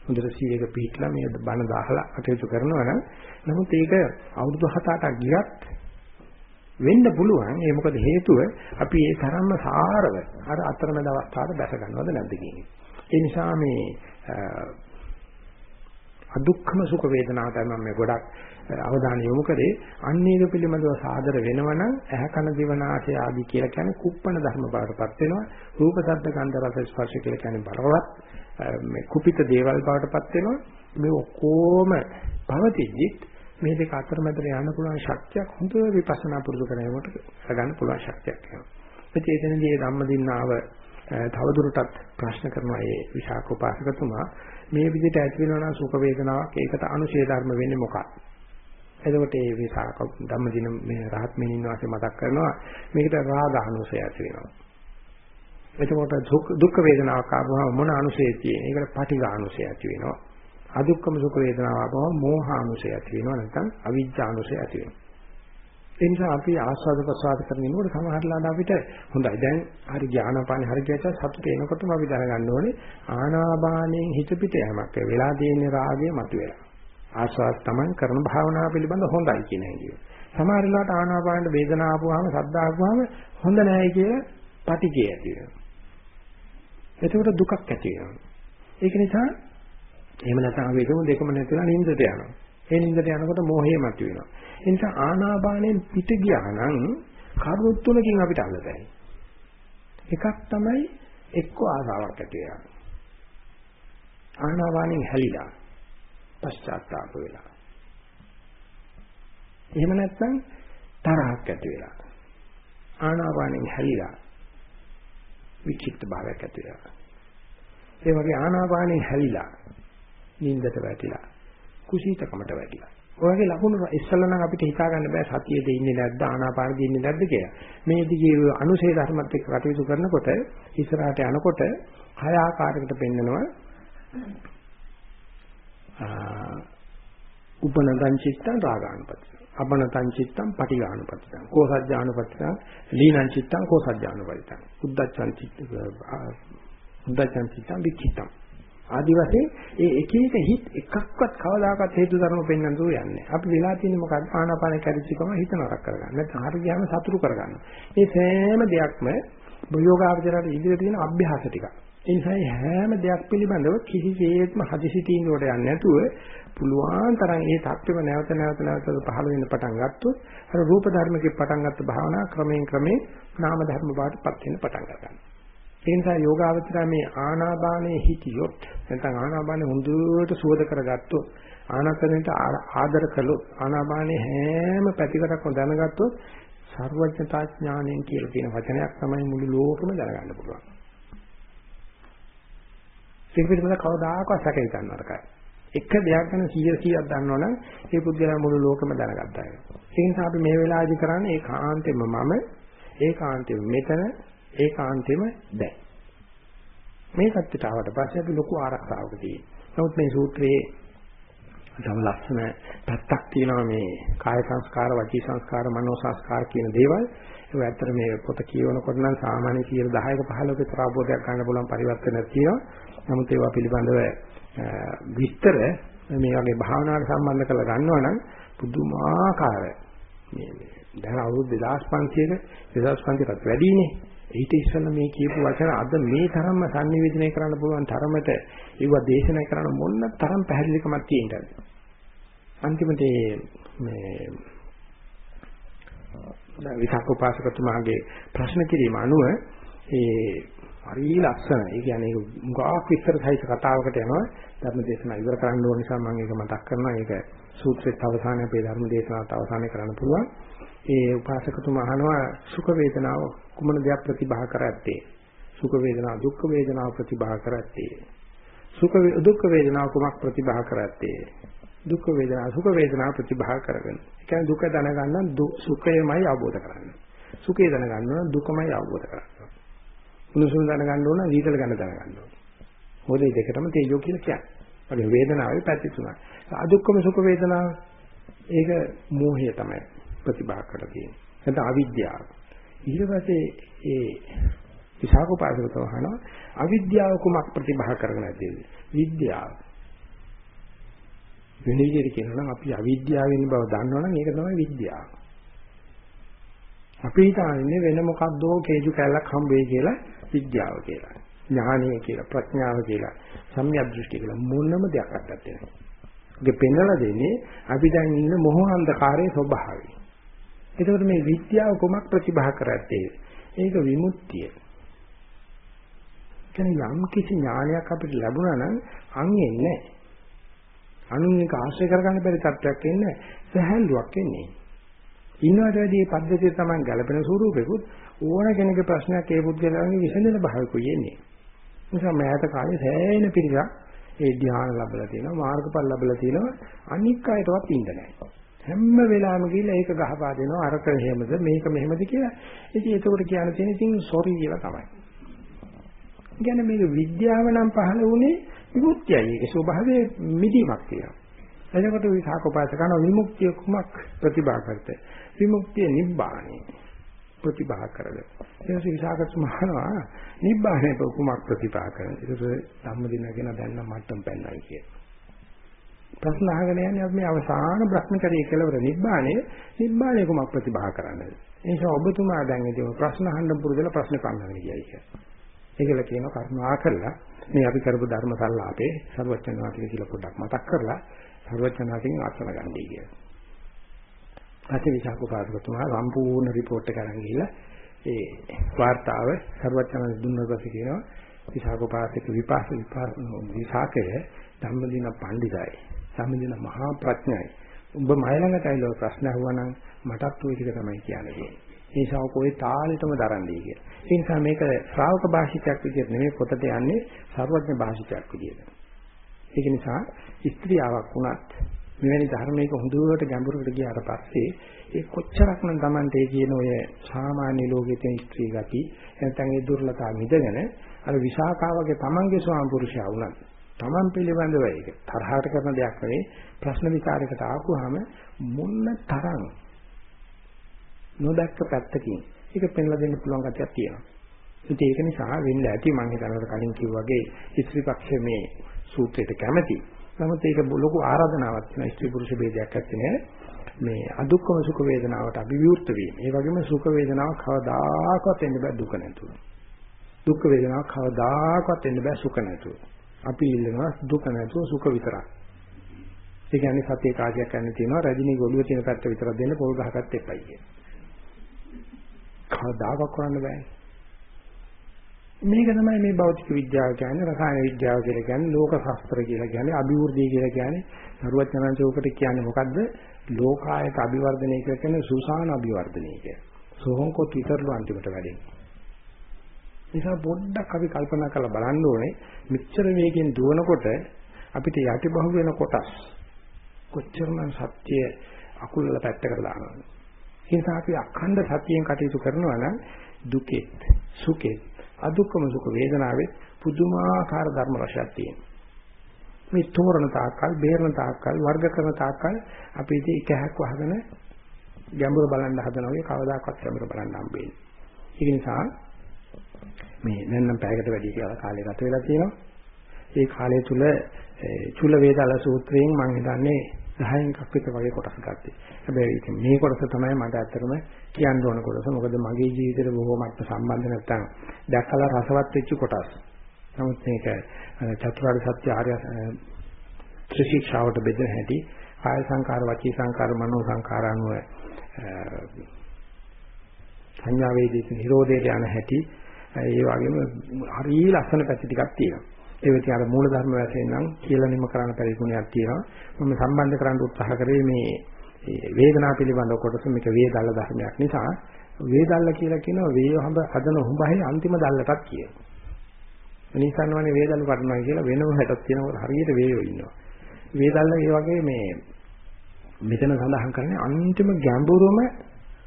හොඳට සීලයක පිළිట్లా මේ බණ දාහලා කටයුතු කරනවා නම් නමුත් ඒක අවුරුදු 7-8ක් ගියත් වෙන්න පුළුවන්. ඒ මොකද හේතුව අපි ඒ තරම්ම සාරව අර අතරමැද අවස්ථාවට බැස ගන්නවද නැද්ද කියන්නේ. ඒ නිසා මේ අදුක්ඛම සුඛ වේදනාවට මම මේ ගොඩක් අවධානය යොමු කරේ. අන්නේක පිළිබඳව සාදර වෙනවනම් ඇහ කන දිව නාසය ආදී කියලා කියන්නේ කුප්පණ ධර්ම බවටපත් වෙනවා. රූප ශබ්ද ගන්ධ රස ස්පර්ශ කියලා කියන්නේ බලවත් මේ කුපිත දේවල් බවටපත් වෙනවා. මේ ඔක්කොම පවතිද්දි මේ දෙක අතරමැද යන්න පුළුවන් ශක්තියක් හොඳ විපස්සනා පුරුදු කරනකොට ගන්න පුළුවන් ශක්තියක් වෙනවා. ඒ චේතනදී ධම්මදින්නාව තවදුරටත් ප්‍රශ්න කරනවා ඒ විශාක උපාසකතුමා මේ විදිහට ඇති වෙනවා නම් සුඛ වේදනාවක් ඒකට අනුශේධ ධර්ම වෙන්නේ මොකක්ද? එතකොට මේ විශාක ධම්මදින මේ රහත් මෙනින් වාසේ මතක් කරනවා මේකට රාග අනුශය ඇති වෙනවා. එතකොට දුක් වේදනාවක් ආවම මොන අනුශේධ තියෙන? ඒකට පටිඝ අනුශය ඇති වෙනවා. අදුක්කම සුඛ වේදනාව ආපම මෝහානුසය ඇති වෙනවා නැත්නම් අවිජ්ජානුසය ඇති වෙනවා. ඒ නිසා අපි ආස්වාද ප්‍රසවාද කරනකොට සමහරලාට අපිට හොඳයි දැන් හරි ඥානපානේ හරි කියච්ච සතුට එනකොටම අපි දැනගන්න ඕනේ ආනාපානෙන් හිත පිට යamak වෙලා තියෙන රාගය මතුවෙලා. ආස්වාද තමන් කරන භාවනාව පිළිබඳ හොඳයි කියන එක. සමහරලාට ආනාපානෙ වේදනාව ආපුවාම සද්දා ආපුවාම හොඳ නැහැ කිය පටිගය ඇති වෙනවා. එතකොට දුකක් ඇති වෙනවා. ඒක නිසා එහෙම නැත්නම් අපි එකම දෙකම නැතිලා නිින්දට යනවා. ඒ නිින්දට යනකොට මෝහය මතුවෙනවා. ඒ නිසා ආනාපානෙන් පිට ගියා නම් කරුණු තුනකින් අපිට අල්ලතයි. එකක් තමයි එක්ක ආසාවක් ඇති වෙනවා. ආනාපානෙන් හැලිලා පශ්චාත්තාප වෙලා. එහෙම නැත්නම් තරහක් ඇති වෙලා. ආනාපානෙන් හැලිලා විචිත්ත භාවයක් ඇති වෙලා. ඒ වගේ ආනාපානෙන් හැලිලා නින්දට වැටිලා කුසීතකමට වැටිලා. ඔයගේ ලකුණු ඉස්සල්ලා නම් අපිට හිතා ගන්න බෑ සතියේද ඉන්නේ නැද්ද ආනාපානෙද ඉන්නේ නැද්ද කියලා. මේ දිගේ අනුසේ ධර්මත් එක්ක කටයුතු කරනකොට ඉස්සරහට යනකොට හය ආකාරයකට පෙන්නනවා. උපනදං චිත්තං රාගානුපති. අපනතං චිත්තං පටිඝානුපතිතං. කෝසජ්ජානුපතිතං ලීනං චිත්තං කෝසජ්ජානුපතිතං. උද්දච්චං චිත්ත උද්දච්චං චිත්තං විචිත්තං. ආදි වශයෙන් ඒ එක එක හිත් එකක්වත් කවදාකවත් හේතු ධර්ම පෙන්වන්න දෝ යන්නේ. අපි වෙලා තියෙන්නේ මොකක්ද? ආනාපාන කැරිච්චකම හිත නරක කරගන්න. නැත්නම් හරි ගියාම සතුරු කරගන්න. මේ සෑම දෙයක්ම යෝගාවචරයට ඉදිරියට තියෙන අභ්‍යාස ටික. ඒ නිසා හැම දෙයක් පිළිබඳව කිසිසේත්ම හදිසි තීන්දුවට යන්නේ නැතුව පුළුවන් තරම් ඒ தත්ත්වෙම නැවත නැවත නැවත පහළ වෙන්න පටන් ගත්තොත් අර රූප ධර්මකේ පටන් ගත්ත භාවනා ක්‍රමයෙන් ක්‍රමයෙන් නාම ධර්ම බාටපත් වෙන්න පටන් ගන්නවා. ඒ නිසා යෝගාවචරය මේ ආනාපානයේ හිටියොත් නැත්නම් ආනාපානෙ හොඳට සුවද කරගත්තොත් ආනාපානෙට ආදර කළොත් ආනාපානයේ හැම පැතිකඩක්ම දැනගත්තොත් සර්වඥතා ඥාණයෙන් කියලා කියන වචනයක් තමයි මුළු ලෝකෙම දැනගන්න පුළුවන්. ඒක පිළිබඳව කවදාකවත් සැකේ ගන්න නරකයි. එක දෙයක් ගැන 100 100ක් දන්නවනම් ඒ පුද්ගලයා මුළු ලෝකෙම දැනගත්තා. ඒ නිසා අපි මේ වෙලාවේදී කරන්නේ ඒකාන්තෙම මම ඒකාන්තෙම මෙතන ඒකාන්තෙම දැන්. මේ සත්‍යට ආවට පස්සේ අපි ලොකු ආරක්ෂාවක තියෙනවා. නමුත් මේ සූත්‍රයේ තව ලක්ෂණ පැත්තක් තියෙනවා මේ කාය සංස්කාර, වචී සංස්කාර, මනෝ සංස්කාර කියන දේවල්. ඒක ඇත්තට මේ පොත කියවනකොට නම් සාමාන්‍ය 10ක 15ක විතර අවබෝධයක් ගන්න පුළුවන් පරිවර්තනයක් තියෙනවා. නමුත් ඒවා පිළිබඳව විස්තර මේ වගේ භාවනාවට සම්බන්ධ කරලා ගන්නවා නම් පුදුමාකාර මේ දැන් අවුරුදු 2500ක 2500කට වැඩිනේ ඊට ඉස්සෙල්ලා මේ කියපු වචන අද මේ තරම්ම sannivedanaya කරන්න පුළුවන් තරමට ඒව දේශනා කරන්න මොන තරම් පැහැදිලිකමක් තියෙනවද අන්තිමට මේ විසක් උපාසකතුමාගේ ප්‍රශ්න කිරීම අනුව ඒ හරි ලස්සන. ඒ කියන්නේ මුගාක් විස්තර සහිත කතාවකට යනවා. ධර්ම දේශනාව ඉවර කරන්න ඕන නිසා මම ඒක මතක් කරනවා. ඒක සූත්‍රයේ අවසානයේ අපේ ධර්ම දේශනාවත් අවසානයේ කරන්න පුළුවන්. ඒ උපාසකතුමා අහනවා සුඛ වේදනාව කුමන දෙයක් ප්‍රතිභා කරත්තේ? සුඛ වේදනාව දුක්ඛ වේදනාව ප්‍රතිභා කරත්තේ? සුඛ දුක්ඛ වේදනාව කුමක් ප්‍රතිභා කරත්තේ? දුක්ඛ වේදනාව සුඛ වේදනාව ප්‍රතිභා කරගෙන. ඒ කියන්නේ දුක දැනගන්න සුඛයමයි අවබෝධ කරගන්න. සුඛය දැනගන්න ඕන දුකමයි අවබෝධ කරගන්න. උණුසුම දැනගන්න ඕන සීතල ගන්න දැනගන්න ඕන. මොකද මේ දෙකටම තේජෝ කියලා කියන්නේ. වගේ වේදනාවේ පැති තුනයි. අදුක්කම සුඛ වේදනාව ඒක මෝහය තමයි ප්‍රතිභා කරලා තියෙන්නේ. නැත්නම් අවිද්‍යාව. ඊට පස්සේ ඒ විසාකෝපාසකතව අහනවා අවිද්‍යාව කුමක් ප්‍රතිභා කරගෙන නැද්ද? විද්‍යාව. වෙන විදිහට කියනවා නම් අපි අවිද්‍යාවෙන් බව දන්නවනම් ඒක තමයි විද්‍යාව. අපි හිතන්නේ වෙන මොකක්දෝ කේජු කැලක් හම්බෙයි කියලා විද්‍යාව කියලා. ඥානය කියලා ප්‍රඥාව කියලා සම්‍යක් දෘෂ්ටි කියලා මොනම දෙයක් අත්තත් නැහැ. ඒක පෙන්වලා දෙන්නේ අපි දැන් ඉන්න මොහ අන්ධකාරයේ ස්වභාවය. එතකොට මේ විද්‍යාව කොමක් ප්‍රතිභා කරත්තේ? ඒක විමුක්තිය. කියන්නේ යම් කිසි ඥානයක් අපිට ලැබුණා නම් අන් එන්නේ අනුන් එක ආශ්‍රය කරගන්න බැරි තත්ත්වයක් එන්නේ සහැල්ලුවක් එන්නේ. ඊනවට වැඩි මේ පද්ධතිය තමයි ගැළපෙන ස්වරූපෙකුත් ඕන කෙනෙකුගේ ප්‍රශ්නයක් ඒ පුද්ගලයාගේ විසඳන භාවිකුයි එන්නේ. නිසා මෑත කාලේ සෑහෙන පිළිගා ඒ ධ්‍යාන ලැබලා තියෙනවා මාර්ගඵල ලැබලා තියෙනවා අනික් අයටවත් ඉන්න නැහැ. හැම වෙලාවෙම ගිහලා ඒක ගහපා දෙනවා අරක එහෙමද මේක මෙහෙමද කියලා. ඉතින් ඒකට කියන්න තියෙන ඉතින් සෝරි කියලා තමයි. කියන්නේ මේක විද්‍යාව නම් පහළ වුණේ විමුක්තියයි. ඒකේ ස්වභාවයේ මිදීමක් තියෙනවා. එතකොට විසාකෝපාස කරන විමුක්තිය කුමක් ප්‍රතිභා කරතේ? විමුක්තිය නිබ්බාණය. ප්‍රතිභා කරද. ඊට පස්සේ විසාකත් මහනවා නිබ්බාණය කුමක් ප්‍රතිභා කරද. ඊට පස්සේ ධම්මදින කියන දැන්න මට්ටම් පෙන්නයි කිය. ප්‍රශ්න අහගෙන යන්නේ අපි මේ අවසාන බ්‍රහ්මචර්යය කෙලවර නිබ්බාණය නිබ්බාණය කුමක් ප්‍රතිභා කරන්නද? ඒ නිසා ඔබතුමා දැන් ඉතින් ප්‍රශ්න අහන්න පුරුදුලා ප්‍රශ්න කන්නගෙන ගියයි කියලා. ඒකල කියන කරුණා කරලා මේ අපි කරපු ධර්ම සල්ලාපේ සර්වචන් වාක්‍ය කියලා පොඩ්ඩක් මතක් කරලා සර්වචන් වාක්‍යයෙන් ආසන ගන්නයි කියලා. පස්සේ විසාකෝපාසකතුමා සම්පූර්ණ රිපෝට් එක අරන් ගිහිල්ලා ඒ වාර්තාව සර්වචන දුන්නා පස්සේ කියනවා විසාකෝපාසක විපාක විසාකය ධම්මදින පඬිතයි ධම්මදින මහා ප්‍රඥයි උඹ මයි ළඟට ඇවිල්ලා ප්‍රශ්න අහුවා නම් මටත් ওই ටික තමයි කියන්නේ ඒ නිසා කොයි තාලෙටම දරන්නේ කියලා. ඒ නිසා මේක ශ්‍රාවක භාෂිතයක් විදිහට නෙමෙයි පොතට යන්නේ සර්වඥ භාෂිතයක් විදිහට. ඒක නිසා ස්ත්‍රියාවක් වුණත් මෙවැනි ධර්මයක හොඳට ගැඹුරකට ගියාට පස්සේ ඒ කොච්චරක්නම් Tamante කියන ඔය සාමාන්‍ය ලෝකයේ තියෙන ස්ත්‍රී ගති නැත්නම් ඒ දුර්ලභතා මිදගෙන අර විසාකාවගේ Tamange ස්වාම පුරුෂයා වුණත් Taman පිළිබඳව ඒක තරහට කරන දෙයක් නෙවෙයි ප්‍රශ්න විචාරයකට ආකුවාම මොන්න තරම් නොදැක්ක පැත්තකින් ඒක පෙන්ලා දෙන්න පුළුවන් ගැටියක් තියෙනවා. ඉතින් ඒක නිසා වෙන්න ඇති මම හිතනවා කලින් කිව්වා වගේ ස්ත්‍රී පක්ෂයේ මේ සූත්‍රයට කැමැති නමුත් ඒක ලොකු ආරාධනාවක් වෙන ස්ත්‍රී පුරුෂ ભેදයක් ඇත්තේ මේ අදුක්කම සුඛ වේදනාවට අභිවෘත් වීම. ඒ වගේම සුඛ වේදනාවක් කවදාකවත් එන්න බෑ දුක නැතුව. දුක් වේදනාවක් කවදාකවත් එන්න බෑ සුඛ නැතුව. අපි ඉල්ලනවා දුක නැතුව සුඛ විතරක්. ඒ කියන්නේ සත්‍ය කාර්යයක් කරන්න තියෙනවා රජිනී ගොළුවේ තියෙන පැත්ත විතරක් දෙන්න පොල් ගහකට එපයි කියන. කවදාකවත් කරන්න බෑනේ. මේක තමයි මේ භෞතික විද්‍යාව කියන්නේ රසායන විද්‍යාව කියලා කියන්නේ ලෝක ශාස්ත්‍ර කියලා කියන්නේ අභිවෘද්ධිය කියලා කියන්නේ සරුවචනංශෝකට කියන්නේ මොකද්ද ලෝකායත අභිවර්ධනය කියලා කියන්නේ සුසාන අභිවර්ධනය කිය. සෝහංකොත් විතරලු අන්තිමට වැඩෙන්නේ. නිසා පොඩ්ඩක් අපි කල්පනා කරලා බලන්න ඕනේ මෙච්චර වේගෙන් දුවනකොට අපිට යටිබහුව වෙන කොටස් කොච්චරනම් සත්‍ය අකුලල පැත්තකට දානවද? ඒ නිසා අපි අඛණ්ඩ සත්‍යයෙන් කටයුතු කරනවා නම් දුකෙත් සුඛෙත් අදුක්කම සුඛ වේදනාවේ පුදුමාකාර ධර්ම රසයක් තියෙනවා. මේ තෝරන තාක්කල්, බේරන තාක්කල්, වර්ග කරන තාක්කල් අපි ඉතින් එකහක් වහගෙන ගැඹුර බලන්න හදනවා වගේ කවදාකවත් ගැඹුර බලන්න හම්බෙන්නේ. ඒක නිසා මේ දැන් නම් පැයකට වැඩි කියලා කාලය ගත වෙලා තියෙනවා. ඒ කාලය තුල චුල වේදාල සූත්‍රයෙන් මම හිතන්නේ 10න් එකක් විතර වගේ කොටස් ගත්තේ. හැබැයි ඉතින් මේ කොටස තමයි මට ඇත්තටම කියන්න ඕන කොටස. මොකද මගේ ජීවිතේට බොහෝමත්ම සම්බන්ධ නැත්තම් දැකලා රසවත් වෙච්ච කොටස්. නමුත් මේක චතුරාර්ය සත්‍ය ආර්ය ත්‍රිශික්ෂාවට බෙදෙන හැටි කාය සංකාර, වචී සංකාර, මනෝ සංකාර අනුව සංඥා වේදිත නිරෝධයට යන හැටි ඒ වගේම හරිය ලස්සන පැති ටිකක් තියෙනවා. ඒ වෙති අර මූල ධර්ම වශයෙන් නම් කියලා නිම කරන්න බැරි ගුණයක් තියෙනවා. මම සම්බන්ධ කරන්න උත්සාහ කරේ මේ වේදනාව පිළිබඳව කොටස මේක වේදල්ල ධර්මයක් නිසා වේදල්ල කියලා කියනවා වේය හඹ හදන හුඹහේ අන්තිම දල්ලටත් කියනවා. මිනිස්සන්වනේ වේදල්ල කරනවා කියලා වෙනම හැටක් තියෙනවා හරියට වේයෝ ඉන්නවා. වේදල්ල ඒ වගේ මේ මෙතන සඳහන් කරන්නේ අන්තිම ගැඹුරම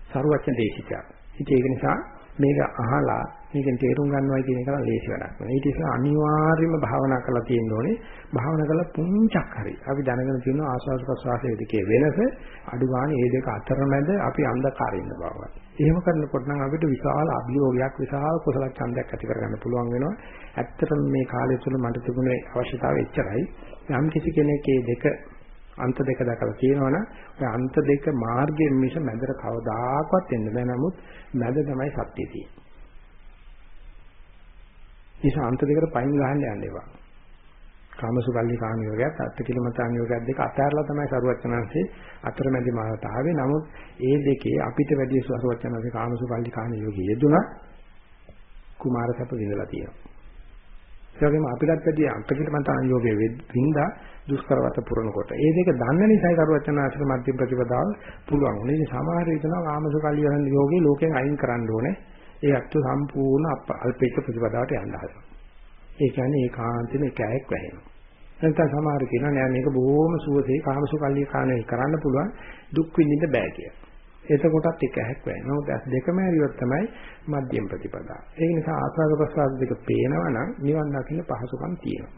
සරුවච්ච දේශිතයක්. ඉතින් ඒක නිසා මේක අහලා මේකෙන් තේරුම් ගන්නවා කියන එක ලේසි වැඩක් නෙවෙයි. ඊට ඉස්සෙල්ලා අනිවාර්යයෙන්ම භාවනා කරලා තියෙන්න ඕනේ. භාවනා කරලා පුංචක් හරි. අපි දැනගෙන තියෙන ආස්වාද ප්‍රසවාසයේ දෙකේ වෙනස අඩු ගන්න මේ දෙක අතරමැද අපි අන්ධකාරේ ඉන්න බවයි. එහෙම කරනකොට නම් අපිට විශාල අභියෝගයක් විශාල කුසල ඡන්දයක් ඇති කරගන්න පුළුවන් වෙනවා. ඇත්තටම මේ කාලය තුල මට තිබුණේ අවශ්‍යතාවය එච්චරයි. යම් කිසි කෙනෙක් මේ දෙක අන්ත දෙක දැකලා තියෙනවනම් ඔය අන්ත දෙක මාර්ගයෙන් මිස මැදට කවදාකවත් එන්න බෑ නමුත් මැද තමයි සත්‍ය තියෙන්නේ. නිසා අන්ත දෙකට පයින් ගහන්න යන්න එපා. කාමසුකල්ලි කාම යෝගයත් අත්තිකිලමතාන් යෝගයත් දෙක අතහැරලා තමයි සරුවචනanse අතරමැදි මාර්ගයට ආවේ. නමුත් ඒ දෙකේ අපිට වැඩි සරුවචනanse කාමසුකල්ලි කාම යෝගයේ යෙදුණා කුමාර සැප විඳලා තියෙනවා. ඒ වගේම අපිටත් වැඩි අත්තිකිලමතාන් යෝගයේ වින්දා දුෂ්කරවත පුරනකොට. ඒ දෙක දන්න නිසායි සරුවචනanse මධ්‍යම ප්‍රතිපදාව පුළුවන්. ඒ සමහර විටනවා කාමසුකල්ලි යෝගේ ලෝකෙන් අයින් කරන්න ඕනේ. ඒ අත්තු සම්පූර්ණ අල්පේක ප්‍රතිපදාවට යන්න හදනවා. ඒ කියන්නේ ඒකාන්තෙම එකෑයක් වැහෙනවා. නැත්නම් සමහර කියනවා නෑ මේක බොහොම සුවසේ කාමසුකල්ලි කාණේ කරන්න පුළුවන් දුක් විඳින්න බෑ කියලා. එතකොටත් එකෑයක් වැහෙනවා. නමුත් ඇස් දෙකම ඇරියොත් තමයි මධ්‍යම ප්‍රතිපදාව. ඒ නිසා ආස්වාද ප්‍රසආද දෙක පේනවා නම් නිවන් දකින්න පහසුකම් තියෙනවා.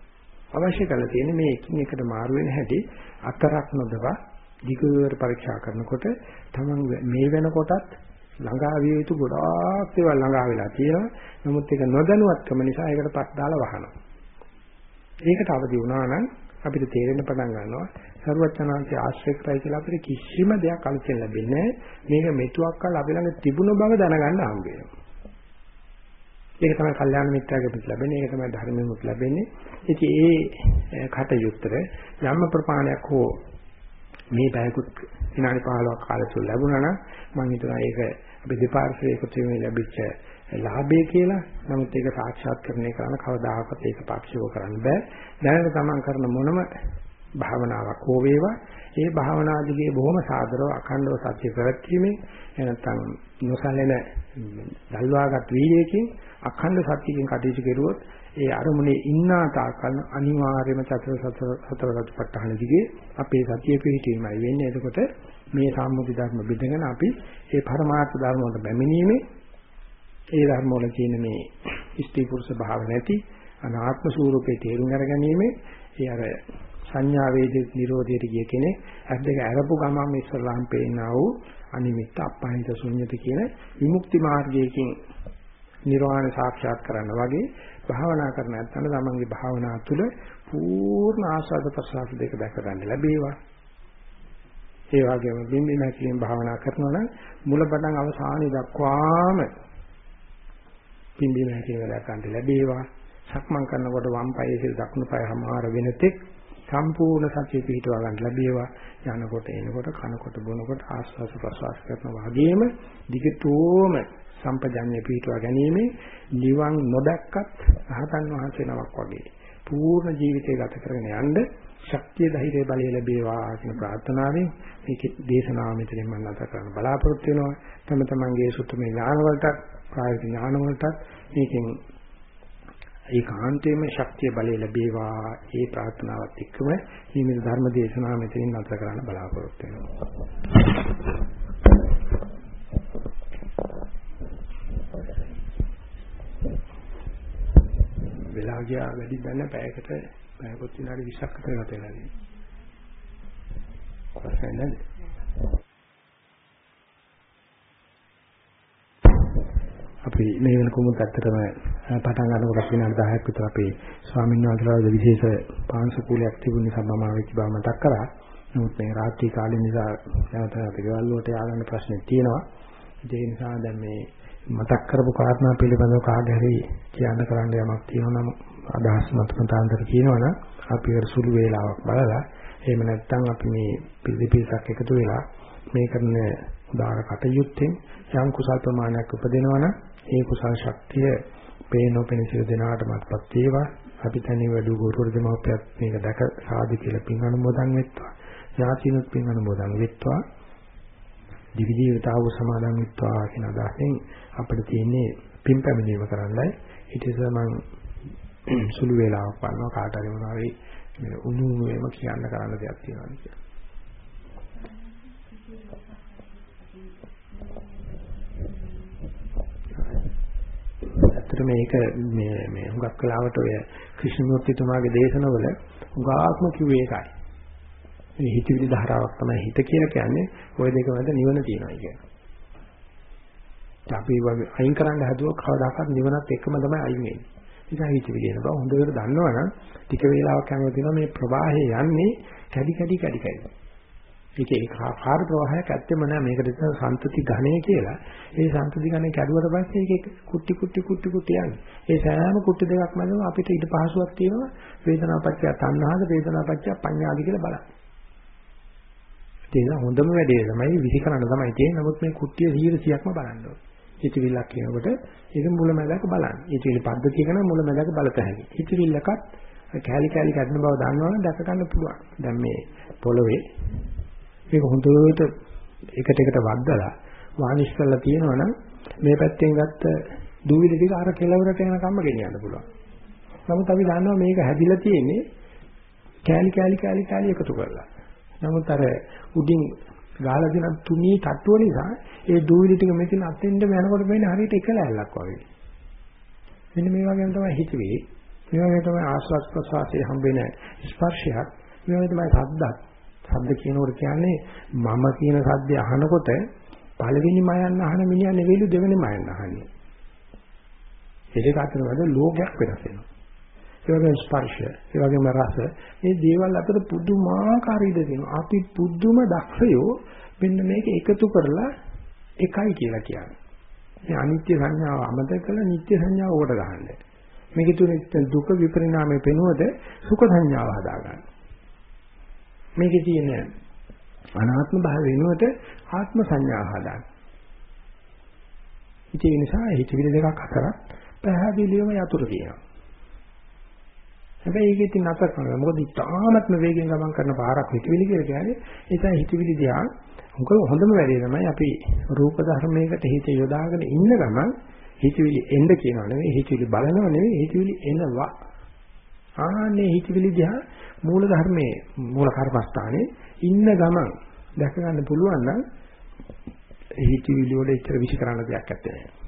අවශ්‍ය කරලා තියෙන්නේ මේ එකින් එකට මාරු වෙන හැටි අතරක් නොදවා දිගට පරීක්ෂා කරනකොට තමන් මේ වෙනකොටත් ළඟා විය යුතු ගොඩාක් ඒවා ළඟා වෙලා තියෙනවා. නමුත් ඒක නොදැනුවත්කම නිසා ඒකට පස් දාලා වහනවා. ඒකට අවදි වුණා නම් අපිට තේරෙන්න පටන් ගන්නවා සරුවචනාංශي ආශ්‍රය කරයි කියලා අපිට කිසිම දෙයක් අලුතෙන් ලැබෙන්නේ මේක මෙතුවක් කල් අපි ළඟ තිබුණ බව දැනගන්න හම්බ වෙනවා. ඒක තමයි කල්යාණ මිත්‍රාගේ පිට ලැබෙන්නේ. ඒක තමයි ධර්මෙමුත් ලැබෙන්නේ. ඉතින් ඒ කටයුත්තර යම් ප්‍රපාණයක් හෝ මේ පැයකුත් විනාඩි 15ක් කාලය තුල ලැබුණා නම් මම හිතනවා ඒක අපි දෙපාර්ශ්වයේ එකතු වෙමින් ලැබිච්ච ලාභය කියලා. නමුත් ඒක සාක්ෂාත් කරන්නේ කරන කවදාකවත් ඒක පාක්ෂිකව කරන්න බෑ. දැනට තමන් කරන මොනම භාවනාවක් හෝ වේවා ඒ භාවනාදිගේ බොහොම සාදරව අඛණ්ඩව සත්‍ය ප්‍රවැත්ීමේ එනතන් නොසලෙන දල්වාගත් වීර්යයෙන් අඛණ්ඩ සත්‍යයෙන් කටයුතු කෙරුවොත් ඒ අරමුණේ ඉන්නා තාකල් අනිවාර්යයෙන්ම චතුර සතර සතර රත්පත්හන දිගේ අපේ සතිය පිහිටීමයි වෙන්නේ. එතකොට මේ සම්මුති ධර්ම බෙදගෙන අපි ඒ පරමාර්ථ ධර්ම වලට බැමිණීමේ ඒ ධර්ම වල තියෙන මේ ඉස්ති පුරුෂ භාව නැති අනාත්ම ස්වરૂපේ තේරුම් අරගැනීමේ ඒ අර සංඥා වේදිත නිරෝධයට ගිය කෙනෙක් ඇස් දෙක අරපු ගමන් ඉස්සරහාම් පේනා වූ අනිමිත්ත අපහිත ශුන්්‍යත කියන විමුක්ති මාර්ගයකින් නිර්වාණ සාක්ෂාත් කරන්න වගේ භාවනා කරන නැත්නම් තමන්ගේ භාවනා තුළ පූර්ණ ආස්වාද ප්‍රසආස දෙක දැක ගන්න ලැබේවා. ඒ වගේම බිම්බි නැතිලින් භාවනා කරනවා නම් මුල පටන් අවසානයේ දක්වාම බිම්බි නැතිලින් දැක ගන්න ලැබේවා. සක්මන් කරනකොට වම් පායේ සිට දකුණු පාය හමාර වෙනතෙක් සම්පූර්ණ සතිය පිහිටවා ගන්න ලැබේවා. යනකොට එනකොට කනකොට බොනකොට ආස්වාද ප්‍රසවාස කරනවා වගේම දිගටම සම්පජඤ්ඤය පිහිටවා ගැනීම නිවන් නොදැක්කත් රහතන් වහන්සේ නමක් වගේ පූර්ණ ජීවිතය ගත කරගෙන යන්න ශක්තිය ධෛර්යය බලය ලැබේවා කියන ප්‍රාර්ථනාවෙන් මේක දේශනාව මෙතනින් මම නැවත කරන්න බලාපොරොත්තු වෙනවා. තම තමන්ගේ සුත්තමේ ඥාන වලට ප්‍රායෝගික ඥාන වලට මේකෙන් ඒකාන්තයෙන්ම ශක්තිය බලය ලැබේවා ඒ ප්‍රාර්ථනාවත් එක්කම මේ ධර්ම දේශනාව මෙතනින් නැවත කරන්න බලාපොරොත්තු වෙනවා. වෙලා ගියා වැඩි දැන පැයකට පැයකොත් විනාඩි 20ක් විතර ගත වෙලා තියෙනවා. ප්‍රශ්න නැද්ද? අපි මේ වෙනකොමුත් ඇත්තටම පටන් ගන්නකොට විනාඩි 10ක් විතර අපේ ස්වාමීන් වහන්සේලාගේ විශේෂ පාංශකූලයක් තිබුණ නිසා මම වෙච්ච බව මතක් කරා. නමුත් මේ රාත්‍රී කාලේ නිසා නැවත නැවත ගෙවල් වලට යාගන්න ප්‍රශ්නේ තියෙනවා. ඒ නිසා දැන් මේ මතක් කරපු කාරණා පිළිබඳව කාගේ හරි කියන්න කරන්න යමක් තියෙනවා නම් අදහස් මතකතාන්තර කියනවනම් අපි ඒක සුළු වේලාවක් බලලා එහෙම නැත්නම් අපි මේ පිළිපිසක් එකතු වෙලා මේ කරන උදාර කටයුත්තෙන් යම් කුසල් ප්‍රමාණයක් උපදිනවනම් ඒ කුසල් ශක්තිය පේනොපෙන සිය දෙනාටමත්පත් වේවා. අපි තනිව වැඩි ගුරුවරු දෙමව්පියත් මේක දැක සාදු කියලා පින් අනුමෝදන් වෙත්වා. ඥාතිනුත් පින් අනුමෝදන් වෙත්වා. දිවි ජීවිතාව සමාදන් වෙත්වා කියන අදහසෙන් අපිට තියෙන්නේ පින් පැමිණීම කරන්නයි. ඊට ඉස්සෙල්ලා මම සුළු වේලාවක් ගන්නවා කාට හරි මොනවා වෙයි මේ උණු උණුවේම කියන්න කරන්න දෙයක් තියෙනවා කියලා. ඇත්තට මේක මේ මේ හුඟක් කලාවට ඔය ක්‍රිෂ්ණමූර්තිතුමාගේ දේශනවල හුඟාත්ම කිව්වේ ඒකයි. මේ හිතවිලි ධාරාවක් තමයි හිත කියලා කියන්නේ ওই දෙක මැද නිවන තියෙනවා කියන්නේ. අපි අයින් කරන්න හදුවොත් කවදාකවත් නිවනත් එක්කම තමයි අයින් වෙන්නේ. නිසා හිතවිලි එන බව හොඳට දන්නවනම් ටික වේලාවක් යනකොට තියෙනවා මේ ප්‍රවාහය යන්නේ කැඩි කැඩි කැඩි කැඩි. ඒක ඒක ආකාර ප්‍රවාහයක් ඇත්තෙම නෑ මේකට තමයි සම්තති ඝණය කියලා. ඒ සම්තති ඝණය කැඩුවට පස්සේ ඒක කුටි කුටි කුටි කුටි යන්නේ. ඒ සෑම කුටි දෙකක් මැදම අපිට ඊට පහසුවක් තියෙනවා වේදනාපච්චය තණ්හාද වේදනාපච්චය පඤ්ඤාද කියලා බලන්න. ඒක හොඳම වැඩේ තමයි විසි කරන්න තමයි තියෙන්නේ. නමුත් මේ කුට්ටිය 100%ක්ම බලන්න ඕනේ. හිතවිල්ලක් කියනකොට ඒක මුලමැදක බලන්න. හිතවිලි පද්ධතිය කරන මුලමැදක බලත හැකි. හිතවිල්ලකත් කෑලි කෑලි කඩන බව දන්නවනම් දැක ගන්න පුළුවන්. දැන් මේ පොළවේ මේක හොඳට එකට එකට වද්දලා වානිෂ් කරලා තියෙනවනම් මේ පැත්තෙන් ගත්ත දූවිලි ටික අර කෙලවරට යනකම්ම ගෙනියන්න පුළුවන්. නමුත් අපි දන්නවා මේක හැදිලා තියෙන්නේ කෑලි කෑලි කෑලි කෑලි එකතු කරලා. නමුත් අර උඩින් ගාලා දෙන තුනී තට්ටුව නිසා ඒ දූවිලි ටික මෙතන අතෙන්ද යනකොට වෙන්නේ හරියට එක ලෑල්ලක් වගේ. මෙන්න මේ වගේම තමයි හිතුවේ. මේ වගේ තමයි ආස්වාද ප්‍රසවාසයේ හම්බෙන ස්පර්ශයක්. මේ වගේ තමයි සද්දත්. සද්ද කියනකොට කියන්නේ මම කියන සද්දය අහනකොට පළවෙනි මයන් අහන මිනිහා නෙවෙයිලු දෙවෙනි මයන් අහන්නේ. ඒ දෙක අතර වල ලෝකයක් වෙනස් වෙනවා. ඒ වගේම ස්පර්ශ, ඒ වගේම රස, මේ දේවල් අතර පුදුමාකාර ඉඩ දෙනවා. අපි පුදුම දක්ෂයෝ මෙන්න මේක එකතු කරලා එකයි කියලා කියන්නේ. මේ අනිත්‍ය සංඥාව අමතක කරලා නිත්‍ය සංඥාව උඩ ගහන්නේ. මේක තුනේ දුක විපරිණාමයේ පෙනුවද සුඛ සංඥාව හදාගන්න. මේකේ තියෙන අනාත්ම භාව වෙනුවට ආත්ම සංඥාව හදාගන්න. ඉතින් ඒ නිසා හිතවිලි දෙකක් අතර පැහැදිලිවම යතුරු තියෙනවා. හැබැයි ඒකෙත් නතර කරනවා. මොකද ඉතාමත්ම වේගෙන් ගමන් කරන පාරක් හිතවිලි කියලා කියන්නේ ඒ නිසා හිතවිලි දිහා මොකද හොඳම වැඩේ තමයි අපි රූප ධර්මයකට හිත යොදාගෙන ඉන්න ගමන් හිතවිලි එන්න කියනවා නෙවෙයි හිතවිලි බලනවා නෙවෙයි හිතවිලි එනවා. ආන්නේ හිතවිලි දිහා මූල ධර්මයේ මූල කර්මස්ථානේ ඉන්න ගමන් දැක ගන්න පුළුවන් නම් හිතවිලි වල ඉතර විශ් කරන්න දෙයක් නැත්තේ.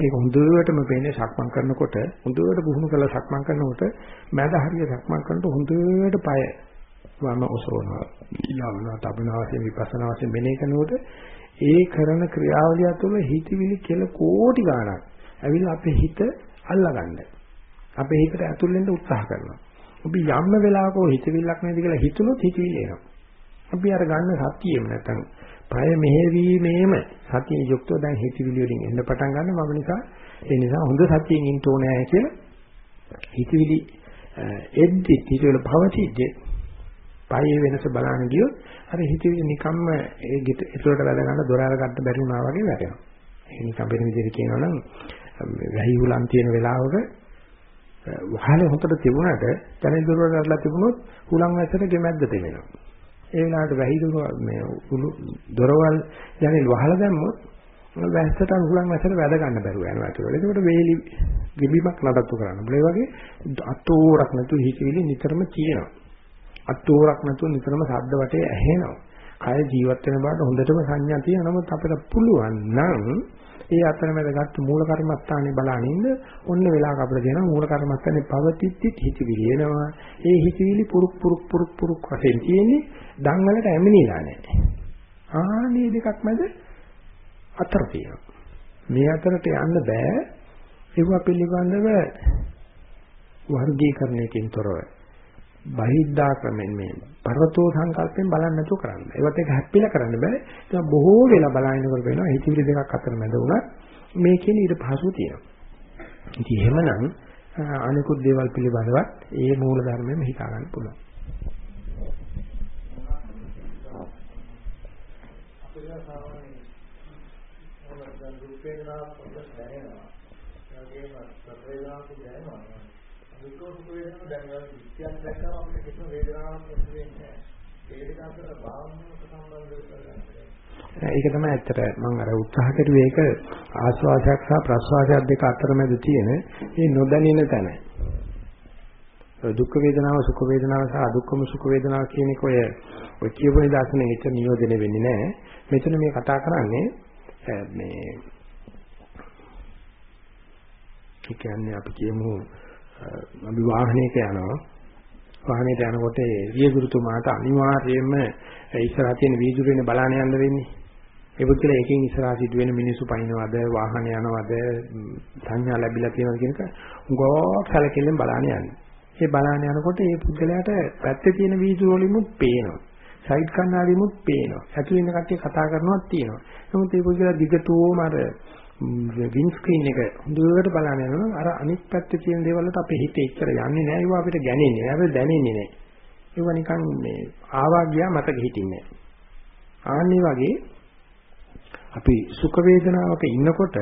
ඒක හොඳටම පේන්නේ සක්මන් කරනකොට හොඳට පුහුණු කරලා සක්මන් කරනකොට මැද හරිය සක්මන් කරනකොට හොඳට পায় වම ඔසවනවා. ඊළඟට තබනවා වශයෙන් විපස්සනා වශයෙන් මෙනේ කරනකොට ඒ කරන ක්‍රියාවලිය තුළ හිතවිලි කෙල කෝටි ගණක් ඇවිල්ලා අපේ හිත අල්ලගන්න. අපේ හිතට ඇතුල් වෙන්න උත්සාහ කරනවා. අපි යම්ම වෙලාවක හිතවිල්ලක් නැති කියලා හිතුනොත් හිතවිලි එනවා. අපි අර ගන්න සතියෙම නැත්නම් පය මෙහෙවීමේම සතිය යුක්තව දැන් හිතවිලි වලින් එන්න පටන් ගන්න මම නිසා ඒ නිසා හොඳ සතියෙන් ඉන්න ඕනේ කියලා හිතවිලි එද්දි හිතවිලි පවතිද්දි පයේ වෙනස බලන්න ගියොත් අර හිතවිලි නිකම්ම ඒ ඒකට වැඩ ගන්න දොර අරගන්න බැරි වුණා වගේ වැටෙනවා. ඒ නිකම් වෙන විදිහට කියනවා නම් වැහි හුලම් තියෙන වෙලාවක වහල හොතට තිබුණාට ජනෙල් දොර වලලා තිබුණොත් හුලම් වැසට ගෙමැද්ද දෙවෙනවා. ඒ වෙලාවට වැහි දොර මේ දොරවල් ජනෙල් වහලා දැම්මොත් වැස්සට හුලම් වැසට වැද ගන්න බැරුව යනවා ඒක. ඒකට වේලි ගෙබිමක් නඩත්තු කරන්න. ඒ වගේ අතෝරක් නැතු හිතවිලි නිතරම තියෙනවා. අතෝරක් නැතුව නිතරම ශබ්ද වටේ ඇහෙනවා. කය ජීවත් වෙන බවට හොඳටම සංඥා තියෙනවා. නමුත් අපිට පුළුවන් නම් ඒ අතරමැද ගත්ත මූල කර්මස්ථානේ බලනින්න ඔන්න වෙලාවක අපිට දෙනවා මූල කර්මස්ථානේ පවතිද්දිත් හිතවිලි එනවා. ඒ හිතවිලි පුරුක් පුරුක් පුරුක් පුරුක් වශයෙන් තියෙන්නේ දන් වලට ඇමිනිලා නැහැ. ආනේ දෙකක් මැද අතර තියෙනවා. මේ අතරට යන්න බෑ. ඒව පිළිබඳව වර්ගීකරණයකින් තොරව බහිද්ධා ක්‍රමෙන් මේ පර්වතෝ සංකල්පයෙන් බලන්න නැතුව කරන්න. ඒවත් ඒක හැප්පිලා කරන්න බෑ. ඒක බොහෝ වෙලා බලනකොට වෙනවා හිතවිලි දෙකක් අතර මැද උනත් මේ කියන ඊට පහසු තියෙනවා. ඉතින් එහෙමනම් අනිකුත් දේවල් පිළිබඳවත් ඒ මූල ධර්මයෙන් හිතා ගන්න පුළුවන්. ඒගොල්ලෝ සතර වේදනාවක් දැනෙනවා. දුක්ඛ සුඛ වේදනාව දැනෙනවා. විත්‍යයක් දැක්කම අපිට කිසිම වේදනාවක් නැති වෙන්නේ නැහැ. ඒ දෙක අතර භාවනාවට සම්බන්ධ කරගන්න. ඒක තමයි ඇත්තට මම අර උත්සාහ කරුවේ ඒක ආස්වාදයක් සහ ප්‍රස්වාදයක් දෙක අතරමැද තියෙන මේ නොදැනෙන තැන. දුක් වේදනාව සුඛ වේදනාව සහ අදුක්කම සුඛ වේදනාව කියන එක ඔය ඔය කියපු නිදර්ශනේ එච්ච නියෝජනය වෙන්නේ නැහැ. මෙතන මේ කතා කරන්නේ මේ ඒ කියන්නේ අපි කියමු අපි වාහනයක යනවා වාහනේට යනකොට ඒ වියගුරුතුමාට අනිවාර්යයෙන්ම ඉස්සරහ තියෙන වීදුරේනේ බලන්න යන්න වෙන්නේ. ඒ පුද්ගල එකකින් ඉස්සරහ සිට වෙන මිනිස්සු පයින්නවද වාහන යනවද සංඥා ලැබිලා තියෙනවද කියන එක උගෝක් සැලකෙල්ලෙන් බලන්න යන්නේ. ඒ බලන්න යනකොට ඒ පුද්ගලයාට පැත්තේ තියෙන වීදුර වලිමුත් පේනවා. සයිඩ් කන්නාඩිමුත් පේනවා. ඇතුළේ ඉන්න කට්ටිය කතා කරනවත් තියෙනවා. නමුත් ඒ පුද්ගලයා දිගටම අර වින් ස්ක්‍රීන් එක හොඳට බලන්න යනවා අර අනිත් පැත්තේ තියෙන දේවල් වලට අපේ හිතේ ඉච්චර යන්නේ නැහැ. ඒවා අපිට ගැනෙන්නේ නැහැ. අපිට දැනෙන්නේ නැහැ. ඒවා නිකන් මේ ආවා ගියා මතක හිටින්නේ නැහැ. ආන්නේ වගේ අපි සුඛ වේදනාවක ඉන්නකොට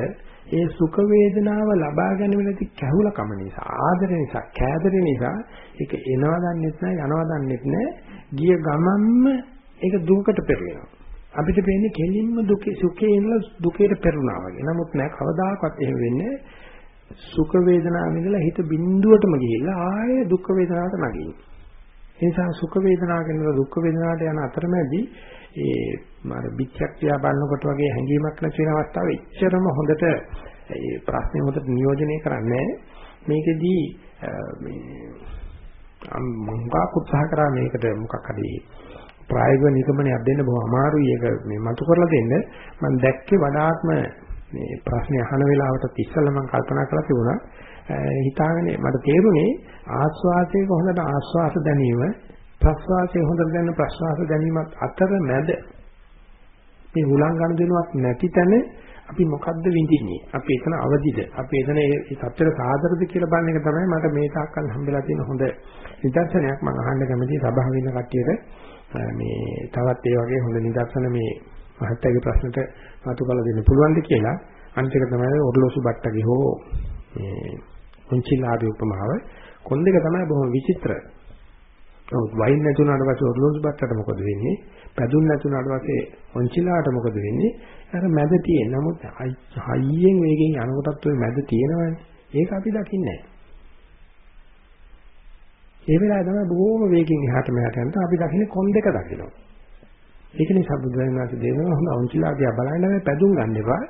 ඒ සුඛ වේදනාව ලබා ගැනීමේදී කැහුලකම නිසා ආදර නිසා කෑදර නිසා ඒක එනවා දන්නෙත් නැහැ යනවා දන්නෙත් නැහැ. ගිය ගමන්ම ඒක දුකට පෙරලෙනවා අපිට පේන්නේ කෙලින්ම දුකේ සුඛේ ඉඳලා දුකේට පෙරුණා වගේ. නමුත් නෑ කවදාකවත් එහෙම වෙන්නේ සුඛ වේදනාව ඉඳලා හිත බිඳුවටම ගිහිල්ලා ආයේ දුක් වේදනාවට නගින්න. ඒ නිසා සුඛ වේදනාවකින් ඉඳලා දුක් වේදනාවට යන අතරමැදි ඒ මාර පිටක් තියා බලනකොට වගේ හැඟීමක් නැති වෙන අවස්ථාව එච්චරම හොඳට ඒ ප්‍රශ්නේ හොඳට නියෝජනය කරන්නේ මේකෙදී මේ මම උත්සාහ කරා මේකට මොකක් හරි ප්‍රායෝගික නිගමනයක් දෙන්න බොහොම අමාරුයි. ඒක මේ මතු කරලා දෙන්න. මම දැක්කේ වඩාත්ම මේ ප්‍රශ්නේ අහන වෙලාවට ඉස්සෙල්ලා මම කල්පනා කරලා තිබුණා. හිතාගෙන මට තේරුනේ ආස්වාසයක හොඳට ආස්වාස දැනීම ප්‍රස්වාසයේ හොඳට දැනෙන ප්‍රස්වාස දැනීමත් අතර මැද මේ උලංගන දෙනුවක් නැති තැන අපි මොකද්ද විඳින්නේ? අපි එතන අවදිද? අපි එතන ඒ සත්‍යර සාදරද කියලා බලන එක තමයි මට මේ තාක්කල් හම්බෙලා තියෙන හොඳ නිදර්ශනයක් මම අහන්න කැමතියි. සභාවේ ඉන්න කට්ටියට. මේ තවත් ඒ වගේ හොඳ නිදර්ශන මේ මහත්තයාගේ ප්‍රශ්නට මතු කළ දෙන්න පුළුවන්ද කියලා අනිත් එක තමයි ඔර්ලෝසු බට්ටගේ හෝ මේ මුංචිලාගේ උපමාව කොන් දෙක තමයි බොහොම විචිත්‍ර. නමුත් වයින් නැතුණාට පස්සේ ඔර්ලෝසු බට්ටට මොකද වෙන්නේ? පැදුන් නැතුණාට පස්සේ මුංචිලාට මොකද වෙන්නේ? අර මැද තියෙන නමුත් හයියෙන් වේගෙන් යනකොටත් ওই මැද තියෙනවනේ. ඒක අපි දකින්නේ නැහැ. ඒ වෙලාවේ තමයි බොහෝම වේගෙන් එහාට මෙහාට යනකොට අපි දකින්නේ කොන් දෙක දකිනවා. ඒක නිසා බුදුරජාණන් වහන්සේ දෙනවා හොඳ අවුන්චිලා දිහා බලන්න මේ පැදුම් ගන්න එපා.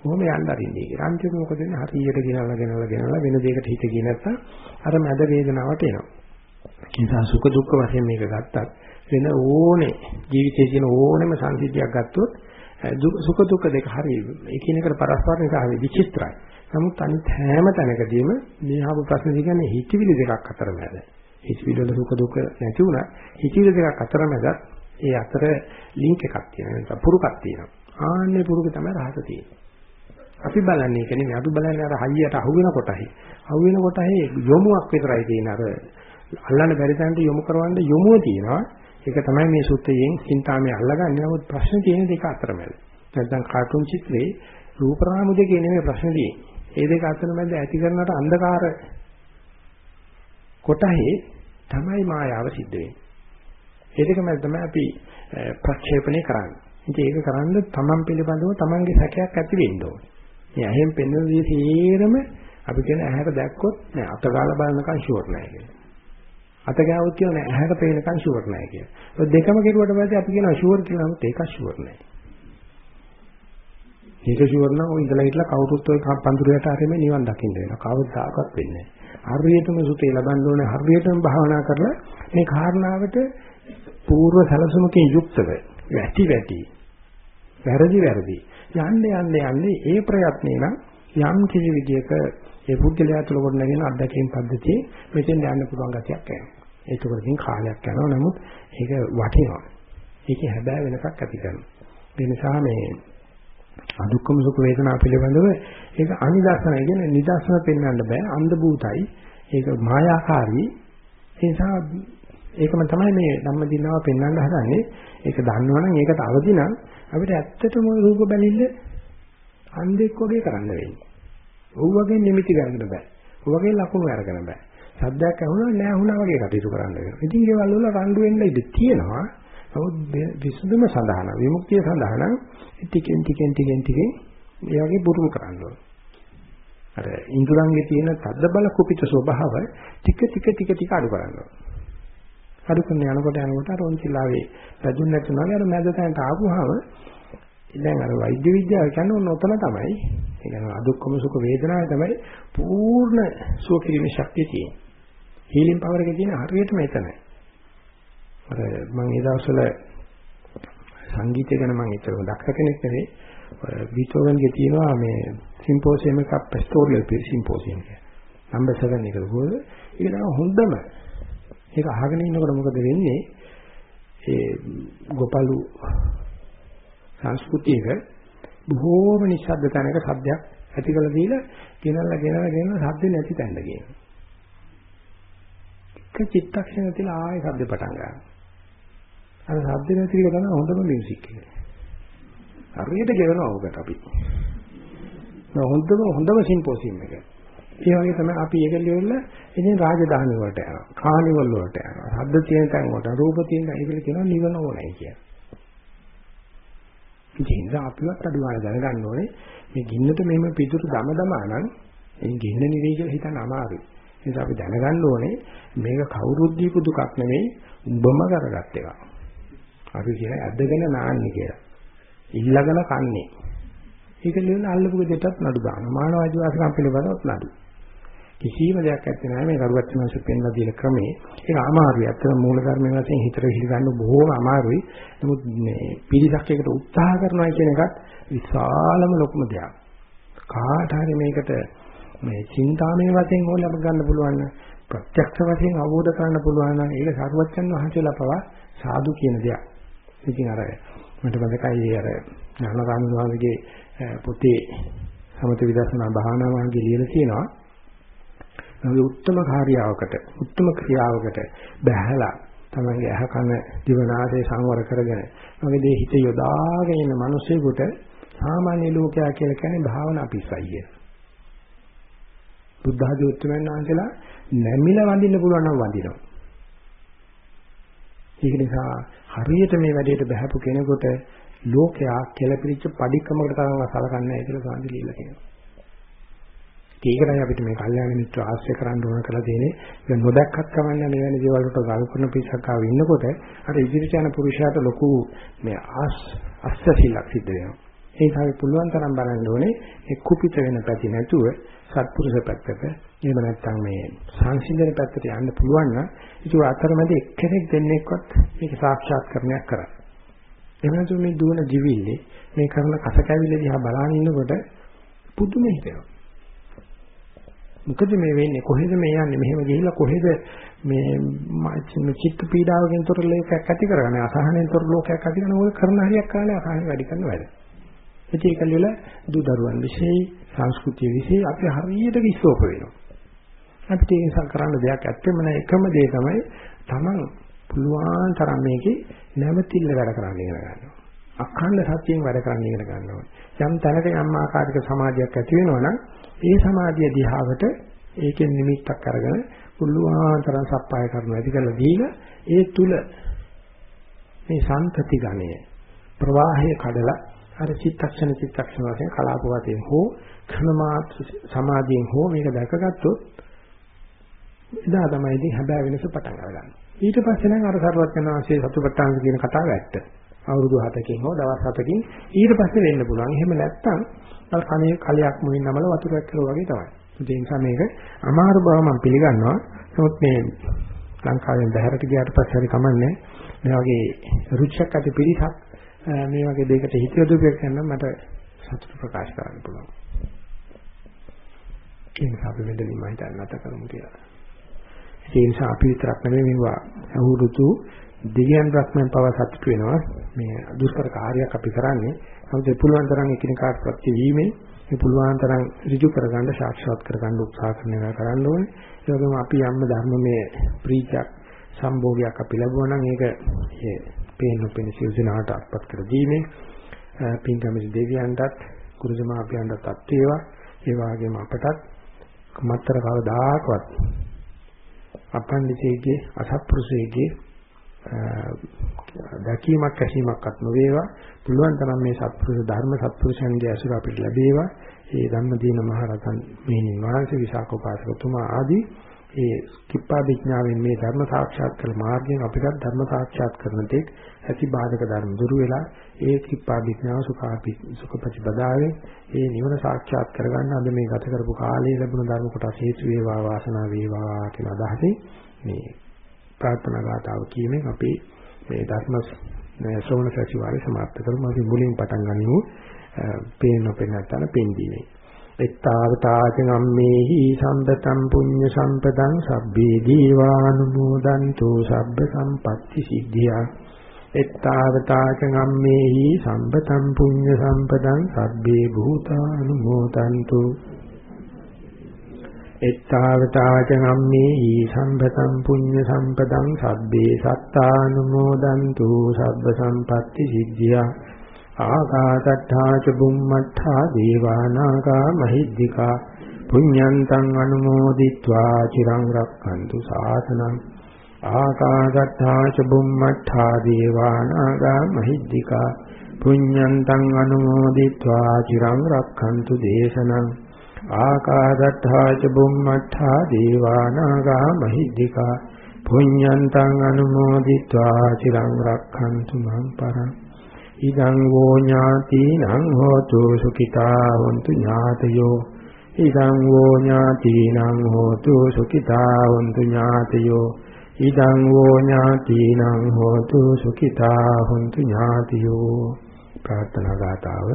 කොහොම යන්න අරින්නේ කියලා. අන්තිමට මොකද වෙන්නේ? හරියට ගෙනල්ලා ගෙනල්ලා ගෙනල්ලා වෙන දෙයකට හිත ගියේ නැත්තම් අර මැද වේදනාවට එනවා. ඒ නිසා සුඛ දුක්ඛ වශයෙන් මේක ගත්තත් වෙන ඕනේ ජීවිතයේ තියෙන ඕනෙම සංසිද්ධියක් ගත්තොත් සුඛ දුක්ඛ දෙක හරි එකිනෙකට පරස්පර නිසා හරි විචිත්‍රයි. නමුත් අනිත් හැම තැනකදීම මේ ආපු ප්‍රශ්න දිගන්නේ හිතවිලි දෙකක් අතර මැද. හිතවිලි වල සුඛ දුක නැති වුණා. හිතවිලි දෙකක් අතරමැද ඒ අතර ලින්ක් එකක් තියෙනවා. නැත්නම් පුරුකක් තියෙනවා. ආන්නේ පුරුක තමයි රහස තියෙන්නේ. අපි බලන්නේ ඒක නෙමෙයි. අපි බලන්නේ අර හයියට අහු වෙන කොටයි අහු වෙන කොටයි යොමුක් විතරයි තියෙන අර අල්ලන්න බැරි තැනට යොමු කරවන්න යොමුව තියෙනවා. ඒක තමයි මේ සූත්‍රයෙන් සිතාමේ අල්ලගන්නේ. නමුත් ප්‍රශ්න තියෙන දෙක අතරමැද. නැත්නම් කාටුන් චිත්‍රේ රූප රාමු දෙකේ නෙමෙයි ප්‍රශ්න තියෙන්නේ. ඒ දෙක අතරමැද ඇති කරනට අන්ධකාර කොටහේ තමයි මායාව සිද්ධ වෙන්නේ. ඒ දෙකම තමයි අපි ප්‍රක්ෂේපණය කරන්නේ. ඉතින් ඒක කරන්න තමන් පිළිබඳව තමන්ගේ සැකයක් ඇති වෙන්න ඕනේ. මේ ඇහෙන් පෙනෙන දේ සේරම අපි කියන ඇහැට දැක්කොත් නෑ අත ගාලා බලනකන් ෂුවර් නෑ කියලා. අත ගාවොත් කියන ඇහැට පේනකන් ෂුවර් නෑ කියලා. ඔය දෙකම කෙරුවට පස්සේ අපි කියනවා ෂුවර් කියලා නමුත් ඒක ෂුවර් නෑ. ඒක ෂුවර් නම් ඔය ඉඳලා හිටලා කවුරුත් ඔය පඳුරයට හරියම නිවන් දකින්න වෙනවා. කවදාකවත් වෙන්නේ නෑ. හරියටම සුතේ ලබන්න ඕනේ හරියටම භාවනා කරලා මේ කාරණාවට పూర్ව සැලසුමකින් යුක්තව වැටි වැටි වැරදි වැරදි යන්න යන්න යන්නේ ඒ ප්‍රයත්නේ නම් යම් කිසි විදියක ඒ පුද්ගලයා තුළ කොට නැගෙන අත්දැකීම් පද්ධතියේ මෙතෙන් යන්න පුළුවන් ගතියක් එනවා. ඒකවලින් කාලයක් යනවා නමුත් ඒක වටිනවා. ඒකේ හැබෑ වෙනසක් ඇති කරනවා. ඒ නිසා මේ අදුක්කම සුඛ වේදනා පිළිබඳව ඒක අනිදර්ශනය කියන්නේ නිදර්ශන පෙන්වන්න බෑ අන්ධ භූතයි ඒක මායාකාරී ඒ නිසා ඒකම තමයි මේ ධම්මදිනාව පෙන්වන්න හදන්නේ ඒක දන්නවනම් ඒකට අවදි නම් අපිට ඇත්තටම රූප බැලිල්ල අන්ධෙක් වගේ කරන්න වෙන්නේ ඔව් වගේ නිමිති ගන්න බෑ. ඔව් වගේ ලකුණු අරගෙන බෑ. සද්දයක් ඇහුණා නෑ ඇහුණා වගේ කටයුතු කරන්න වෙනවා. ඉතින් ඒවල් වල රණ්ඩු වෙන්න ඉඩ තියෙනවා. නමුත් විසඳුම සඳහන විමුක්තිය සඳහන ටිකෙන් ටිකෙන් ටිකෙන් ටිකෙන් ඒ වගේ බුරුම කරන්න ඕනේ. අර ඉන්ද්‍රයන්ගේ තියෙන තද්ද බල කුපිත ස්වභාව ටික ටික ටික ටික අඩු කරන්න ඕනේ. අඩු කරන යනකොට යනකොට අර ඔන්චිලාවේ රජුන් නැතුණාගේ අර මැද තැනට ආපුවාම දැන් අර වෛද්‍ය විද්‍යාව කියන්නේ ඔන්න ඔතන තමයි. ඒ කියන්නේ අදුක්කම සුඛ වේදනාවේ තමයි පූර්ණ සුව කිරීමේ ශක්තිය තියෙන්නේ. හීලින් පවර් එකේ තියෙන හරියටම එතනයි. අර මම ඒ දවස්වල සංගීතය ගැන මම හිතුව දක්ෂ කෙනෙක් නෙවෙයි. බීතෝවන්ගේ තියෙනවා මේ සිම්පෝසියම් එකක් පැස්ටෝරියල් සිම්පෝසියම් එක. නම්බර් 7 එක දුවල ඒක තමයි හොඳම. ඒක අහගෙන ඉන්නකොට මොකද වෙන්නේ? ඒ ගෝපලු සංස්කෘතියක බොහෝම නිශ්ශබ්ද තැනක සද්දයක් ඇති කළ දීලා ගෙනල්ලා ගෙනල්ලා ගෙනල්ලා සද්ද නැති තැනට ගියනවා. එක චිත්තක්ෂණ තියලා ආයෙ සද්ද පටන් ගන්නවා. අර සද්ද නැති එක තමයි හොඳම මියුසික් එක. හරියට ගෙවනවා ඔකට අපි. හොඳම හොඳම සිම්පෝසියම් එක. ඒ වගේ තමයි අපි ඒක ලියවල ඉතින් රාජධානි වලට යනවා. කානිවල් වලට යනවා. ශබ්ද තියෙන තැන් වලට, රූප තියෙන තැන් ඒකල කියනවා නිවන ඕනයි කියලා. ඉතින් අපිවත් අඩුවාන දැනගන්න ඕනේ මේ ගින්නට මෙහෙම පිටුරු දම දමා නම් ඒ ගින්න නිවි කියලා හිතන්න අමාරුයි. ඒ නිසා අපි දැනගන්න ඕනේ මේක කවුරුත් දීපු දුකක් නෙවෙයි උඹම කරගත් එකක්. අපි කියන ඇදගෙන නාන්නේ කියලා. ඉල්ලගෙන කන්නේ. ඒක ලියන අල්ලපු දෙයටත් නඩු දානවා. මානව අධිවාසකම් පිළිබඳවත් නඩු. කිසිම දෙයක් ඇත්තේ නැහැ මේ කරුවත් මාංශ පෙන්ලා දෙන ක්‍රමේ. ඒක අමාරුයි. ඇත්තම මූල ධර්මයේ වශයෙන් හිතට හිලගන්න බොහෝම අමාරුයි. නමුත් මේ පිළිසක් එකට උත්සාහ කරනවා කියන එකත් විශාලම ලොකුම දෙයක්. කාට හරි මේකට මේ චින්තාමය වශයෙන් හොල අප ගන්න පුළුවන් නම් ප්‍රත්‍යක්ෂ වශයෙන් අවබෝධ කරගන්න පුළුවන් නම් ඒක සාරවත්යන් වහන්සේලා පවා සාදු කියන දෙයක්. ඉතින් අර මට මතකයි අර ඥානරාම වහන්සේගේ පොතේ සමත විදර්ශනා භාවනා වගේ ලියලා තියෙනවා. මේ උත්තරම කාර්යාවකට, උත්තරම ක්‍රියාවකට බැහැලා තමන්ගේ අහ කන දිවනාසය සංවර කරගෙන මගේ දේ හිත යොදාගෙන ඉන්න මිනිසෙකුට සාමාන්‍ය ලෝකයා කියලා කියන්නේ භාවනා පිස්සයි කියලා. බුද්ධ ආදී උත්තරමයන් වහන්සේලා නැමිලා වඳින්න පුළුවන් නම් වඳිනවා. ඒක නිසා හරියට මේ වැඩේට බහැපු කෙනෙකුට ලෝකයා කෙලපිරිච්ච padikkaමකට තරම් සලකන්නේ නැහැ කියලා සාන්ති লীලා කියනවා. ඒකයි අපිට මේ කල්යාණ මිත්‍ර ආශ්‍රය කරන්න ඕන කියලා දෙන්නේ. ඒක නොදැක්කත් කමන්නේ මේ වෙන දේවල් වලට ගල් කරන පිටසක් ආව ඉන්නකොට අර ඉදිරියට යන පුරුෂයාට ලොකු මේ ආස් අස්සසිලක් සිද්ධ වෙනවා. ඒ නිසා පුළුවන් තරම් බලන්න ඕනේ ඒ කුපිත වෙන පැති නැතුව සත්පුරුෂ පැත්තට එහෙම නැත්නම් මේ සංසිඳන පැත්තට යන්න පුළුවන් නම් ඒක අතරමැද එක්කෙනෙක් දෙන්නෙක්වත් මේක සාක්ෂාත් කරණයක් කරා. එහෙම නැතු මේ දුවන දිවිල්ලේ මේ කරන කස කැවිල්ල දිහා බලන ඉන්නකොට පුදුම හිතෙනවා. මොකද මේ වෙන්නේ කොහෙද මේ යන්නේ මෙහෙම ගිහිල්ලා කොහෙද මේ චිත්ත පීඩාවකින් තොර ලෝකයක් ඇති කරගන්නේ අසහනෙන් තොර ලෝකයක් ඇති කරන ඕක කරන හරියක් කාලේ අසහන වැඩි කරන වැඩ. ඒකේ කල්ලිල දූ දරුවන් විශ්ේ සංස්කෘතිය විශ්ේ අපි හරියට විශ්වෝප වෙනවා. අපිට ඒ නිසා කරන්න දෙයක් ඇත්තෙම නැහැ එකම දේ තමයි Taman පුළුවන් තරම් මේකේ නැවතිල්ල වැඩ කරන්න ඉගෙන ගන්නවා. අඛණ්ඩ සත්‍යයෙන් වැඩ කරන්න ඉගෙන ගන්නවා. යම් තැනක යම් ආකාරයක සමාධියක් ඇති වෙනවා නම් ඒ සමාධිය දිහාවට ඒකෙන් නිමිත්තක් අරගෙන පුළුවන් තරම් සප්පාය කරනවා. ඇති කරලා දීලා ඒ තුල මේ සම්පති ගණය ප්‍රවාහය කඩලා අර චිත්තක්ෂණ චිත්තක්ෂණ වශයෙන් කලාප වශයෙන් හෝ ක්‍රමමාත්‍ර සමාධියෙන් හෝ මේක දැකගත්තොත් එදා තමයි ඉතින් හැබෑ වෙනස පටන් අරගන්නේ. ඊට පස්සේ නම් අර සරුවත් යන ආශේ සතුටට්ටාංශ කියන කතාව ඇත්ත. අවුරුදු 7කින් හෝ දවස් 7කින් ඊට පස්සේ වෙන්න පුළුවන්. එහෙම නැත්නම් අර කණේ කලයක් මුලින් නමල වතුරක් කරුවා වගේ තමයි. ඒ නිසා මේක අමාරු බව මම පිළිගන්නවා. නමුත් මේ ලංකාවෙන් බැහැරට ගියාට පස්සේ හරි කමන්නේ මේ වගේ රුචියක් ඇති පිරිසක් මේ වගේ දෙයකට හිත යොදපු එකෙන් මට සතුට ප්‍රකාශ කරන්න පුළුවන්. ඒ නිසා අපි මෙතනින් මම හිතන්නේ නැත කරමු කියලා. ඒ නිසා අපි විතරක් නෙමෙයි මේවා අවුරුදු දෙවියන් රත්නන් පව සතුට වෙනවා. මේ දුෂ්කර කාර්යයක් අපි කරන්නේ. නමුත් ඒ පුළුවන් තරම් එකිනෙකාට ප්‍රතිවීමෙන් මේ පුළුවන් තරම් ඍජු කරගන්න සාක්ෂාත් කරගන්න උත්සාහ කරන එක කරන්න ඕනේ. ඒ වගේම අපි යම්ම ධර්මමය ප්‍රීතියක් සම්භෝගයක් අපි ලැබුවා නම් ඒක ඒ පේන නොපෙන සියුසනාට අත්පත් කර දීමේ පින්කමිස් දෙවියන්ටත් කුරුසමාපියන්ටත් අත් වේවා ඒ වගේම අපටත් මත්තර කවදාකවත් අපන්දිතේගේ අසත්පුරුෂයේගේ දැකීමක් ඇසීමක්වත් නොවේවා. පුළුවන් තරම් මේ සත්පුරුෂ ධර්ම සත්පුරුෂයන්ගේ අසුර අපිට ලැබේවා. ඒ ධම්මදීන මහරතන් මෙහිණින් වහන්සේ විසාකෝපාසකතුමා ආදී ඒ කිප්පා විඥාවෙන් මේ ධර්ම සාක්ෂාත් කළ මාර්ගයෙන් අපිට ධර්ම සාක්ෂාත් කරන තෙක් ඇති බාධක ධර්ම දුරු වෙලා ඒ කිප්පා විඥාව සුඛාපි සුඛපටිපදාවේ ඒ නිවන සාක්ෂාත් කරගන්න අද මේ ගත කරපු කාලයේ ලැබුණ ධර්ම කොටස් හේතු වේවා වාසනාව වේවා කියන අදහසින් මේ ප්‍රාර්ථනා ගාතාව කියමින් අපි මේ ධර්ම ශ්‍රවණ සැසිවාරය සමාප්ත කරමු. අපි මුලින් පටන් ගනිමු. පේන පෙන්නතන පෙන්දීමේ එත්තාවතාච ගම්මේහි සම්පතම් පුඤ්ඤ සම්පතං සබ්බේ දීවානුමෝදන්තු සබ්බ සම්පත්‍ති සිද්ධියා. එත්තාවතාච ගම්මේහි සම්පතම් පුඤ්ඤ සම්පතං සබ්බේ භූතානුමෝදන්තු. එත්තාවතාච ගම්මේහි සම්පතම් පුඤ්ඤ සම්පතං සබ්බේ සත්තානුමෝදන්තු සබ්බ සම්පත්‍ති සිද්ධියා. ආකාශට්ඨා ච බුම්මට්ඨා දේවානාගා මහිද්దికා පුඤ්ඤන්තං අනුමෝදිत्वा චිරං රක්ඛන්තු සාසනං ආකාශට්ඨා ච බුම්මට්ඨා දේවානාගා මහිද්దికා පුඤ්ඤන්තං අනුමෝදිत्वा චිරං රක්ඛන්තු දේශනං ආකාශට්ඨා ච බුම්මට්ඨා දේවානාගා මහිද්దికා පුඤ්ඤන්තං අනුමෝදිत्वा චිරං රක්ඛන්තු මං පරං ඉදං වෝ ඥාතිනං හෝතු සුඛිතා හොන්තු ඥාතයෝ ඉදං වෝ ඥාතිනං හෝතු සුඛිතා හොන්තු ඥාතයෝ ඉදං වෝ ඥාතිනං හෝතු සුඛිතා හොන්තු ඥාතියෝ ප්‍රාර්ථනා ගාතාව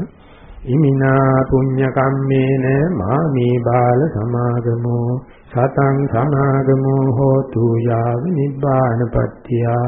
ඉමිනා පුඤ්ඤ කම්මේන මාමේ බාල සමාගමෝ සතං සමාගමෝ හෝතු යාව නිබ්බානපත්තියා